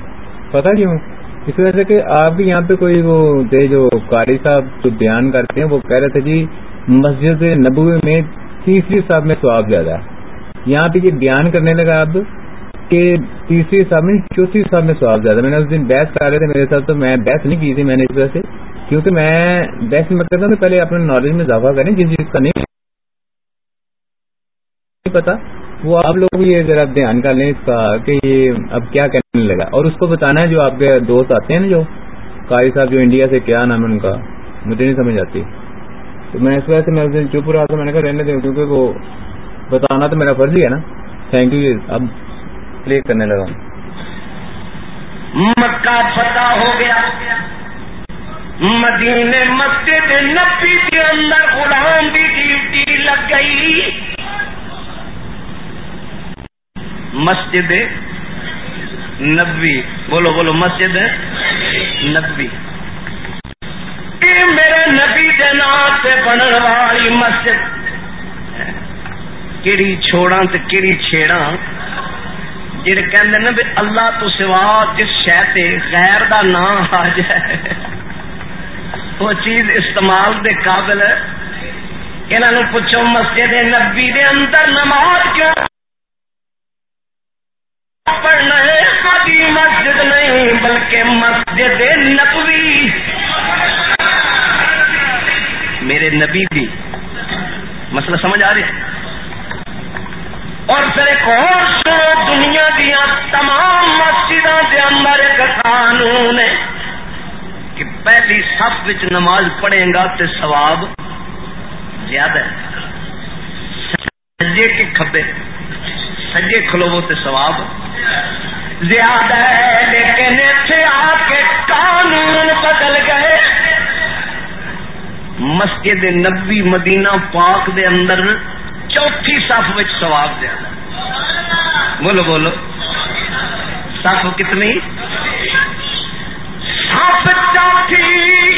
پتا کیوں؟ اس وجہ سے کہ آپ کے یہاں پہ کوئی وہ تھے جو قاری صاحب جو بیان کرتے ہیں، وہ کہہ رہے تھے جی مسجد نبوی میں تیسری صاحب میں سواب زیادہ ہے۔ یہاں پہ یہ بیان کرنے لگا اب کہ تیسری صاحب میں، چوتھی صاحب میں سواب زیادہ میں نے اس دن بحث کر رہے تھے میرے ساتھ، تو میں بحث نہیں کی تھی میں نے اس وجہ سے۔ کیونکہ میں بحث میں مطلب کرتا ہوں کہ پہلے اپنے نالج میں اضافہ کریں، جس چیز کا نہیں پتا۔ وہ آپ لوگ یہ ذرا دھیان کر لیں اس کا کہ یہ اب کیا کہنے لگا اور اس کو بتانا ہے جو آپ کے دوست آتے ہیں نا جو قاری صاحب جو انڈیا سے کیا نام ہے ان کا، مجھے نہیں سمجھ آتی۔ تو میں اس وجہ سے میں اس دن چپ رہا تھا، میں نے کہا رہنے دیں کیونکہ وہ بتانا تو میرا فرض ہی ہے نا۔ تھینک یو اب پلے کرنے لگا
مکہ فتح ہو گیا۔ مدینے مسجد نبی کے اندر غلام کی ڈیوٹی لگ گئی۔ مسجد نبی بولو بولو، مسجد نبی میرے نبی کے نام سے بننے والی مسجد۔ کیڑی چھوڑا تو کیڑی چھیڑا جڑے کہندے نا بھی اللہ تو سوا جس شہ غیر دا نام آ جائے۔ وہ چیز استعمال دے قابل انہوں پوچھو مسجد نبی دے اندر نماز کیوں پڑھنا ہے خالی مسجد نہیں، بلکہ مسجد نبوی۔ میرے نبی بھی۔ مسئلہ سمجھ آ رہے اور پھر ایک اور سو دنیا دیا تمام مسجدوں کے اندر ایک قانون ہے کہ پہلی سب نماز پڑھے گا تو سواب زیادہ ہے۔ سجے کے کھبے۔ سجے کھلوو تو سواب زیادہ ہے لیکن اتنے آ کے قانون بدل گئے۔ مسجد نبی مدینہ پاک دے اندر چوتھی صف وچ سواب زیادہ بولو بولو۔ صف کتنی؟ صف چوتھی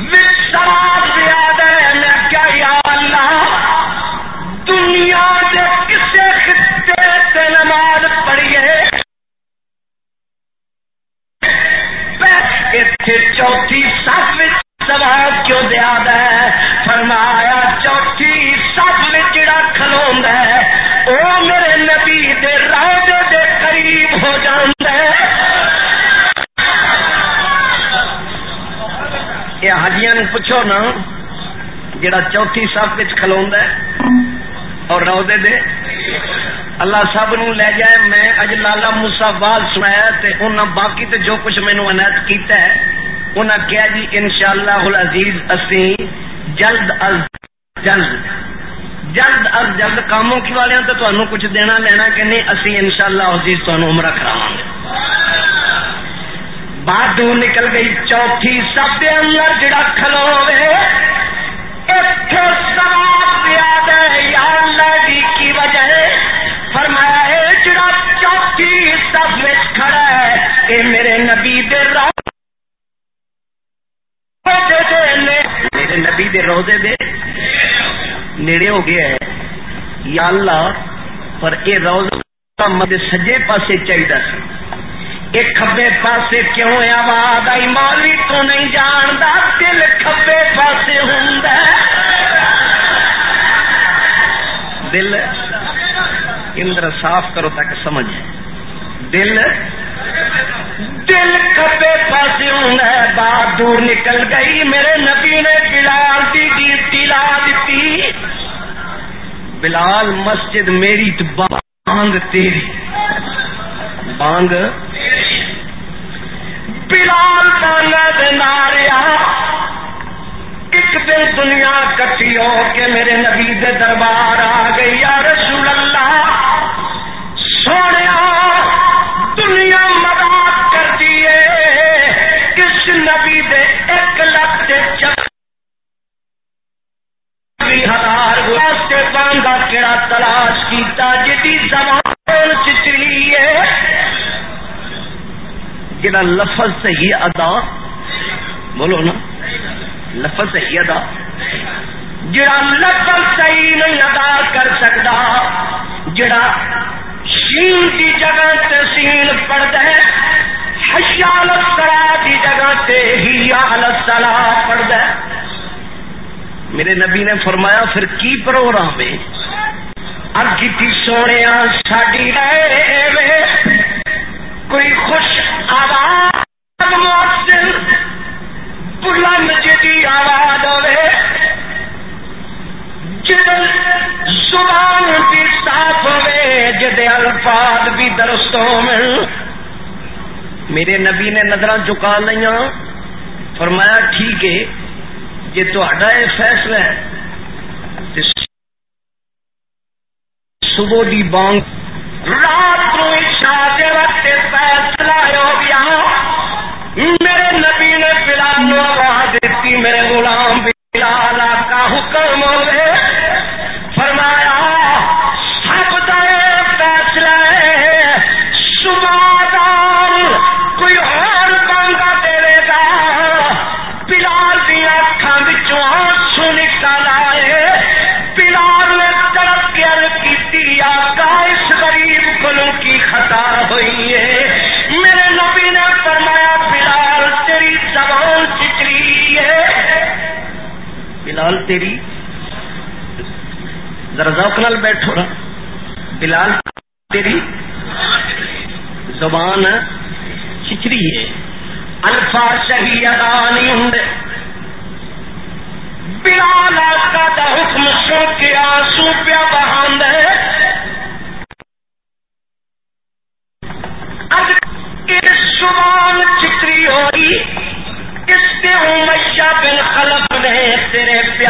وچ سواب زیادہ ہے۔ میں کیا یا اللہ چوتھی سب سواب کیوں زیادہ ہے؟ فرمایا، چوتھی سب جڑا کھلو ہے۔ وہ میرے نبی دے روزے دے قریب ہو جاندہ ہے۔ یہ حجیاں پوچھو نا، جڑا چوتھی سب کھلو ہے اور روزے دے۔ اللہ سب نو لے جائے، میں اج لالا موسا بال سنایا تے انہاں باقی تے جو کچھ مینو عنایت کیتا ہے انہاں کہا جی انشاءاللہ العزیز اسی جلد از جلد۔ جلد از جلد کاموں کی والے ہاں تو تمہیں کچھ دینا لینا کہ نہیں، اسی انشاءاللہ عزیز تمہیں عمرہ کراواں گے بات دور نکل گئی چوتھی سب اللہ جڑا کھلوے روزے دے۔ نیڑے ہو گیا ہے۔ یا اللہ، پر اے روزہ مد سجے پاسے چاہیے ایک کھبے پاسے کیوں ہے؟ آواز آئی مولوی تو نہیں جانتا دل کھبے پاسے ہوں دل اندر صاف کرو تک سمجھ دل دل کبے پاس بات دور نکل گئی۔ میرے نبی نے بلال کی تلا دیتی۔ بلال مسجد میری تو بانگ تیری۔ بانگ بلال بانا داریا ایک دن دنیا کٹھی ہو کے میرے نبی دے دربار آ گئی۔ یا بانگا تلاش کیتا جی زبان چچری ہے۔ جڑا لفظ صحیح ادا، بولو نا، لفظ صحیح ادا۔ جڑا لفظ صحیح نہیں ادا کر سکتا جڑا شین کی جگہ سے سین پڑ دے حشال سرا کی جگہ سے ہی سلا پڑ دے میرے نبی نے فرمایا، پھر کی پروگرام ہے؟ اب کی سونے ساڈی کوئی خوش آواز بلند جدی آواز ہوے جدل زبان بھی صاف ہوے جدے الفاظ بھی درست ہو میرے نبی نے نظر چکا لیا فرمایا، ٹھیک ہے جی تا فیصلہ ہے۔ صبح دی بانگ۔ رات کو شاہ وقت فیصلہ ہو تیری؟ ذرا ذوق نال بیٹھو نا۔ بلال تیری زبان چچری ہے۔ الفا شہی ادا نہیں ہوں۔ بلال آقا دا حکم سن کے آنسو پیا بہاند اب اس زبان چتری ہوئی؟ اس سے امیہ بن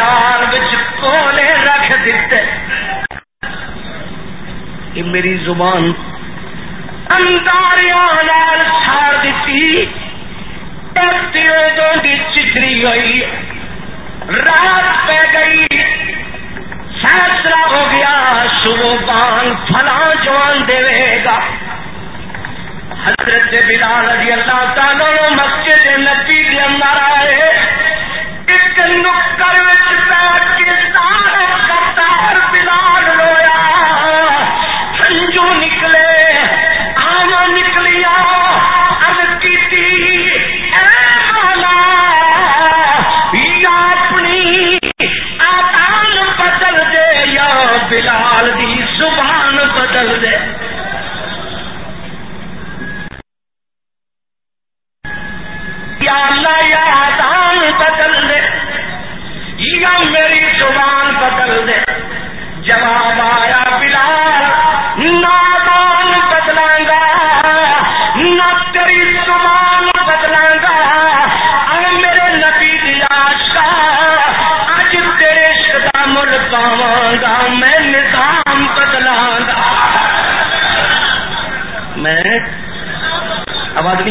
تیرے بچ کولے رکھ دیتے کہ میری زبان انداریاں لال چھاڑ دیتی کی چتری ہوئی۔ رات پہ گئی۔ فیصلہ ہو گیا صبح بان فلاں جوان دے گا۔ حضرت بلال رضی اللہ تعالی مسجد نبی کے اندر آئے۔ ایک نکر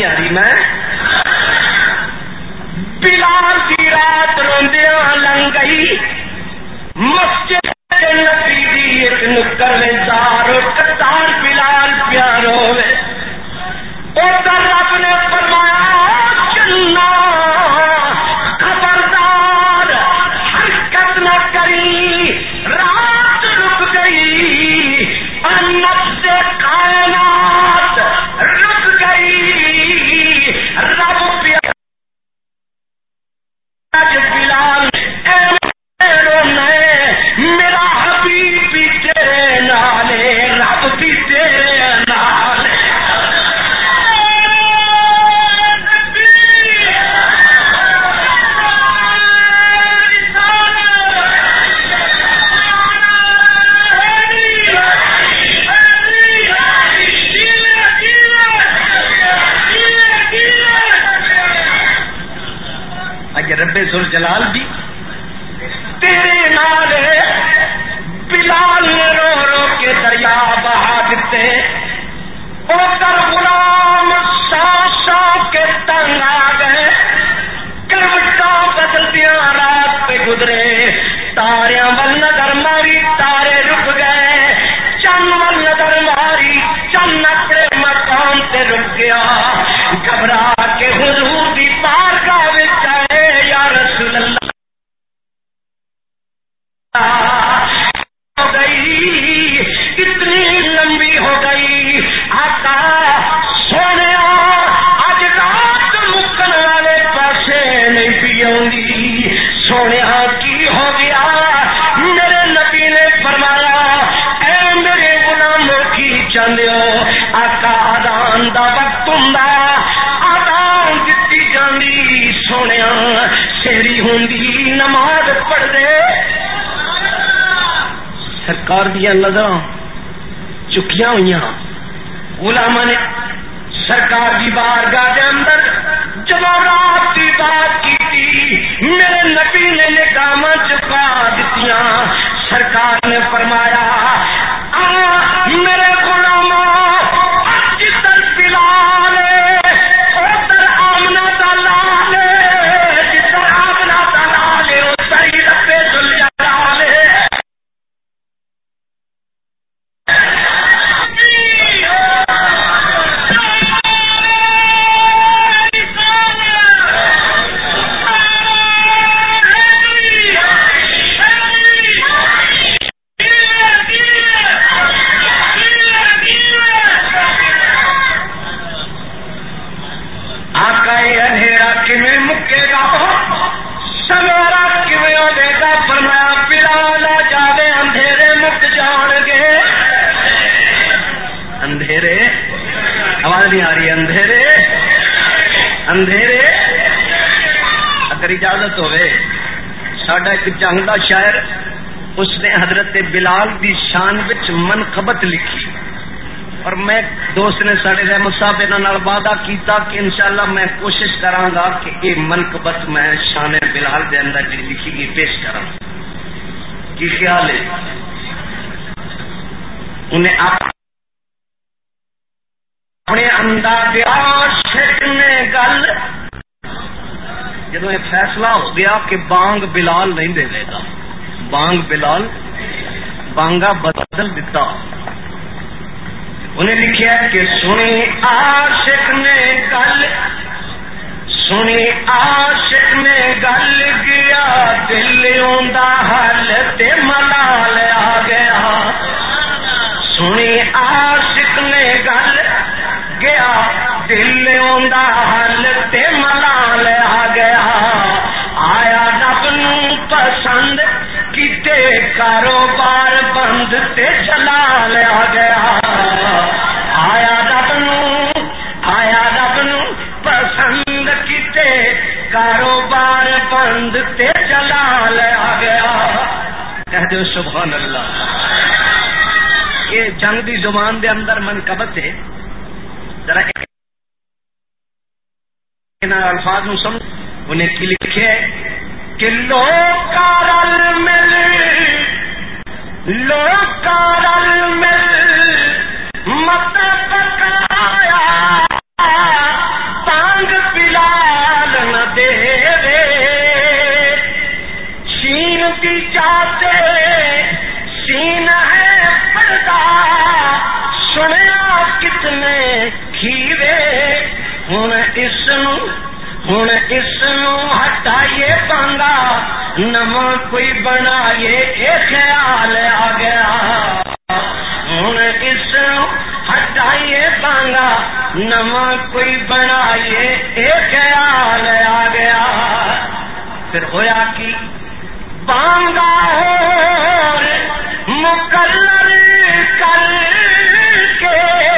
آواز نہیں دوست ساڑے رحمت صاحب انہوں وعدہ کیتا کہ انشاءاللہ میں کوشش کراں گا کہ یہ منقبت میں شان بلال دے اندر جی لکھی گئی پیش کراں۔ کی خیال ہے؟ انہیں آپ اپنے انداز عاشق نے گل جدو یہ فیصلہ ہو گیا کہ بانگ بلال نہیں دے گا۔ بانگ بلال بانگا بدل دیتا انہیں لکھیا کہ سنی عاشق نے گل، سنی عاشق نے گل گیا، دل حل تے ملال آ گیا۔ سنی عاشق نے گل گیا، دل حل تے ملال آ گیا۔ آیا رب پسند، کیتے کاروبار بند تے چلا لیا گیا۔ بند تے چلا لیا گیا۔ کہہ دو سبحان اللہ۔ یہ جنگ دی زبان دے اندر منقبت ہے۔ ذرا الفاظ نو سمجھ۔ انہیں کی لکھے کہ لوگ کارل مل لوگ کارل مل، مت نو کوئی بنائیے یہ خیال آ گیا ہوں اس ہٹائیے پانگا نو کوئی بنائیے یہ خیال آ گیا پھر ہوا کی؟ پانگا ہو مقرر کر کے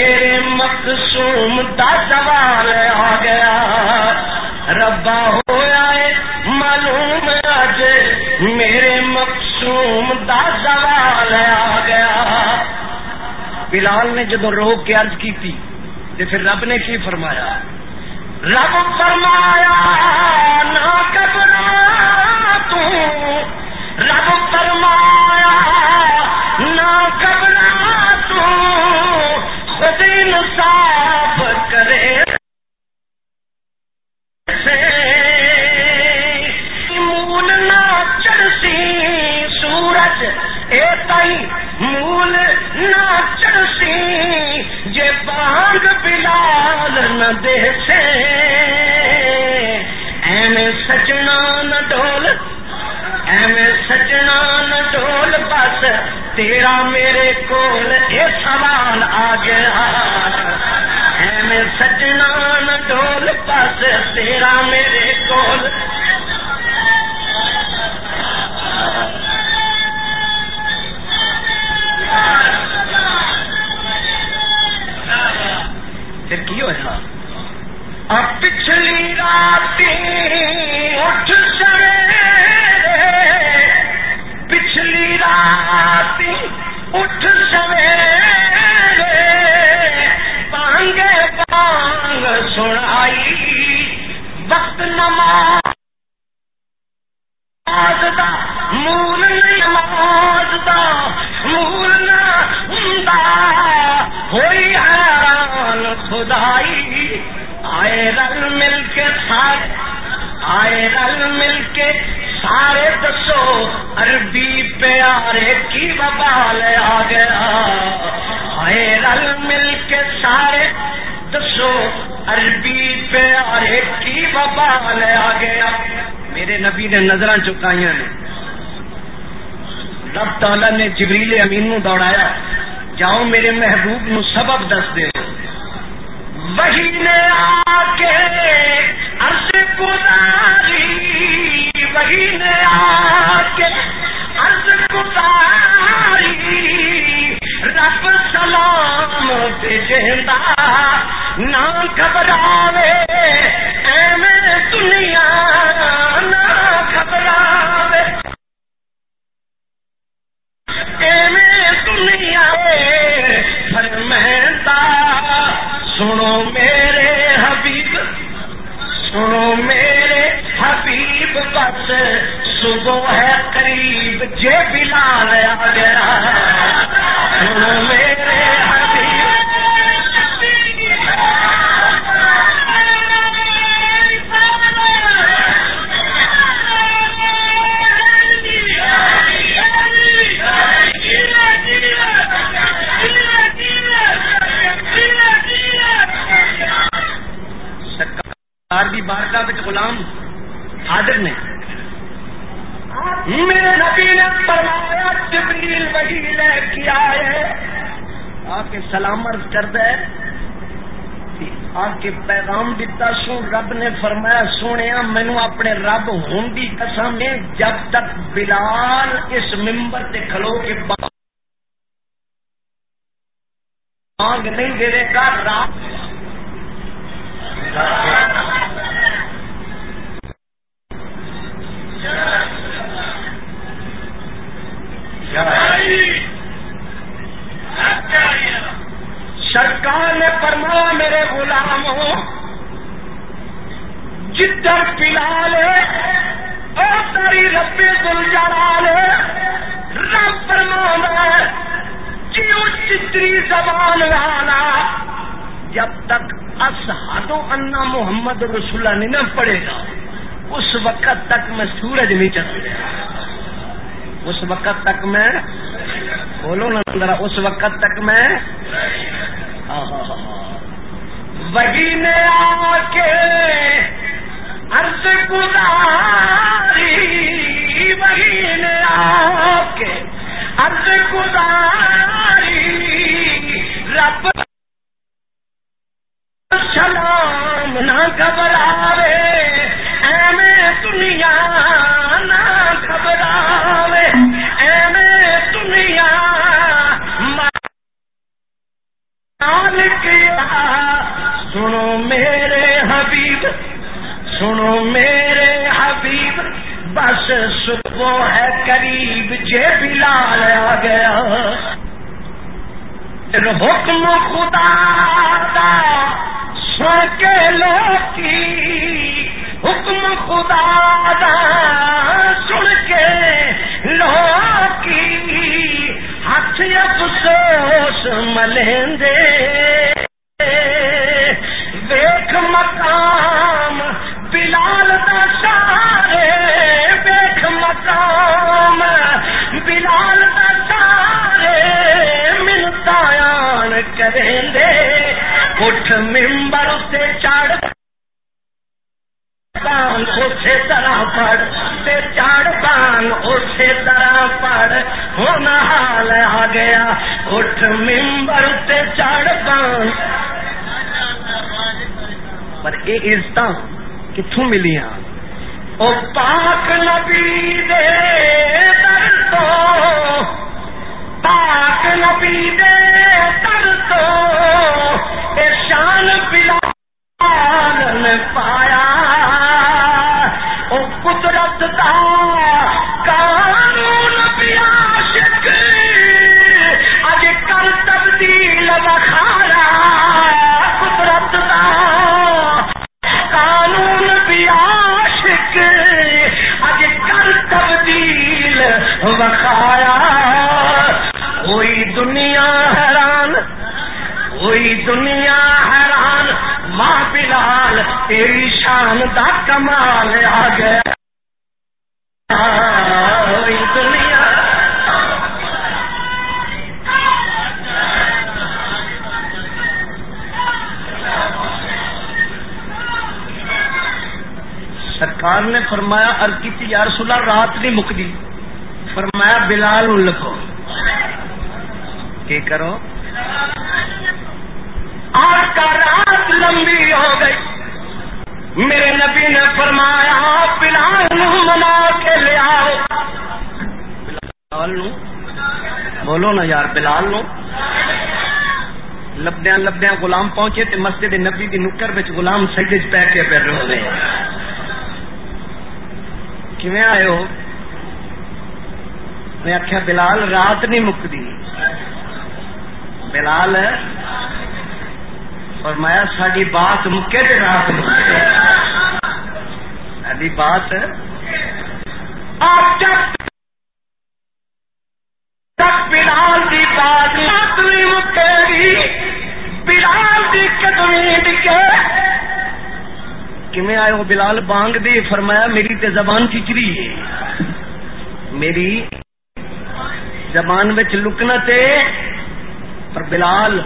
دا سوال آ گیا۔ ربا ہوا ہے، معلوم اج میرے مقصوم دا سوال آ گیا۔ بلال نے جدو رو کے عرض کی تھی تو پھر رب نے کی فرمایا؟ رب فرمایا، نہ گھبرا تو۔ رب فرمایا بانگ بلال نہ دے سے سجنا نہ ڈول ایویں سجنا نہ ڈول بس تیرا میرے کول اے سوال آ گیا۔ ایویں سجنا نہ ڈول بس تیرا میرے کول۔ پھر کی ہوا اب پچھلی رات اٹھ سویرے پچھلی رات اٹھ سویرے پانگے پانگ سنائی، وقت نماز دا، مول نماز دا، مول نہ ہوندا ہوئی حیران خدائی۔ آئے رل مل کے سارے آئے رل مل کے سارے دسو، عربی پیارے کی ببال آ گیا۔ آئے رل مل کے سارے دسو، عربی پیارے کی ببال آ گیا۔ میرے نبی نے نظر چکائی ہیں رب تعالی نے جبریل امین نو دوڑایا۔ جاؤ میرے محبوب نو سبب دس دے۔ وہی نے آ کے عرض گزاری وہی نے آ کے عرض گزاری، رب سلام بھیجتا نہ گھبراوے، ایویں دنیا نہ گھبراوے۔ ایویں آئے فرمیندا سنو میرے حبیب، سنو میرے حبیب، بس صبح ہے قریب، جے بلال آ گیا۔ سنو میرے سرکار دی بارگاہ وچ غلام حاضر نے میرے نبی نے فرمایا، جبریل وہی لے کے آئے۔ آ کے سلامت کر دے۔ آ کے پیغام دیتا سو رب نے فرمایا سونے مینو اپنے رب ہوں دی قسم ہے۔ جب تک بلال اس ممبر تے کھلو کے مانگ نہیں دے گا، رات سرکار نے فرمایا، میرے غلاموں جدھر پلا لے اور تاری ربے دل جلا لے رب فرما جیو چتری زبان والا جب تک اسہادو انا محمد رسول اللہ نہیں نہ پڑے گا۔ اس وقت تک میں سورج نہیں چل اس وقت تک میں بولو نا ذرا، اس وقت تک میں وہی نے آ کے عرض گزاری، وہی نے آ کے عرض گزاری، رب سلام نہ گھبراوے ایویں دنیا نہ گھبراوے ایویں دنیا مالک سنو میرے حبیب، سنو میرے حبیب، بس صبح ہے قریب، جے بلال آ گیا۔ حکم خدا دا سن کے لوکی حکم خدا دا سن کے لوکی ہاتھ افسوس ملیں ویخ مقام بلال دا سارے ویخ مقام بلال دا سارے منتایان کریں دے۔ اٹھ ممبر سے چڑھ بان اسی طرح پڑھ تے چڑھ بان اسی طرح پڑھ ہونا حال آ گیا اٹھ ممبر سے چڑھ بان پر یہ عزت کتوں ملیاں او پاک نبی دے در تو پاک نبی دے در تو تیری شان دا کمال آ گیا۔ فرمایا ارکی تھی یا رسول اللہ رات نہیں مکدی فرمایا بلال لکھو۔ کی کرو؟ آج کا رات لمبی ہو گئی۔ میرے نبی نے فرمایا بلال منا کے لے آؤ۔ بلال نو بولو نا یار بلال نو لبدیا لبدیا غلام پہنچے تے مسجد نبی دی نکر بچ غلام سجدے چ پہ کے پہ رو کیویں آئے ہو؟ میں آخیا بلال رات نہیں مکتی۔ بلال فرمایا ساری بات مکے تے رات مکے۔ ساری بات کمیں آئے ہو؟ بلال بانگ دے، فرمایا میری تے زبان چچری ہے۔ میری زبان بچ لکنا تے۔ پر بلال،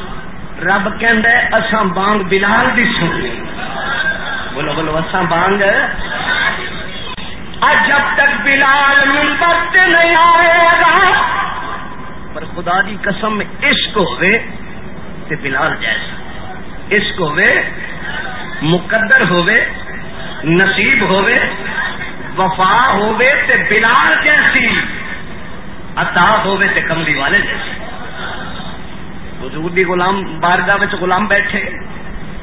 رب کہندا ہے، اساں بانگ بلال دی سننی بولو بولو، اساں بانگ۔ جب تک بلال منبر تے نہیں آئے گا، پر خدا دی قسم عشق ہوئے تے بلال جیسا۔ عشق ہوئے مقدر ہوئے نصیب ہوئے، وفا ہوئے تے بلال جیسی عطا ہوئے تے کملی والے جیسے۔ حضور دی غلام، بارگاہ وچ غلام بیٹھے،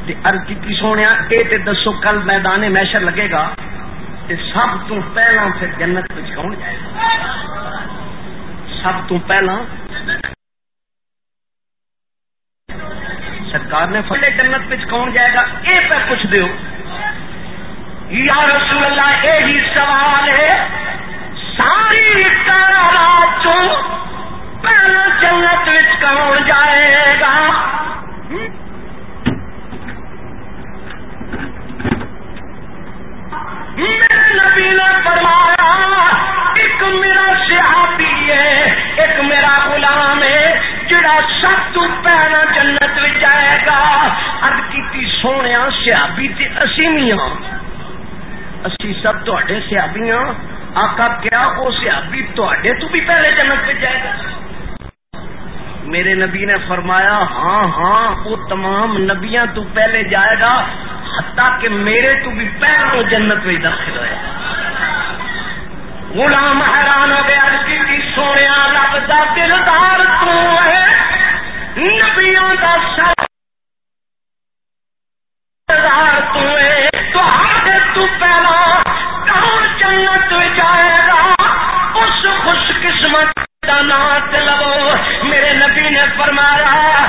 تے عرض کی سونے اے تے دسو کل میدان محشر لگے گا، تے سب تو پہلا پھر جنت وچ کون جائے گا؟ سب تو پہلا سرکار نے فلے جنت وچ کون جائے گا؟ اے پہ پوچھ دیو۔ یا رسول اللہ، یہی سوال ہے۔ ساری کائنات چوں پہلا جنت وچ کون جائے گا؟ میرے نبی نے فرمایا، ایک میرا صحابی ہے، ایک میرا غلام ہے، جڑا سب تو پہلا جنت وچ جائے گا۔ ارد کیتی سونے صحابی تے اسی میاں اسی سب تواڈے صحابیاں آقا کیا وہ صحابی تواڈے تو بھی پہلے جنت وچ جائے گا؟ میرے نبی نے فرمایا ہاں ہاں وہ تمام نبیاں تو پہلے جائے گا، حتیٰ کہ میرے تو بھی پہلے جنت میں داخل ہوئے غلام حیران ہو گیا کی سونے رب دا دلدار تو ہے، نبیوں دا سب پہلا میرا والا کہاں جنت جائے گا؟ اس خوش قسمت نات لو۔ میرے نبی نے فرمایا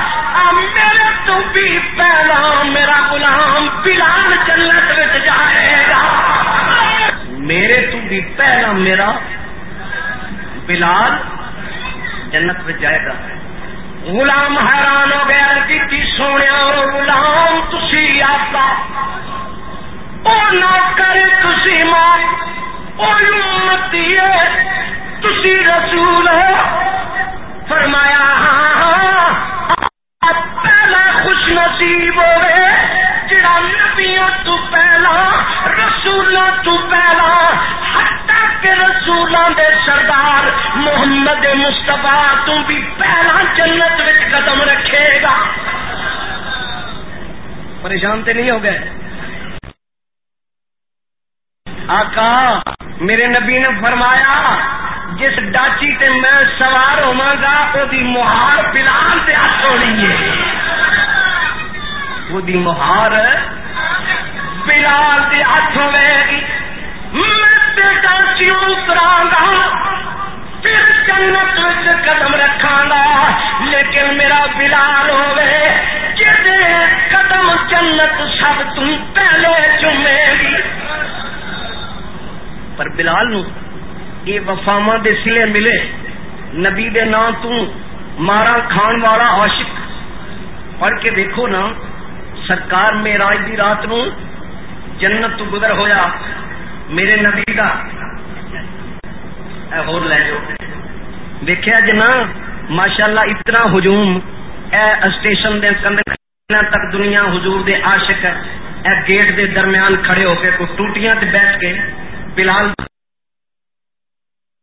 میرے تو بھی پہلا میرا بلال جنت میں جائے گا۔ غلام حیران ہو گیا، کہ سونے غلام تسی آتا نہ کرے ماں امتی ہے رسول ہو فرمایا ہاں پہلا خوش نصیب ہوئے، جڑا نبیوں تو پہلا رسولوں تو پہلا، حتی کہ رسولوں دے سردار محمد مصطفیٰ تو بھی پہلا جنت وچ قدم رکھے گا۔ پریشان تے نہیں ہو گئے؟ آقا، میرے نبی نے فرمایا، جس ڈاچی تے میں سوار ہوا گا وہ مہار بلال سے ہاتھ ہونی ہے۔ وہ مہار بلال سے ہاتھ ہوے گی میں ڈاچی اترا گا، پھر جنت قدم رکھا گا۔ لیکن میرا بلال ہوے قدم جنت سب تم پہلے چومے گی پر بلال نو یہ وفاوا دے سلے ملے۔ نبی دے نام تو مارا، کھان والا عاشق۔ پڑھ کے دیکھو نا، سرکار میں راج دی رات نو جنت تو گزر ہویا۔ میرے نبی کا ہو لے جو۔ دیکھا جنا جی ماشاء اللہ اتنا ہجوم۔ اے اسٹیشن دے تک دنیا حضور دے عاشق اے گیٹ دے درمیان کھڑے ہو کے کوئی ٹوٹیاں تے بیٹھ کے بلال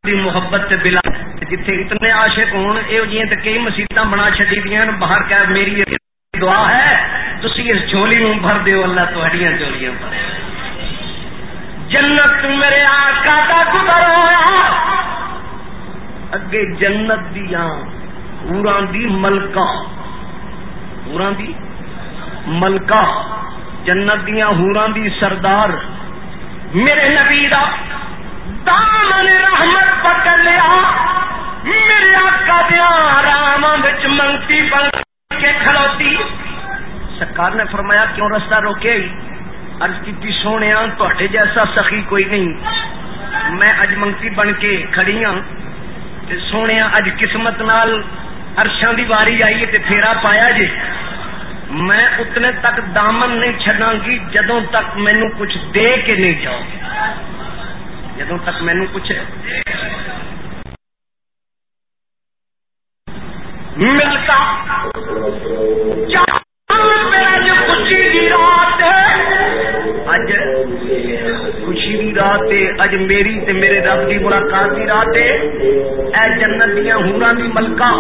دی محبت تے بلال جتھے اتنے عاشق ہون اے جی تے کئی مسیتاں بنا چھڈی دیاں باہر کہ میری دعا ہے، تسی اس جھولی نو بھر دیو، اللہ تہاڈیاں جھولیاں بھر جنت میرے آقا دا گزر ہویا اگے جنت دیاں اوراں دی ملکہ۔ اوراں دی ملکہ۔ جنت دیاں ہوراں دی سردار۔ میرے نبی دا دامن رحمت پکڑ لیا۔ میرے آقا دیا آرام منگتی بن کے کھلوتی۔ سرکار نے فرمایا، کیوں رستہ روکے؟ ارض کی سونے تے جیسا سخی کوئی نہیں۔ میں اج منگتی بن کے کھڑی ہوں سونے اج قسمت نال ارشاں دی واری آئی ہے پھیرا پایا جی میں اتنے تک دامن نہیں چڈا گی جدوں تک مینو کچھ دے کے نہیں جاؤ جدوں تک مینو کچھ ملتا خوشی کی رات اج خوشی کی رات اج میری تے میرے رب کی ملاقات کی رات اے جنت دیا ہورا کی ملکہ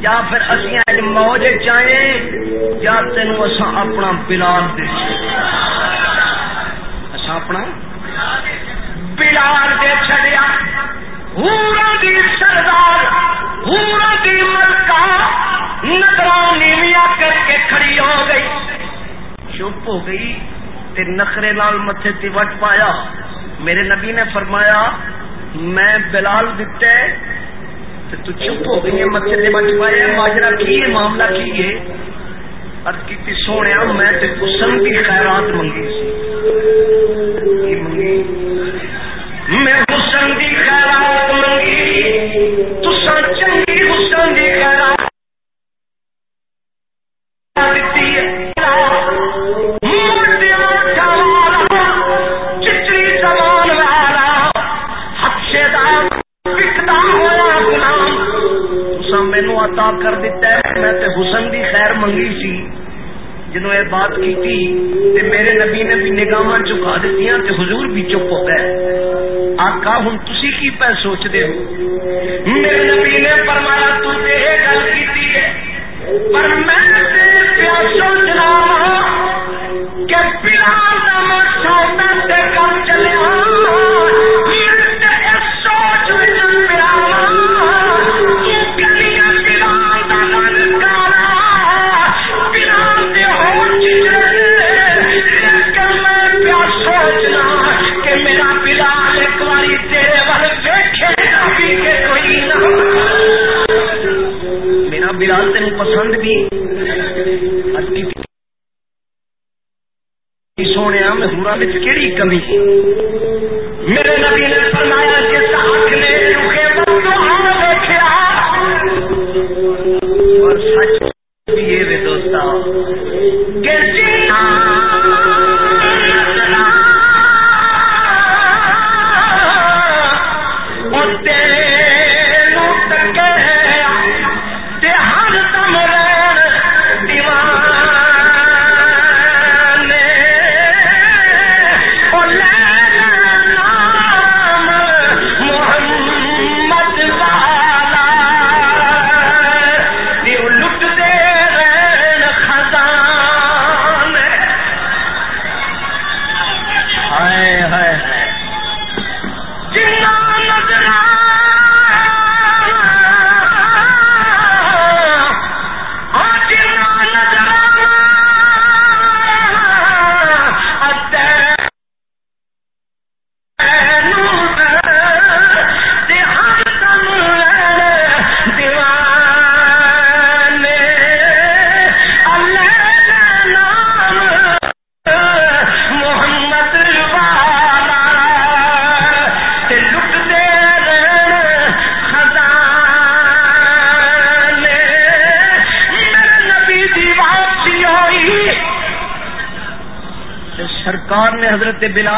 یا پھر اسی اج موج چاہے یا تین اصا اپنا بلال دے اصا اپنا بلال دے چڑیا ہورا دی سردار ہورا دی ملکہ نگرانی کر کے کھڑی ہو گئی چپ ہو گئی تے نخرے لال متے تی وٹ پایا میرے نبی نے فرمایا، میں بلال دیتے تو چپ ہو گئی متے تے وٹ پایا ماجرا کی معاملہ کی ہے؟ ارد کی سونے میں تے حسن کی خیرات منگی سی۔ منگی؟ میں حسن کی خیرات منگی۔ تو چنگی حسن کی خیرات عطا کر دیتا ہے۔ میں تے حسن دی خیر منگی سی۔ جنہوں یہ بات کی تھی تے میرے نبی نے بھی نگاہ چکا دیتی تے حضور بھی چپ ہو گئے۔ آقا ہوں تسی کی پہ سوچ دے ہو؟ میرے نبی نے فرمایا، تو تے یہ گل کی ہے۔ پر میں تے پیا جناب کہڑی کمی؟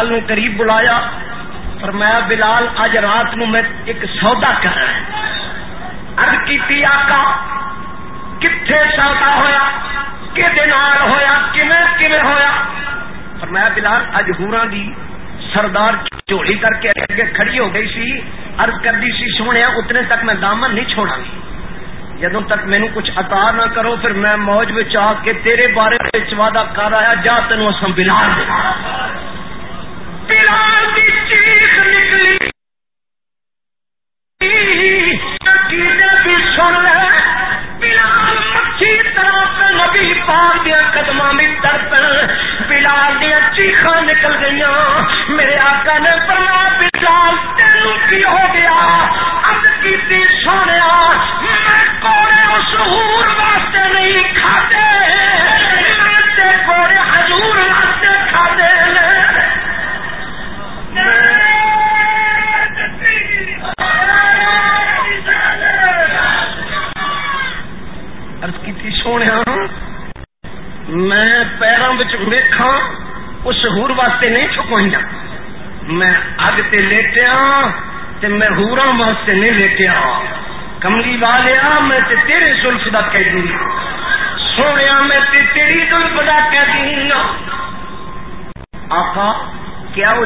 بلال نو قریب بلایا، فرمایا، بلال اج رات نو میں ایک سودا کر رہا ارد کی آقا کتنے سودا ہوا کہ ہوا کیویں ہوا فرمایا، بلال اج ہورا دی سردار چولی کر کے اگے کھڑی ہو گئی سی ارد کر دی سی سونے اتنے تک میں دامن نہیں چھوڑا گی جدو تک مینو کچھ عطا نہ کرو پھر میں موج میں آ کے تیرے بارے وعدہ کر آیا جا تینوں اصل بلال بلال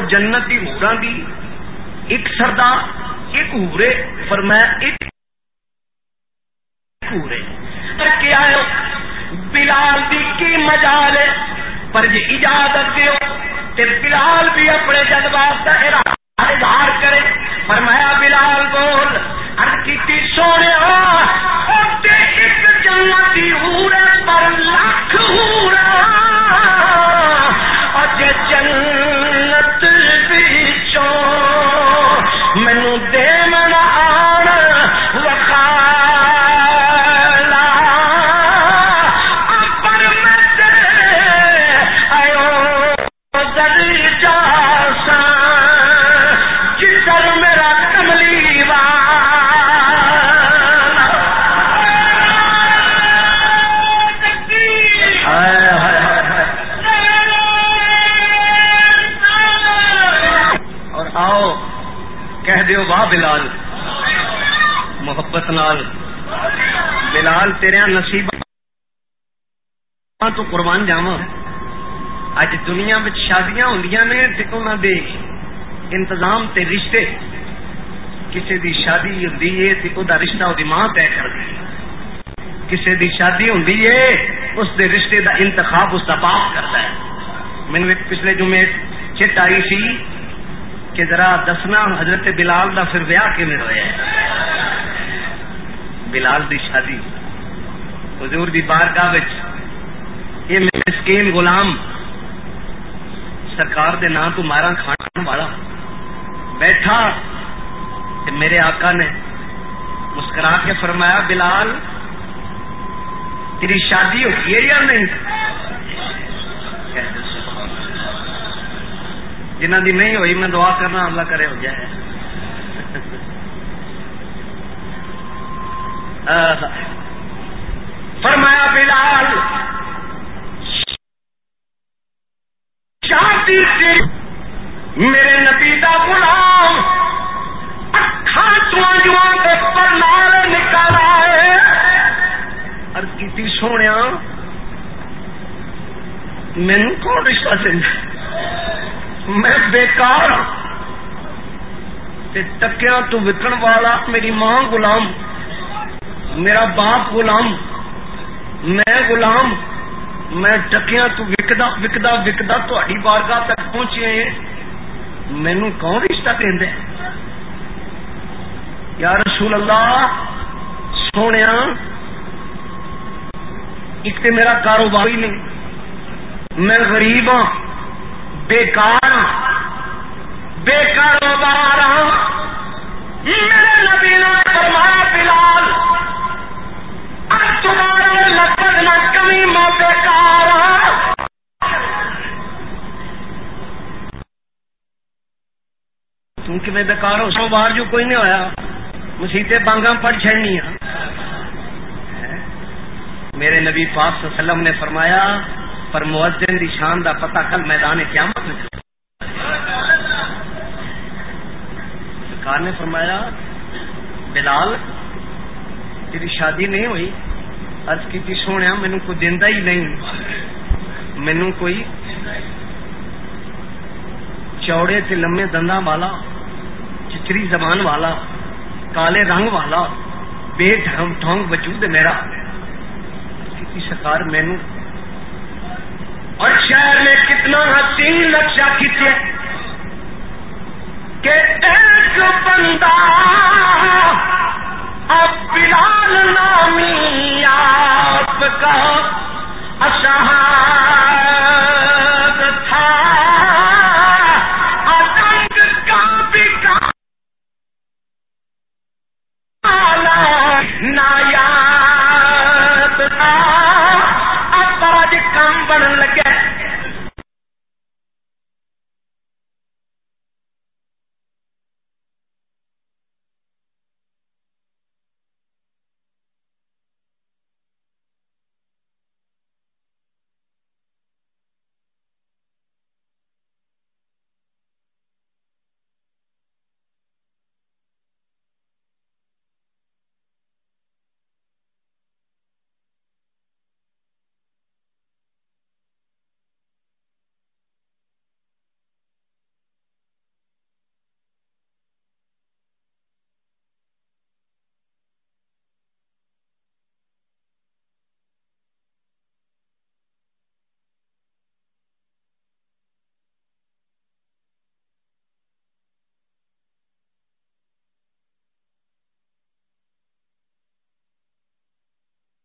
جنت دی ہورا دی ایک سردا ایک ہورے پر میں ایک کہہ دیو، واہ بلال، محبت نال۔ بلال، تیرے ہاں نصیب۔ ہاں، تو قربان جاوا اج دنیا میں شادیاں ہوں نے انہوں دے انتظام تے رشتے۔ کسی دی شادی ہوں تو دا رشتہ وہ ماں طے کر دی۔ کسی دی شادی ہوں اس دے رشتے دا انتخاب اس کا باپ کرتا ہے۔ مینو پچھلے جمعے چٹ آئی سی کہ ذرا دسنا، حضرت بلال دا پھر ویاہ کیون ہوا بلال دی شادی، حضور دی بارگاہ یہ مسکین غلام، سرکار دے نام تو مارا کھان والا۔ بیٹھا میرے آقا نے مسکرا کے فرمایا، بلال، تیری شادی ہوتی ہے یا نہیں؟ جنہ دی نہیں ہوئی، میں دعا کرنا، اللہ کرے ہو جائے۔ فرمایا، بلال، شادی سے میرے نبی کا غلام اکھا چوان کے پرنال نکال آئے اور کی سونے مینو کون رشتہ دینا میں بےکار ٹکیا تو وکن والا میری ماں غلام، میرا باپ غلام، میں غلام، میں ٹکیا تو وکدا وکدا وکدا تھی بارگاہ تک پہنچے مینو کون رشتہ دے یا رسول اللہ سونے ایک تو میرا کاروبار ہی نہیں۔ میں غریب ہاں۔ بےکار ہاں بے کاروبار ہوں۔ میرے نبی نے فرمایا، بلال، اب تمہارے لفظ نہ کمی میں بےکار کیونکہ میں بےکار ہوں سو باہر جو کوئی نہیں ہویا مسیطے بانگا پڑ چڑنی میرے نبی پاک صلی اللہ علیہ وسلم نے فرمایا پر مؤذن دی شان دا پتہ کل میدان قیامت میں سرکار نے فرمایا، بلال، تیری شادی نہیں ہوئی؟ ارض کی سونے مینو کوئی دینا ہی نہیں۔ مینو کوئی چوڑے تے لمے دنداں والا، چچری زبان والا، کالے رنگ والا، بے ڈھنگ ٹھونگ وجود میرا۔ سرکار مینو اور شہر میں کتنا حسین نقشہ کھینچے کہ ایک بندہ اب بلال نامی آپ کا اشہاد